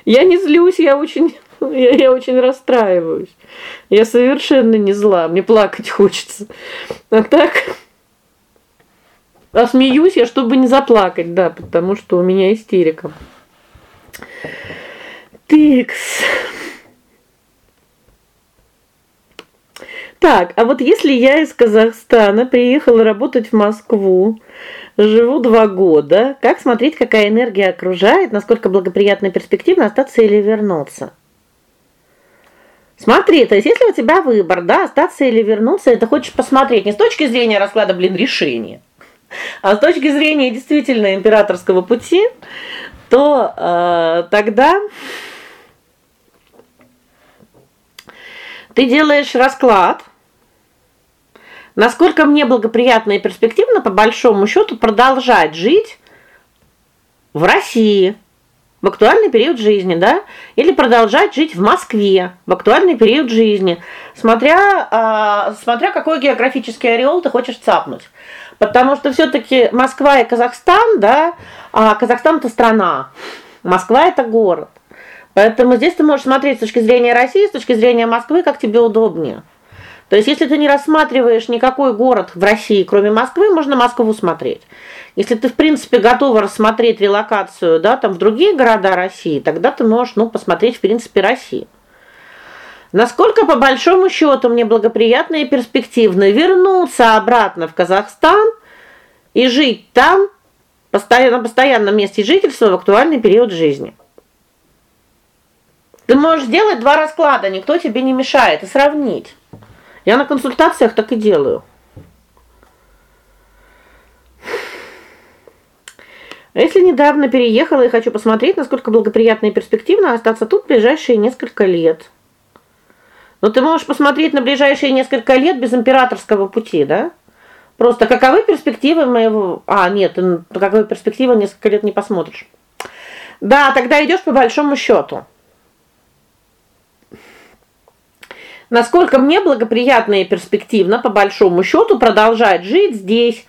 A: Я не злюсь, я очень я, я очень расстраиваюсь. Я совершенно не зла, мне плакать хочется. А так а смеюсь я, чтобы не заплакать, да, потому что у меня истерика. Тикс. Так, а вот если я из Казахстана приехала работать в Москву, живу два года, как смотреть, какая энергия окружает, насколько благоприятная перспектива остаться или вернуться? Смотри, то есть если у тебя выбор, да, остаться или вернуться, это хочешь посмотреть не с точки зрения расклада, блин, решения, а с точки зрения действительно императорского пути, то э, тогда ты делаешь расклад насколько мне благоприятно и перспективно по большому счету продолжать жить в России в актуальный период жизни, да? Или продолжать жить в Москве в актуальный период жизни, смотря а, смотря какой географический ореол ты хочешь цапнуть. Потому что все таки Москва и Казахстан, да, а Казахстан это страна. Москва это город. Поэтому здесь ты можешь смотреть с точки зрения России, с точки зрения Москвы, как тебе удобнее. То есть если ты не рассматриваешь никакой город в России, кроме Москвы, можно Москву смотреть. Если ты, в принципе, готова рассмотреть релокацию, да, там в другие города России, тогда ты можешь, ну, посмотреть, в принципе, Россию. Насколько по большому счету мне благоприятно и перспективно вернуться обратно в Казахстан и жить там постоянно постоянном месте жительства в актуальный период жизни. Ты можешь сделать два расклада, никто тебе не мешает, и сравнить. Я на консультациях так и делаю. А если недавно переехала и хочу посмотреть, насколько благоприятно и перспективно остаться тут ближайшие несколько лет. Но ты можешь посмотреть на ближайшие несколько лет без императорского пути, да? Просто каковы перспективы моего А, нет, каковы перспективы несколько лет не посмотришь. Да, тогда идешь по большому счету. Насколько мне благоприятно и перспективно по большому счету продолжать жить здесь.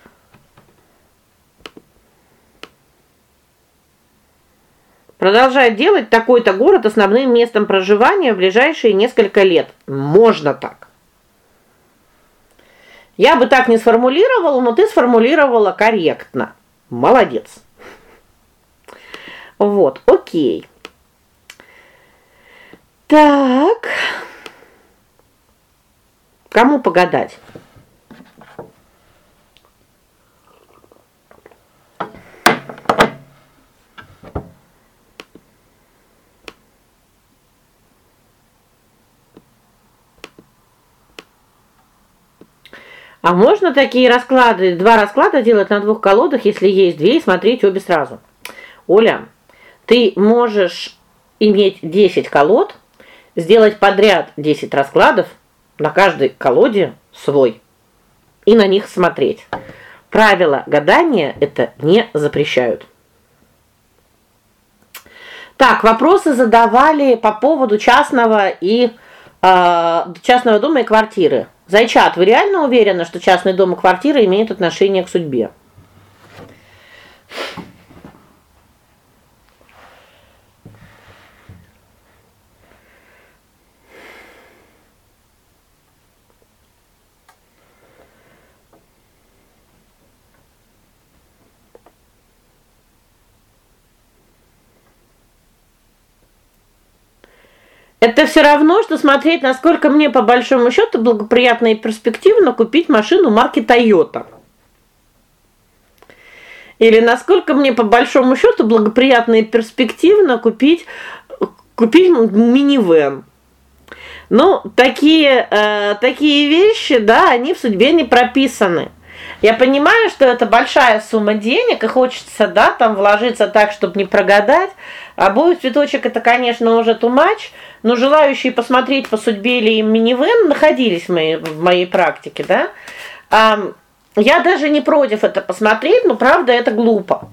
A: Продолжать делать такой-то город основным местом проживания в ближайшие несколько лет. Можно так. Я бы так не сформулировала, но ты сформулировала корректно. Молодец. Вот, о'кей. Так. Кому погадать? А можно такие расклады, два расклада делать на двух колодах, если есть две, и смотреть обе сразу. Оля, ты можешь иметь 10 колод, сделать подряд 10 раскладов на каждой колоде свой и на них смотреть. Правила гадания это не запрещают. Так, вопросы задавали по поводу частного и э, частного дома и квартиры. Зайчат, вы реально уверены, что частный дом и квартира имеют отношение к судьбе? Это все равно что смотреть, насколько мне по большому счету благоприятно и перспективно купить машину марки Toyota. Или насколько мне по большому счету благоприятно и перспективно купить купить минивэн. Ну, такие э, такие вещи, да, они в судьбе не прописаны. Я понимаю, что это большая сумма денег, и хочется, да, там вложиться так, чтобы не прогадать. А бой цветочек это, конечно, уже much, но желающие посмотреть по судьбе или минивэн находились в моей в моей практике, да? А, я даже не против это посмотреть, но правда это глупо.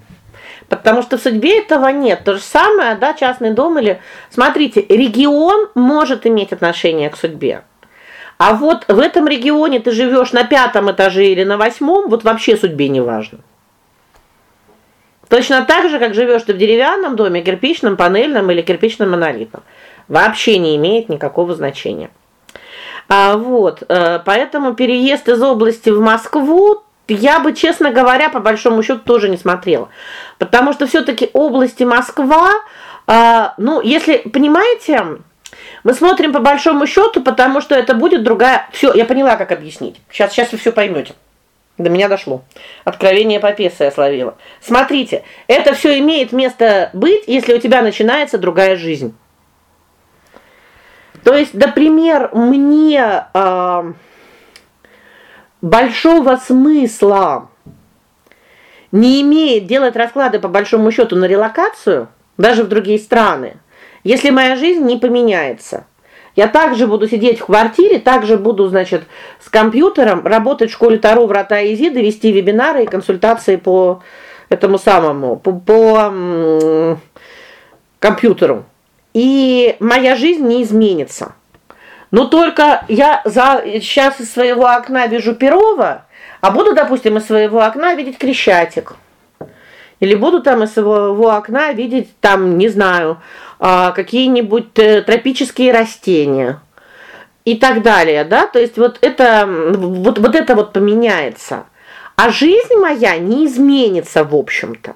A: Потому что в судьбе этого нет. То же самое, да, частный дом или Смотрите, регион может иметь отношение к судьбе. А вот в этом регионе ты живешь на пятом этаже или на восьмом, вот вообще судьбе не важно. Точно так же, как живешь ты в деревянном доме, кирпичном, панельном или кирпичном монолитном. Вообще не имеет никакого значения. А вот, э, поэтому переезд из области в Москву я бы, честно говоря, по большому счету тоже не смотрела. Потому что все таки области Москва, э, ну, если, понимаете, мы смотрим по большому счету, потому что это будет другая. Все, я поняла, как объяснить. Сейчас сейчас вы все поймете. До меня дошло. Откровение Папеса я словила. Смотрите, это все имеет место быть, если у тебя начинается другая жизнь. То есть, например, мне э, большого смысла не имеет делать расклады по большому счету на релокацию даже в другие страны, если моя жизнь не поменяется. Я также буду сидеть в квартире, также буду, значит, с компьютером работать в школе Таро Врата Изиды, вести вебинары и консультации по этому самому, по, по компьютеру, и моя жизнь не изменится. Но только я за сейчас из своего окна вижу Перова, а буду, допустим, из своего окна видеть Крещатик. Или буду там из своего окна видеть там, не знаю, а, какие-нибудь э, тропические растения и так далее, да? То есть вот это вот вот это вот поменяется. А жизнь моя не изменится, в общем-то.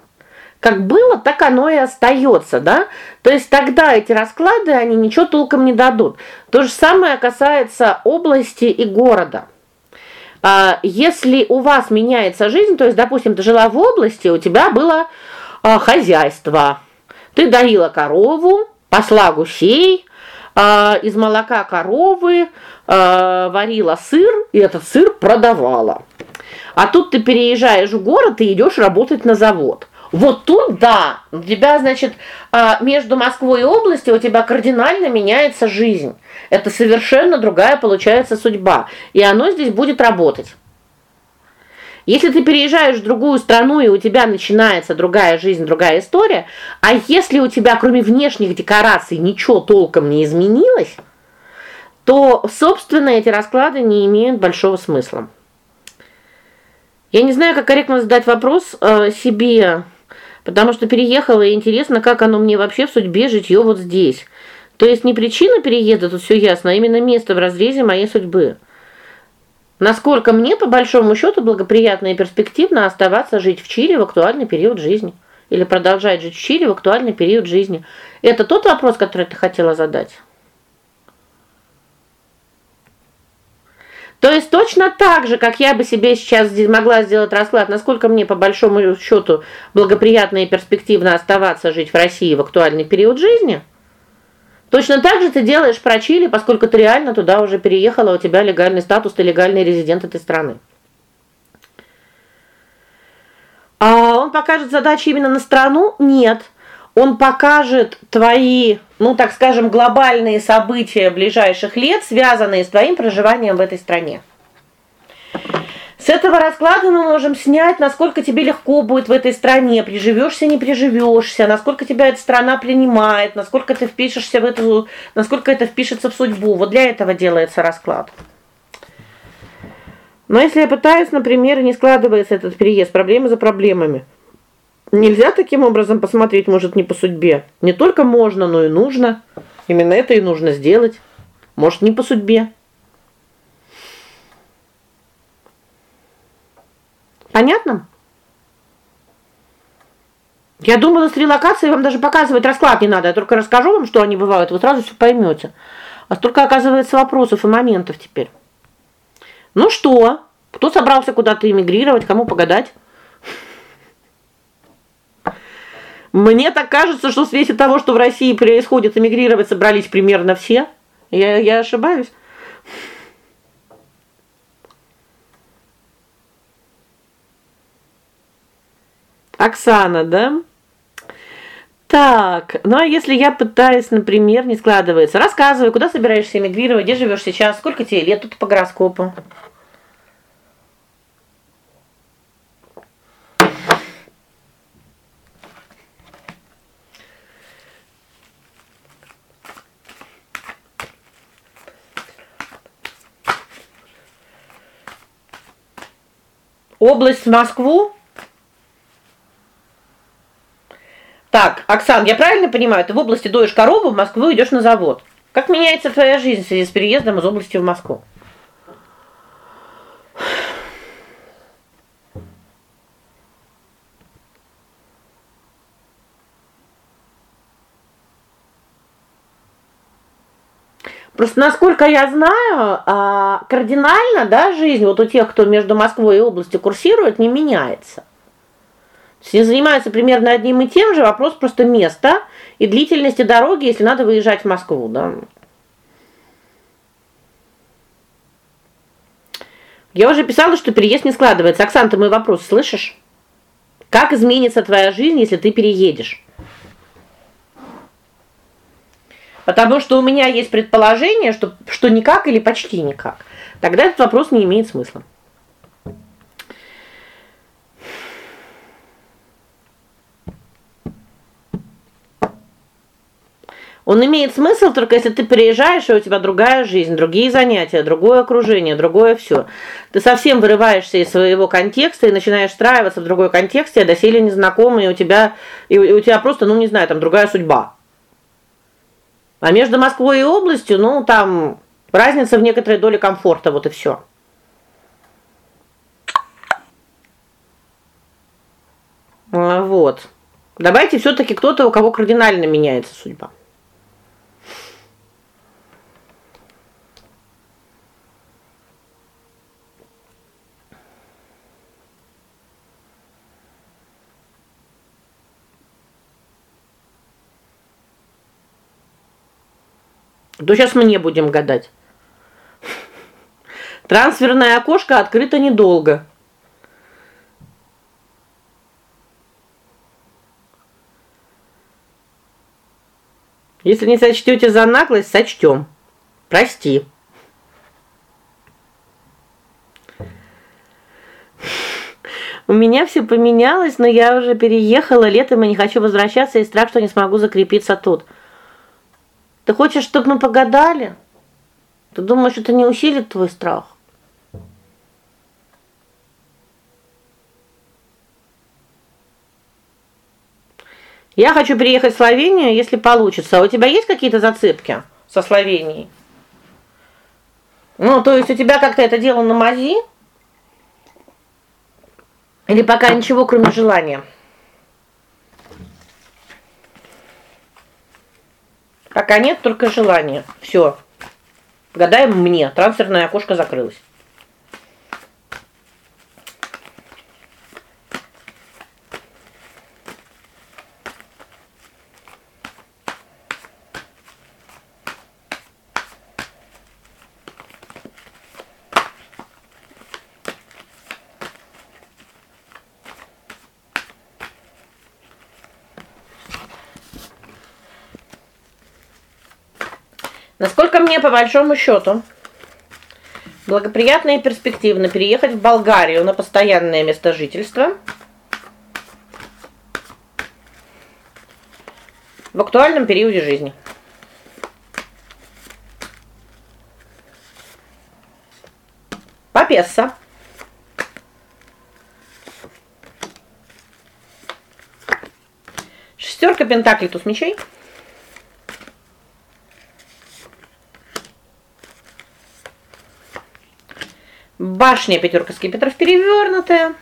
A: Как было, так оно и остается, да? То есть тогда эти расклады они ничего толком не дадут. То же самое касается области и города. А если у вас меняется жизнь, то есть, допустим, ты жила в области, у тебя было а, хозяйство. Ты доила корову, пасла гусей, а, из молока коровы а, варила сыр, и этот сыр продавала. А тут ты переезжаешь в город и идешь работать на завод. Вот тут да, у тебя, значит, а, между Москвой и областью у тебя кардинально меняется жизнь. Это совершенно другая получается судьба, и оно здесь будет работать. Если ты переезжаешь в другую страну и у тебя начинается другая жизнь, другая история, а если у тебя кроме внешних декораций ничего толком не изменилось, то, собственно, эти расклады не имеют большого смысла. Я не знаю, как корректно задать вопрос э, себе, потому что переехала, и интересно, как оно мне вообще в судьбе житье вот здесь. То есть не причина переезда, тут все ясно, а именно место в разрезе моей судьбы. Насколько мне по большому счету благоприятно и перспективно оставаться жить в Чили в актуальный период жизни или продолжать жить в Чили в актуальный период жизни. Это тот вопрос, который ты хотела задать. То есть точно так же, как я бы себе сейчас могла сделать расклад, насколько мне по большому счету благоприятно и перспективно оставаться жить в России в актуальный период жизни, точно так же ты делаешь про Чили, поскольку ты реально туда уже переехала, у тебя легальный статус, ты легальный резидент этой страны. А он покажет задачи именно на страну? Нет. Он покажет твои, ну, так скажем, глобальные события ближайших лет, связанные с твоим проживанием в этой стране. С этого расклада мы можем снять, насколько тебе легко будет в этой стране, приживешься, не приживешься, насколько тебя эта страна принимает, насколько ты впишешься в эту, насколько это впишется в судьбу. Вот для этого делается расклад. Но если я пытаюсь, например, не складывается этот переезд, проблемы за проблемами. Нельзя таким образом посмотреть, может, не по судьбе. Не только можно, но и нужно. Именно это и нужно сделать. Может, не по судьбе. Понятно? Я думала, с релокацией вам даже показывать расклад не надо. Я только расскажу вам, что они бывают, вы сразу все поймете. А столько оказывается вопросов и моментов теперь. Ну что? Кто собрался куда-то эмигрировать, кому погадать? Мне так кажется, что в свете того, что в России происходит, эмигрировать собрались примерно все. Я я ошибаюсь. Оксана, да? Так, ну а если я пытаюсь, например, не складывается. Рассказывай, куда собираешься эмигрировать, где живешь сейчас, сколько тебе лет тут по гороскопу? Область в Москву? Так, Оксан, я правильно понимаю, ты в области доешь корову, в Москву идешь на завод. Как меняется твоя жизнь в связи с переездом из области в Москву? Просто насколько я знаю, а, кардинально, да, жизнь вот у тех, кто между Москвой и областью курсирует, не меняется. Все занимаются примерно одним и тем же, вопрос просто места и длительности дороги, если надо выезжать в Москву, да. Я уже писала, что переезд не складывается. Оксан, ты мой вопрос слышишь? Как изменится твоя жизнь, если ты переедешь? Потому что у меня есть предположение, что что никак или почти никак. Тогда этот вопрос не имеет смысла. Он имеет смысл только если ты приезжаешь, и у тебя другая жизнь, другие занятия, другое окружение, другое все. Ты совсем вырываешься из своего контекста и начинаешь встраиваться в другой контекст, а доселе незнакомый, и у тебя и у тебя просто, ну, не знаю, там другая судьба. А между Москвой и областью, ну, там разница в некоторой доле комфорта, вот и все. А, вот. Давайте все таки кто-то, у кого кардинально меняется судьба. То сейчас мы не будем гадать. Трансферное окошко открыто недолго. Если не сочтете за наглость, сочтем. Прости. У меня все поменялось, но я уже переехала летом и не хочу возвращаться, и страх, что не смогу закрепиться тут. Ты хочешь, чтобы мы погадали? Ты думаешь, это не усилит твой страх? Я хочу переехать в Словению, если получится. А у тебя есть какие-то зацепки со Словенией? Ну, то есть у тебя как-то это дело на мази? Или пока ничего, кроме желания? Пока нет, только желание. Все. Гадаем мне. Трансферное окошко закрылось. Насколько мне по большому счету благоприятно и перспективно переехать в Болгарию на постоянное место жительства. В актуальном периоде жизни. Папесса. Шестерка пентаклей туз мечей. Башня пятерка скипетров перевернутая.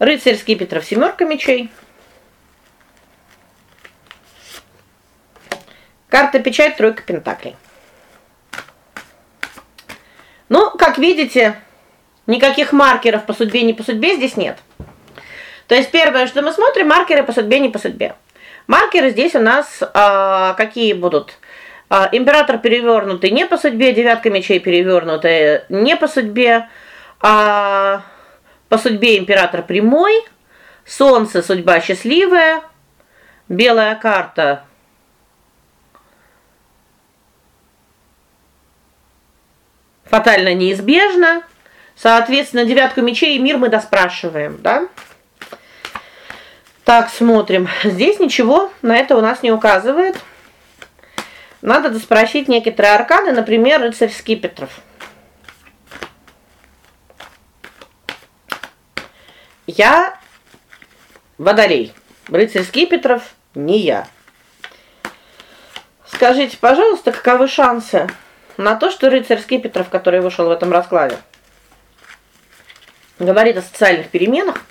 A: Рыцарь скипетров семерка мечей. Карта печать тройка пентаклей. Ну, как видите, никаких маркеров по судьбе не по судьбе здесь нет. То есть первое, что мы смотрим, маркеры по судьбе не по судьбе. Маркеры здесь у нас а, какие будут? А, император перевернутый не по судьбе, девятка мечей перевернутая не по судьбе, а по судьбе император прямой, солнце судьба счастливая, белая карта фатально неизбежно. Соответственно, девятку мечей и мир мы доспрашиваем, да? Так, смотрим. Здесь ничего на это у нас не указывает. Надо доспросить некоторые арканы, например, рыцарь скипетров. Я Водолей. Рыцарь скипетров не я. Скажите, пожалуйста, каковы шансы на то, что рыцарь скипетров, который вышел в этом раскладе, говорит о социальных переменах,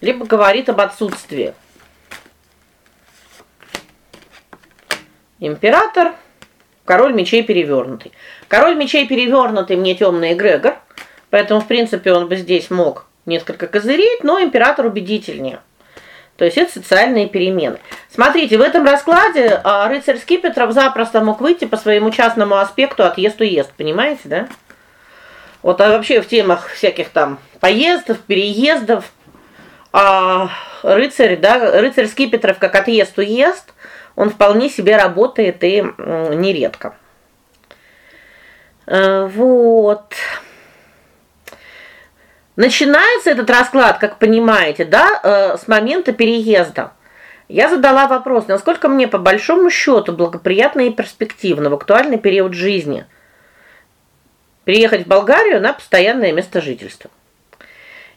A: либо говорит об отсутствии Император, король мечей перевернутый. Король мечей перевернутый мне темный эгрегор, поэтому, в принципе, он бы здесь мог несколько козырить, но император убедительнее. То есть это социальные перемены. Смотрите, в этом раскладе а, рыцарь скипетров запросто мог выйти по своему частному аспекту отъезд-уезд, понимаете, да? Вот а вообще в темах всяких там поездов, переездов, а рыцарь, да, рыцарь скипетров как отъезд-уезд – он вполне себе работает и нередко. Э, вот. Начинается этот расклад, как понимаете, да, э, с момента переезда. Я задала вопрос, насколько мне по большому счету благоприятно и перспективно в актуальный период жизни переехать в Болгарию на постоянное место жительства.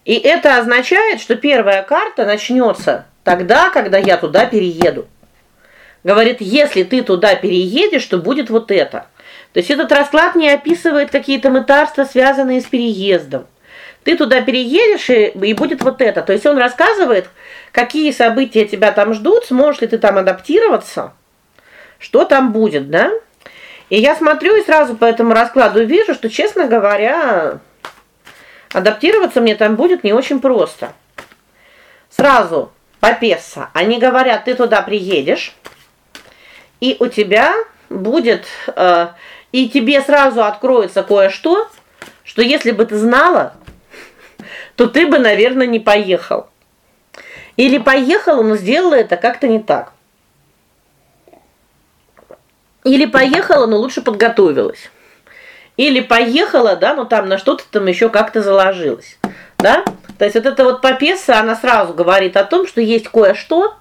A: И это означает, что первая карта начнется тогда, когда я туда перееду. Говорит, если ты туда переедешь, то будет вот это. То есть этот расклад не описывает какие-то мытарства, связанные с переездом. Ты туда переедешь и, и будет вот это. То есть он рассказывает, какие события тебя там ждут, сможешь ли ты там адаптироваться, что там будет, да? И я смотрю и сразу по этому раскладу вижу, что, честно говоря, адаптироваться мне там будет не очень просто. Сразу по песо. Они говорят: "Ты туда приедешь, и у тебя будет э, и тебе сразу откроется кое-что, что если бы ты знала, то ты бы, наверное, не поехал. Или поехала, но сделала это как-то не так. Или поехала, но лучше подготовилась. Или поехала, да, но там на что-то там еще как-то заложилось. Да? То есть вот это вот попеса, она сразу говорит о том, что есть кое-что,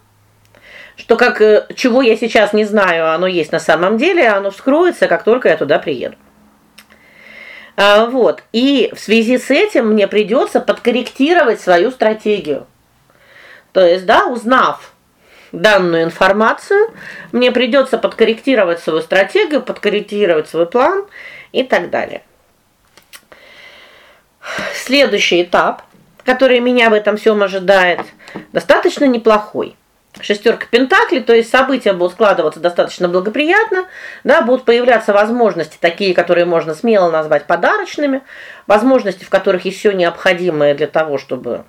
A: что как э, чего я сейчас не знаю, оно есть на самом деле, оно вскроется, как только я туда приеду. А, вот. И в связи с этим мне придется подкорректировать свою стратегию. То есть, да, узнав данную информацию, мне придется подкорректировать свою стратегию, подкорректировать свой план и так далее. Следующий этап, который меня в этом всем ожидает, достаточно неплохой. Шестерка пентаклей, то есть события будут складываться достаточно благоприятно, да, будут появляться возможности такие, которые можно смело назвать подарочными, возможности, в которых есть все необходимое для того, чтобы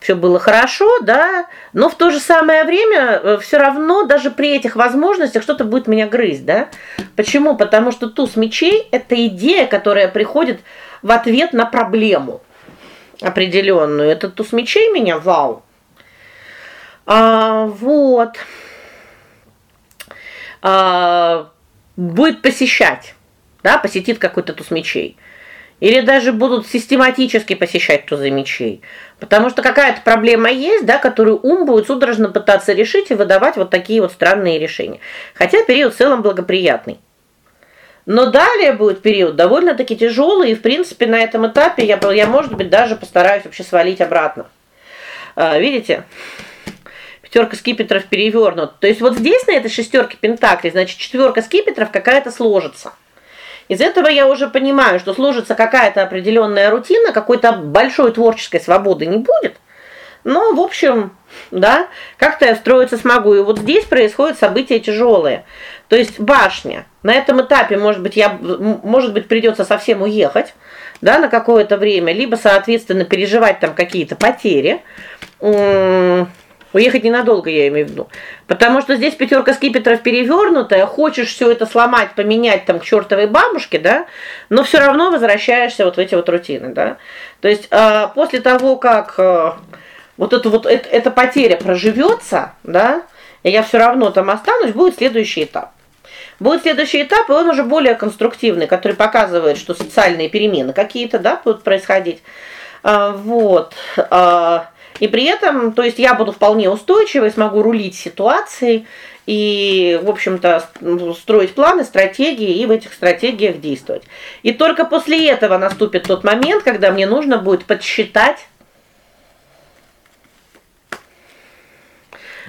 A: все было хорошо, да, но в то же самое время э, все равно даже при этих возможностях что-то будет меня грызть, да? Почему? Потому что туз мечей это идея, которая приходит в ответ на проблему определенную. Этот туз мечей меня вау. А, вот. А, будет посещать, да, посетит какой-то туз мечей. Или даже будут систематически посещать тузы мечей. Потому что какая-то проблема есть, да, которую ум будет судорожно пытаться решить и выдавать вот такие вот странные решения. Хотя период в целом благоприятный. Но далее будет период довольно-таки тяжелый, и в принципе на этом этапе я я, может быть, даже постараюсь вообще свалить обратно. А, видите? Пятерка скипетров перевернут. То есть вот здесь на этой шестерке пентаклей, значит, четверка скипетров какая-то сложится. Из этого я уже понимаю, что сложится какая-то определенная рутина, какой-то большой творческой свободы не будет. Но, в общем, да, как-то я встроиться смогу. И вот здесь происходят события тяжелые. То есть башня. На этом этапе, может быть, я может быть, придется совсем уехать, да, на какое-то время, либо, соответственно, переживать там какие-то потери. Уехать ненадолго, я имею в виду. Потому что здесь пятерка скипетров перевернутая, хочешь все это сломать, поменять там к чертовой бабушке, да? Но все равно возвращаешься вот в эти вот рутины, да? То есть, э, после того, как э, вот это вот это, эта потеря проживется, да? Я все равно там останусь, будет следующий этап. Будет следующий этап, и он уже более конструктивный, который показывает, что социальные перемены какие-то, да, будут происходить. А, вот. А, и при этом, то есть я буду вполне устойчивой, смогу рулить ситуацией и, в общем-то, строить планы, стратегии и в этих стратегиях действовать. И только после этого наступит тот момент, когда мне нужно будет подсчитать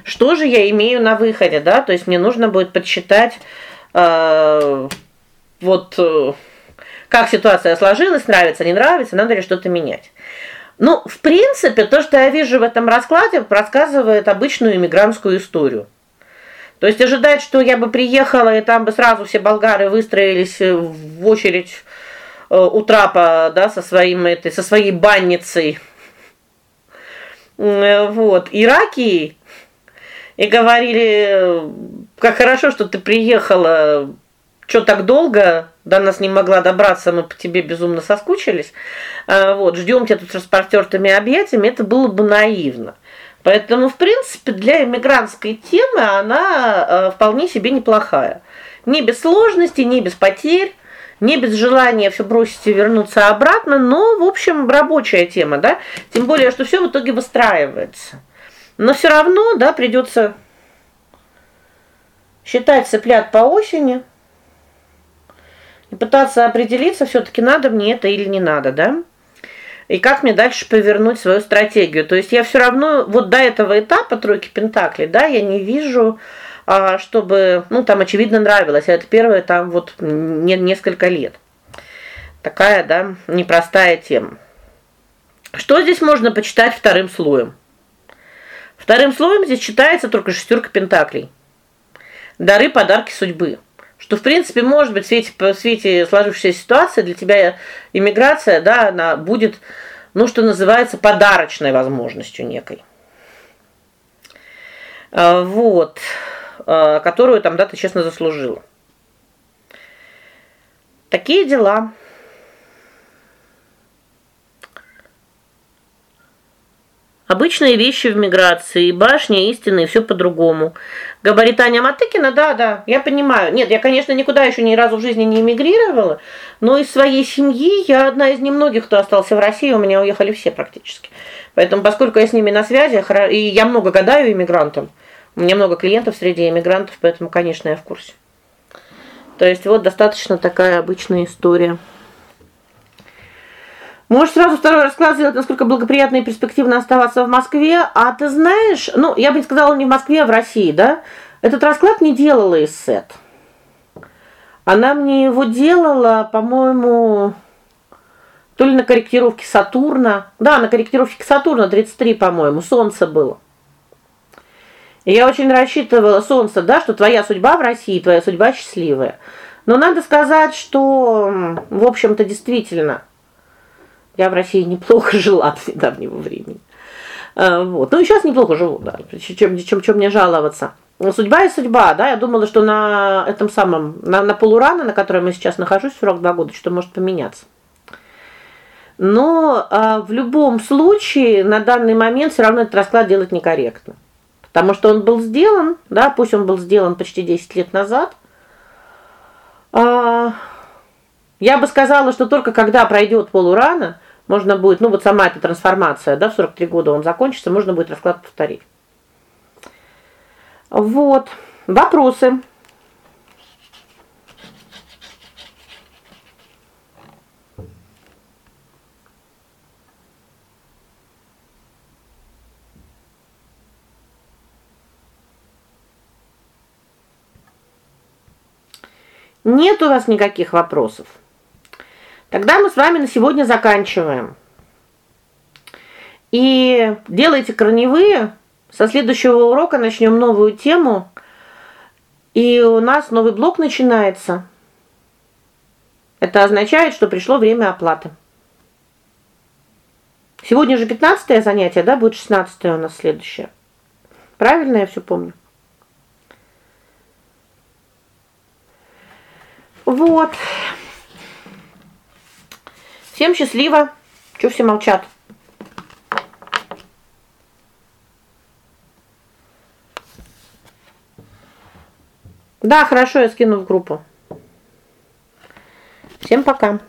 A: что же я имею на выходе, да? То есть мне нужно будет подсчитать э, вот э, как ситуация сложилась, нравится, не нравится, надо ли что-то менять. Ну, в принципе, то, что я вижу в этом раскладе, рассказывает обычную иммигрантскую историю. То есть ожидать, что я бы приехала и там бы сразу все болгары выстроились э, в очередь э, у трапа, да, со своим этой со своей банницей. Э, вот, Ираки и говорили: "Как хорошо, что ты приехала. Что так долго? До нас не могла добраться, мы по тебе безумно соскучились. А, вот, ждем тебя тут с распростертыми объятиями, это было бы наивно. Поэтому, в принципе, для иммигрантской темы она э, вполне себе неплохая. Не без сложностей, не без потерь. Не без желания все бросить и вернуться обратно, но, в общем, рабочая тема, да? Тем более, что все в итоге выстраивается. Но все равно, да, придется считать цыплят по осени и пытаться определиться, все таки надо мне это или не надо, да? И как мне дальше повернуть свою стратегию? То есть я все равно вот до этого этапа тройки пентаклей, да, я не вижу а, чтобы, ну, там очевидно нравилось. А это первое там вот не несколько лет. Такая, да, непростая тема. Что здесь можно почитать вторым слоем? Вторым слоем здесь читается только шестерка пентаклей. Дары, подарки судьбы. Что, в принципе, может быть, в свете в свете сложившейся ситуации для тебя иммиграция, да, она будет, ну, что называется, подарочной возможностью некой. А, вот. Э, которую там да ты честно заслужила. Такие дела. Обычные вещи в миграции, башня истины, все по-другому. Говорит Аня Матыкина: "Да, да, я понимаю. Нет, я, конечно, никуда еще ни разу в жизни не эмигрировала, но из своей семьи я одна из немногих, кто остался в России, у меня уехали все практически. Поэтому, поскольку я с ними на связи, и я много гадаю иммигрантам, у меня много клиентов среди иммигрантов, поэтому, конечно, я в курсе. То есть вот достаточно такая обычная история. Можешь сразу второй расклад сделать, насколько благоприятно и перспективно оставаться в Москве. А ты знаешь, ну, я бы не сказала не в Москве, а в России, да? Этот расклад не делала Иссет. Она мне его делала, по-моему, то ли на корректировке Сатурна. Да, на корректировке Сатурна 33, по-моему, солнце было. Я очень рассчитывала солнце, да, что твоя судьба в России, твоя судьба счастливая. Но надо сказать, что, в общем-то, действительно я в России неплохо жила до недавнего времени. А, вот. Ну и сейчас неплохо живу, да. Чем чем чем мне жаловаться. Судьба и судьба, да. Я думала, что на этом самом на на полурана, на котором я сейчас нахожусь, 42 года, что может поменяться. Но а, в любом случае на данный момент все равно этот расклад делать некорректно. Потому что он был сделан, да, пусть он был сделан почти 10 лет назад. А я бы сказала, что только когда пройдет полурана, можно будет, ну вот сама эта трансформация, да, в 43 года он закончится, можно будет расклад повторить. Вот. Вопросы. Нет у вас никаких вопросов. Тогда мы с вами на сегодня заканчиваем. И делайте корневые. Со следующего урока начнем новую тему. И у нас новый блок начинается. Это означает, что пришло время оплаты. Сегодня же 15 занятие, да, будет 16 у нас следующее. Правильно я все помню? Вот. Всем счастливо. Чего все молчат? Да, хорошо, я скину в группу. Всем пока.